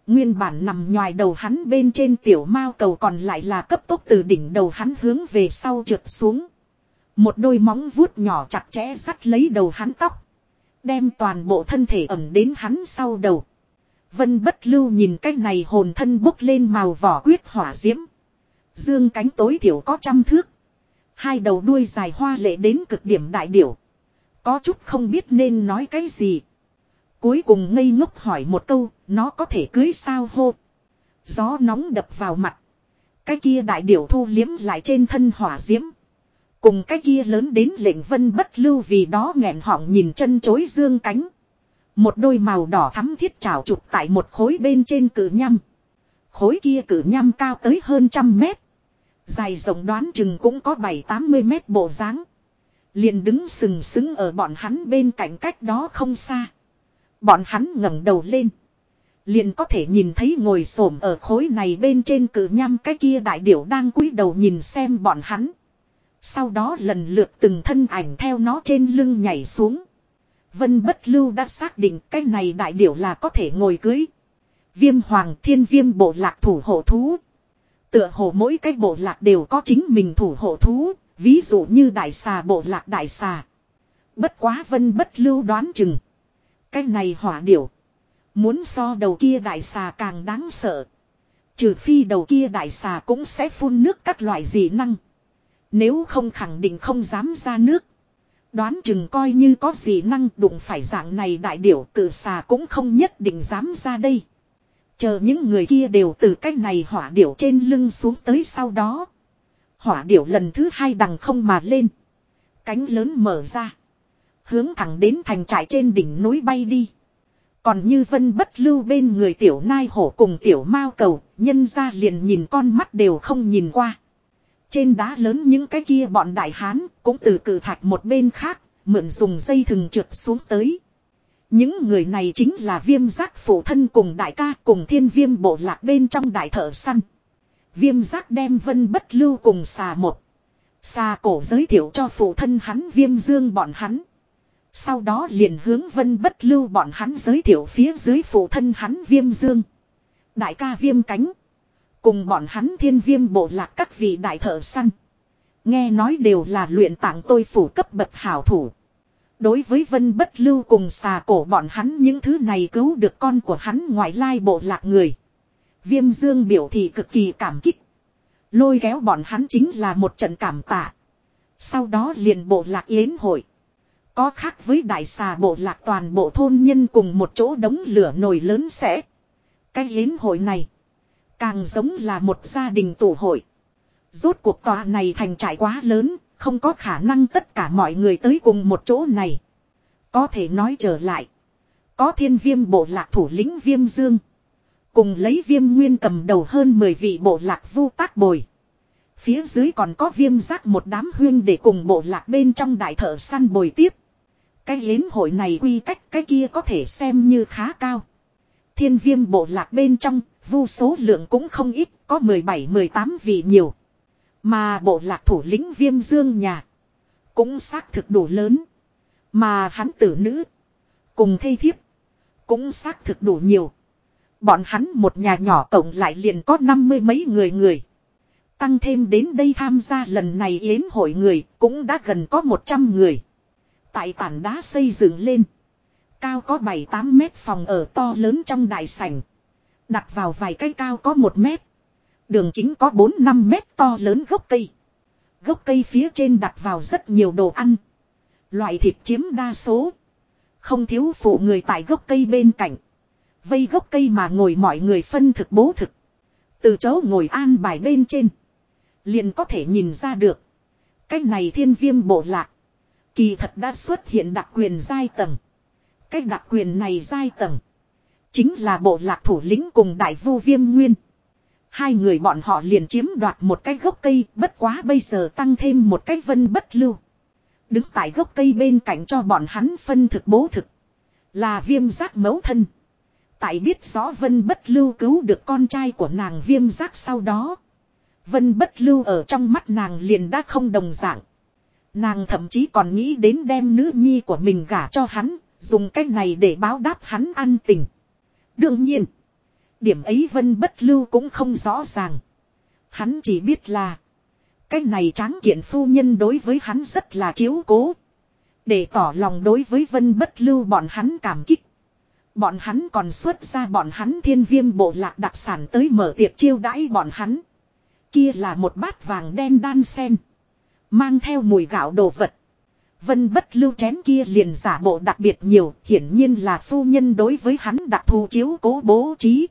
Nguyên bản nằm ngoài đầu hắn bên trên tiểu mao cầu còn lại là cấp tốc từ đỉnh đầu hắn hướng về sau trượt xuống. Một đôi móng vuốt nhỏ chặt chẽ sắt lấy đầu hắn tóc. Đem toàn bộ thân thể ẩm đến hắn sau đầu. Vân bất lưu nhìn cái này hồn thân bốc lên màu vỏ quyết hỏa diễm. Dương cánh tối thiểu có trăm thước. Hai đầu đuôi dài hoa lệ đến cực điểm đại điểu. Có chút không biết nên nói cái gì. Cuối cùng ngây ngốc hỏi một câu, nó có thể cưới sao hô. Gió nóng đập vào mặt. Cái kia đại điểu thu liếm lại trên thân hỏa diễm. Cùng cái kia lớn đến lệnh vân bất lưu vì đó nghẹn họng nhìn chân chối dương cánh. Một đôi màu đỏ thắm thiết trào trục tại một khối bên trên cử nhăm. Khối kia cử nhăm cao tới hơn trăm mét. Dài rộng đoán chừng cũng có bảy tám mươi mét bộ dáng liền đứng sừng sững ở bọn hắn bên cạnh cách đó không xa. Bọn hắn ngẩng đầu lên. Liền có thể nhìn thấy ngồi xổm ở khối này bên trên cử nhăm cái kia đại điểu đang cúi đầu nhìn xem bọn hắn. Sau đó lần lượt từng thân ảnh theo nó trên lưng nhảy xuống. Vân bất lưu đã xác định cái này đại điểu là có thể ngồi cưới. Viêm hoàng thiên viêm bộ lạc thủ hộ thú. Tựa hồ mỗi cái bộ lạc đều có chính mình thủ hộ thú, ví dụ như đại xà bộ lạc đại xà. Bất quá vân bất lưu đoán chừng. Cái này hỏa điểu. Muốn so đầu kia đại xà càng đáng sợ. Trừ phi đầu kia đại xà cũng sẽ phun nước các loại dị năng. Nếu không khẳng định không dám ra nước. Đoán chừng coi như có gì năng đụng phải dạng này đại điểu cử xà cũng không nhất định dám ra đây. Chờ những người kia đều từ cách này hỏa điểu trên lưng xuống tới sau đó. Hỏa điểu lần thứ hai đằng không mà lên. Cánh lớn mở ra. Hướng thẳng đến thành trại trên đỉnh núi bay đi. Còn như vân bất lưu bên người tiểu nai hổ cùng tiểu mao cầu, nhân ra liền nhìn con mắt đều không nhìn qua. Trên đá lớn những cái kia bọn đại hán cũng từ cử thạch một bên khác, mượn dùng dây thừng trượt xuống tới. Những người này chính là viêm giác phụ thân cùng đại ca cùng thiên viêm bộ lạc bên trong đại thợ săn. Viêm giác đem vân bất lưu cùng xà một. Xà cổ giới thiệu cho phụ thân hắn viêm dương bọn hắn. Sau đó liền hướng vân bất lưu bọn hắn giới thiệu phía dưới phụ thân hắn viêm dương. Đại ca viêm cánh. Cùng bọn hắn thiên viêm bộ lạc các vị đại thợ săn. Nghe nói đều là luyện tạng tôi phủ cấp bậc hảo thủ. Đối với vân bất lưu cùng xà cổ bọn hắn, những thứ này cứu được con của hắn ngoại lai bộ lạc người. Viêm dương biểu thị cực kỳ cảm kích. Lôi kéo bọn hắn chính là một trận cảm tạ. Sau đó liền bộ lạc yến hội. Có khác với đại xà bộ lạc toàn bộ thôn nhân cùng một chỗ đống lửa nồi lớn sẽ. Cái yến hội này. Càng giống là một gia đình tổ hội. Rốt cuộc tòa này thành trải quá lớn. Không có khả năng tất cả mọi người tới cùng một chỗ này. Có thể nói trở lại. Có thiên viêm bộ lạc thủ lĩnh viêm dương. Cùng lấy viêm nguyên cầm đầu hơn 10 vị bộ lạc vu tác bồi. Phía dưới còn có viêm giác một đám huyên để cùng bộ lạc bên trong đại thợ săn bồi tiếp. Cái yến hội này quy cách cái kia có thể xem như khá cao. Thiên viêm bộ lạc bên trong, vu số lượng cũng không ít, có 17-18 vị nhiều. Mà bộ lạc thủ lĩnh viêm dương nhà, cũng xác thực đủ lớn. Mà hắn tử nữ, cùng thây thiếp, cũng xác thực đủ nhiều. Bọn hắn một nhà nhỏ cộng lại liền có năm mươi mấy người người. Tăng thêm đến đây tham gia lần này yến hội người cũng đã gần có một trăm người. Tại tảng đá xây dựng lên. Cao có bảy tám mét phòng ở to lớn trong đại sảnh. Đặt vào vài cây cao có một mét. Đường chính có bốn năm mét to lớn gốc cây. Gốc cây phía trên đặt vào rất nhiều đồ ăn. Loại thịt chiếm đa số. Không thiếu phụ người tại gốc cây bên cạnh. Vây gốc cây mà ngồi mọi người phân thực bố thực. Từ chỗ ngồi an bài bên trên. Liền có thể nhìn ra được. cách này thiên viêm bộ lạc. Kỳ thật đã xuất hiện đặc quyền giai tầng. Cái đặc quyền này giai tầng. Chính là bộ lạc thủ lĩnh cùng đại vu viêm nguyên. Hai người bọn họ liền chiếm đoạt một cái gốc cây bất quá bây giờ tăng thêm một cái vân bất lưu. Đứng tại gốc cây bên cạnh cho bọn hắn phân thực bố thực. Là viêm giác mấu thân. Tại biết rõ Vân Bất Lưu cứu được con trai của nàng viêm giác sau đó. Vân Bất Lưu ở trong mắt nàng liền đã không đồng dạng. Nàng thậm chí còn nghĩ đến đem nữ nhi của mình gả cho hắn, dùng cách này để báo đáp hắn an tình. Đương nhiên, điểm ấy Vân Bất Lưu cũng không rõ ràng. Hắn chỉ biết là, cái này tráng kiện phu nhân đối với hắn rất là chiếu cố. Để tỏ lòng đối với Vân Bất Lưu bọn hắn cảm kích. Bọn hắn còn xuất ra bọn hắn thiên viêm bộ lạc đặc sản tới mở tiệc chiêu đãi bọn hắn. Kia là một bát vàng đen đan sen. Mang theo mùi gạo đồ vật. Vân bất lưu chén kia liền giả bộ đặc biệt nhiều, hiển nhiên là phu nhân đối với hắn đặc thù chiếu cố bố trí.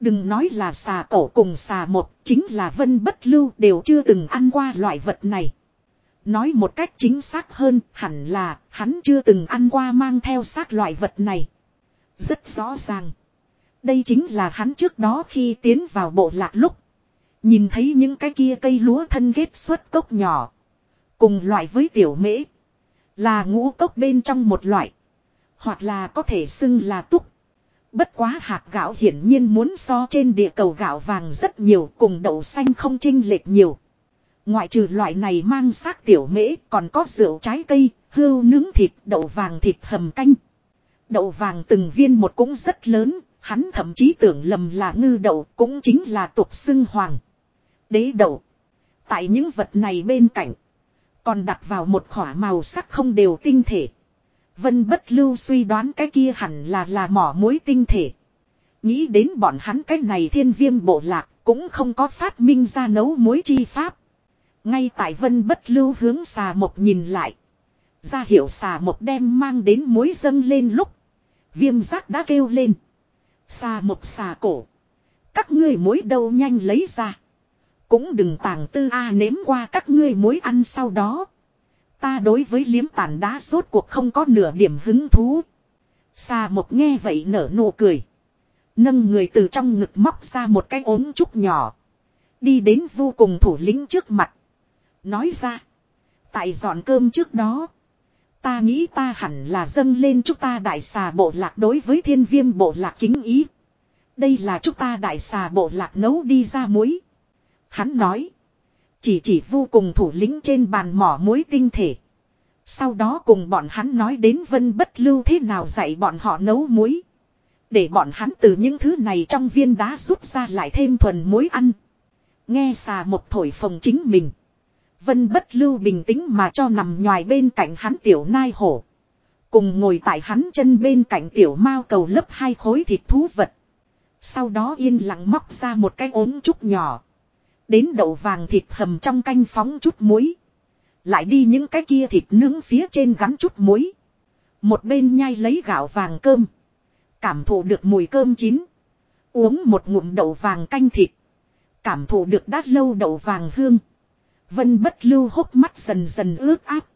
Đừng nói là xà cổ cùng xà một, chính là vân bất lưu đều chưa từng ăn qua loại vật này. Nói một cách chính xác hơn, hẳn là hắn chưa từng ăn qua mang theo xác loại vật này. Rất rõ ràng. Đây chính là hắn trước đó khi tiến vào bộ lạc lúc. Nhìn thấy những cái kia cây lúa thân ghét xuất cốc nhỏ. Cùng loại với tiểu mễ. Là ngũ cốc bên trong một loại. Hoặc là có thể xưng là túc. Bất quá hạt gạo hiển nhiên muốn so trên địa cầu gạo vàng rất nhiều cùng đậu xanh không chênh lệch nhiều. Ngoại trừ loại này mang xác tiểu mễ còn có rượu trái cây, hưu nướng thịt, đậu vàng thịt hầm canh. Đậu vàng từng viên một cũng rất lớn, hắn thậm chí tưởng lầm là ngư đậu cũng chính là tục xưng hoàng. Đế đậu. Tại những vật này bên cạnh. Còn đặt vào một khỏa màu sắc không đều tinh thể. Vân bất lưu suy đoán cái kia hẳn là là mỏ muối tinh thể. Nghĩ đến bọn hắn cái này thiên viêm bộ lạc cũng không có phát minh ra nấu muối chi pháp. Ngay tại vân bất lưu hướng xà một nhìn lại. Ra hiểu xà một đem mang đến muối dâng lên lúc. Viêm giác đã kêu lên. Xà một xà cổ. Các ngươi muối đâu nhanh lấy ra. Cũng đừng tàng tư a nếm qua các ngươi mối ăn sau đó. Ta đối với liếm tàn đá rốt cuộc không có nửa điểm hứng thú. xa một nghe vậy nở nụ cười. Nâng người từ trong ngực móc ra một cái ốm trúc nhỏ. Đi đến vô cùng thủ lĩnh trước mặt. Nói ra. Tại dọn cơm trước đó. Ta nghĩ ta hẳn là dâng lên chúng ta đại xà bộ lạc đối với thiên viêm bộ lạc kính ý. Đây là chúng ta đại xà bộ lạc nấu đi ra muối. Hắn nói. Chỉ chỉ vô cùng thủ lĩnh trên bàn mỏ muối tinh thể. Sau đó cùng bọn hắn nói đến vân bất lưu thế nào dạy bọn họ nấu muối. Để bọn hắn từ những thứ này trong viên đá rút ra lại thêm thuần muối ăn. Nghe xà một thổi phồng chính mình. Vân bất lưu bình tĩnh mà cho nằm nhòi bên cạnh hắn tiểu nai hổ. Cùng ngồi tại hắn chân bên cạnh tiểu mao cầu lấp hai khối thịt thú vật. Sau đó yên lặng móc ra một cái ốm trúc nhỏ. Đến đậu vàng thịt hầm trong canh phóng chút muối. Lại đi những cái kia thịt nướng phía trên gắn chút muối. Một bên nhai lấy gạo vàng cơm. Cảm thụ được mùi cơm chín. Uống một ngụm đậu vàng canh thịt. Cảm thụ được đát lâu đậu vàng hương. Vân bất lưu hốc mắt dần dần ướt áp.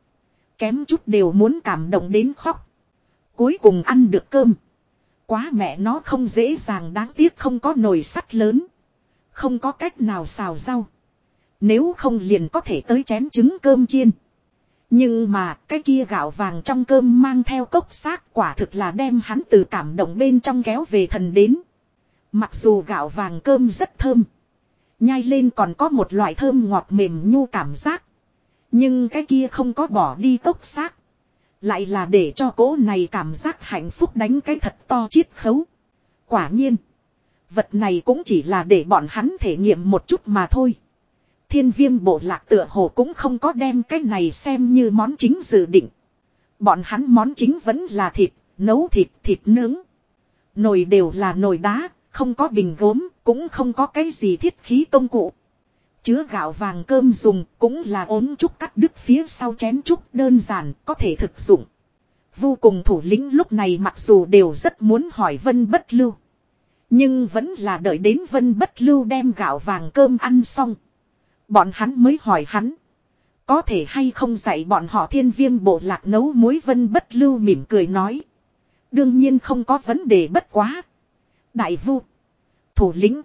Kém chút đều muốn cảm động đến khóc. Cuối cùng ăn được cơm. Quá mẹ nó không dễ dàng, đáng tiếc không có nồi sắt lớn. Không có cách nào xào rau. Nếu không liền có thể tới chén trứng cơm chiên. Nhưng mà, cái kia gạo vàng trong cơm mang theo cốc xác quả thực là đem hắn từ cảm động bên trong kéo về thần đến. Mặc dù gạo vàng cơm rất thơm. Nhai lên còn có một loại thơm ngọt mềm nhu cảm giác. Nhưng cái kia không có bỏ đi cốc xác. Lại là để cho cố này cảm giác hạnh phúc đánh cái thật to chiết khấu. Quả nhiên. Vật này cũng chỉ là để bọn hắn thể nghiệm một chút mà thôi. Thiên viêm bộ lạc tựa hồ cũng không có đem cái này xem như món chính dự định. Bọn hắn món chính vẫn là thịt, nấu thịt, thịt nướng. Nồi đều là nồi đá, không có bình gốm, cũng không có cái gì thiết khí công cụ. Chứa gạo vàng cơm dùng cũng là ốm trúc cắt đứt phía sau chén trúc đơn giản có thể thực dụng. Vô cùng thủ lĩnh lúc này mặc dù đều rất muốn hỏi vân bất lưu. Nhưng vẫn là đợi đến vân bất lưu đem gạo vàng cơm ăn xong. Bọn hắn mới hỏi hắn. Có thể hay không dạy bọn họ thiên viêm bộ lạc nấu muối vân bất lưu mỉm cười nói. Đương nhiên không có vấn đề bất quá. Đại vu. Thủ lĩnh.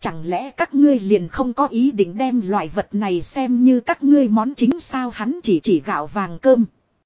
Chẳng lẽ các ngươi liền không có ý định đem loại vật này xem như các ngươi món chính sao hắn chỉ chỉ gạo vàng cơm.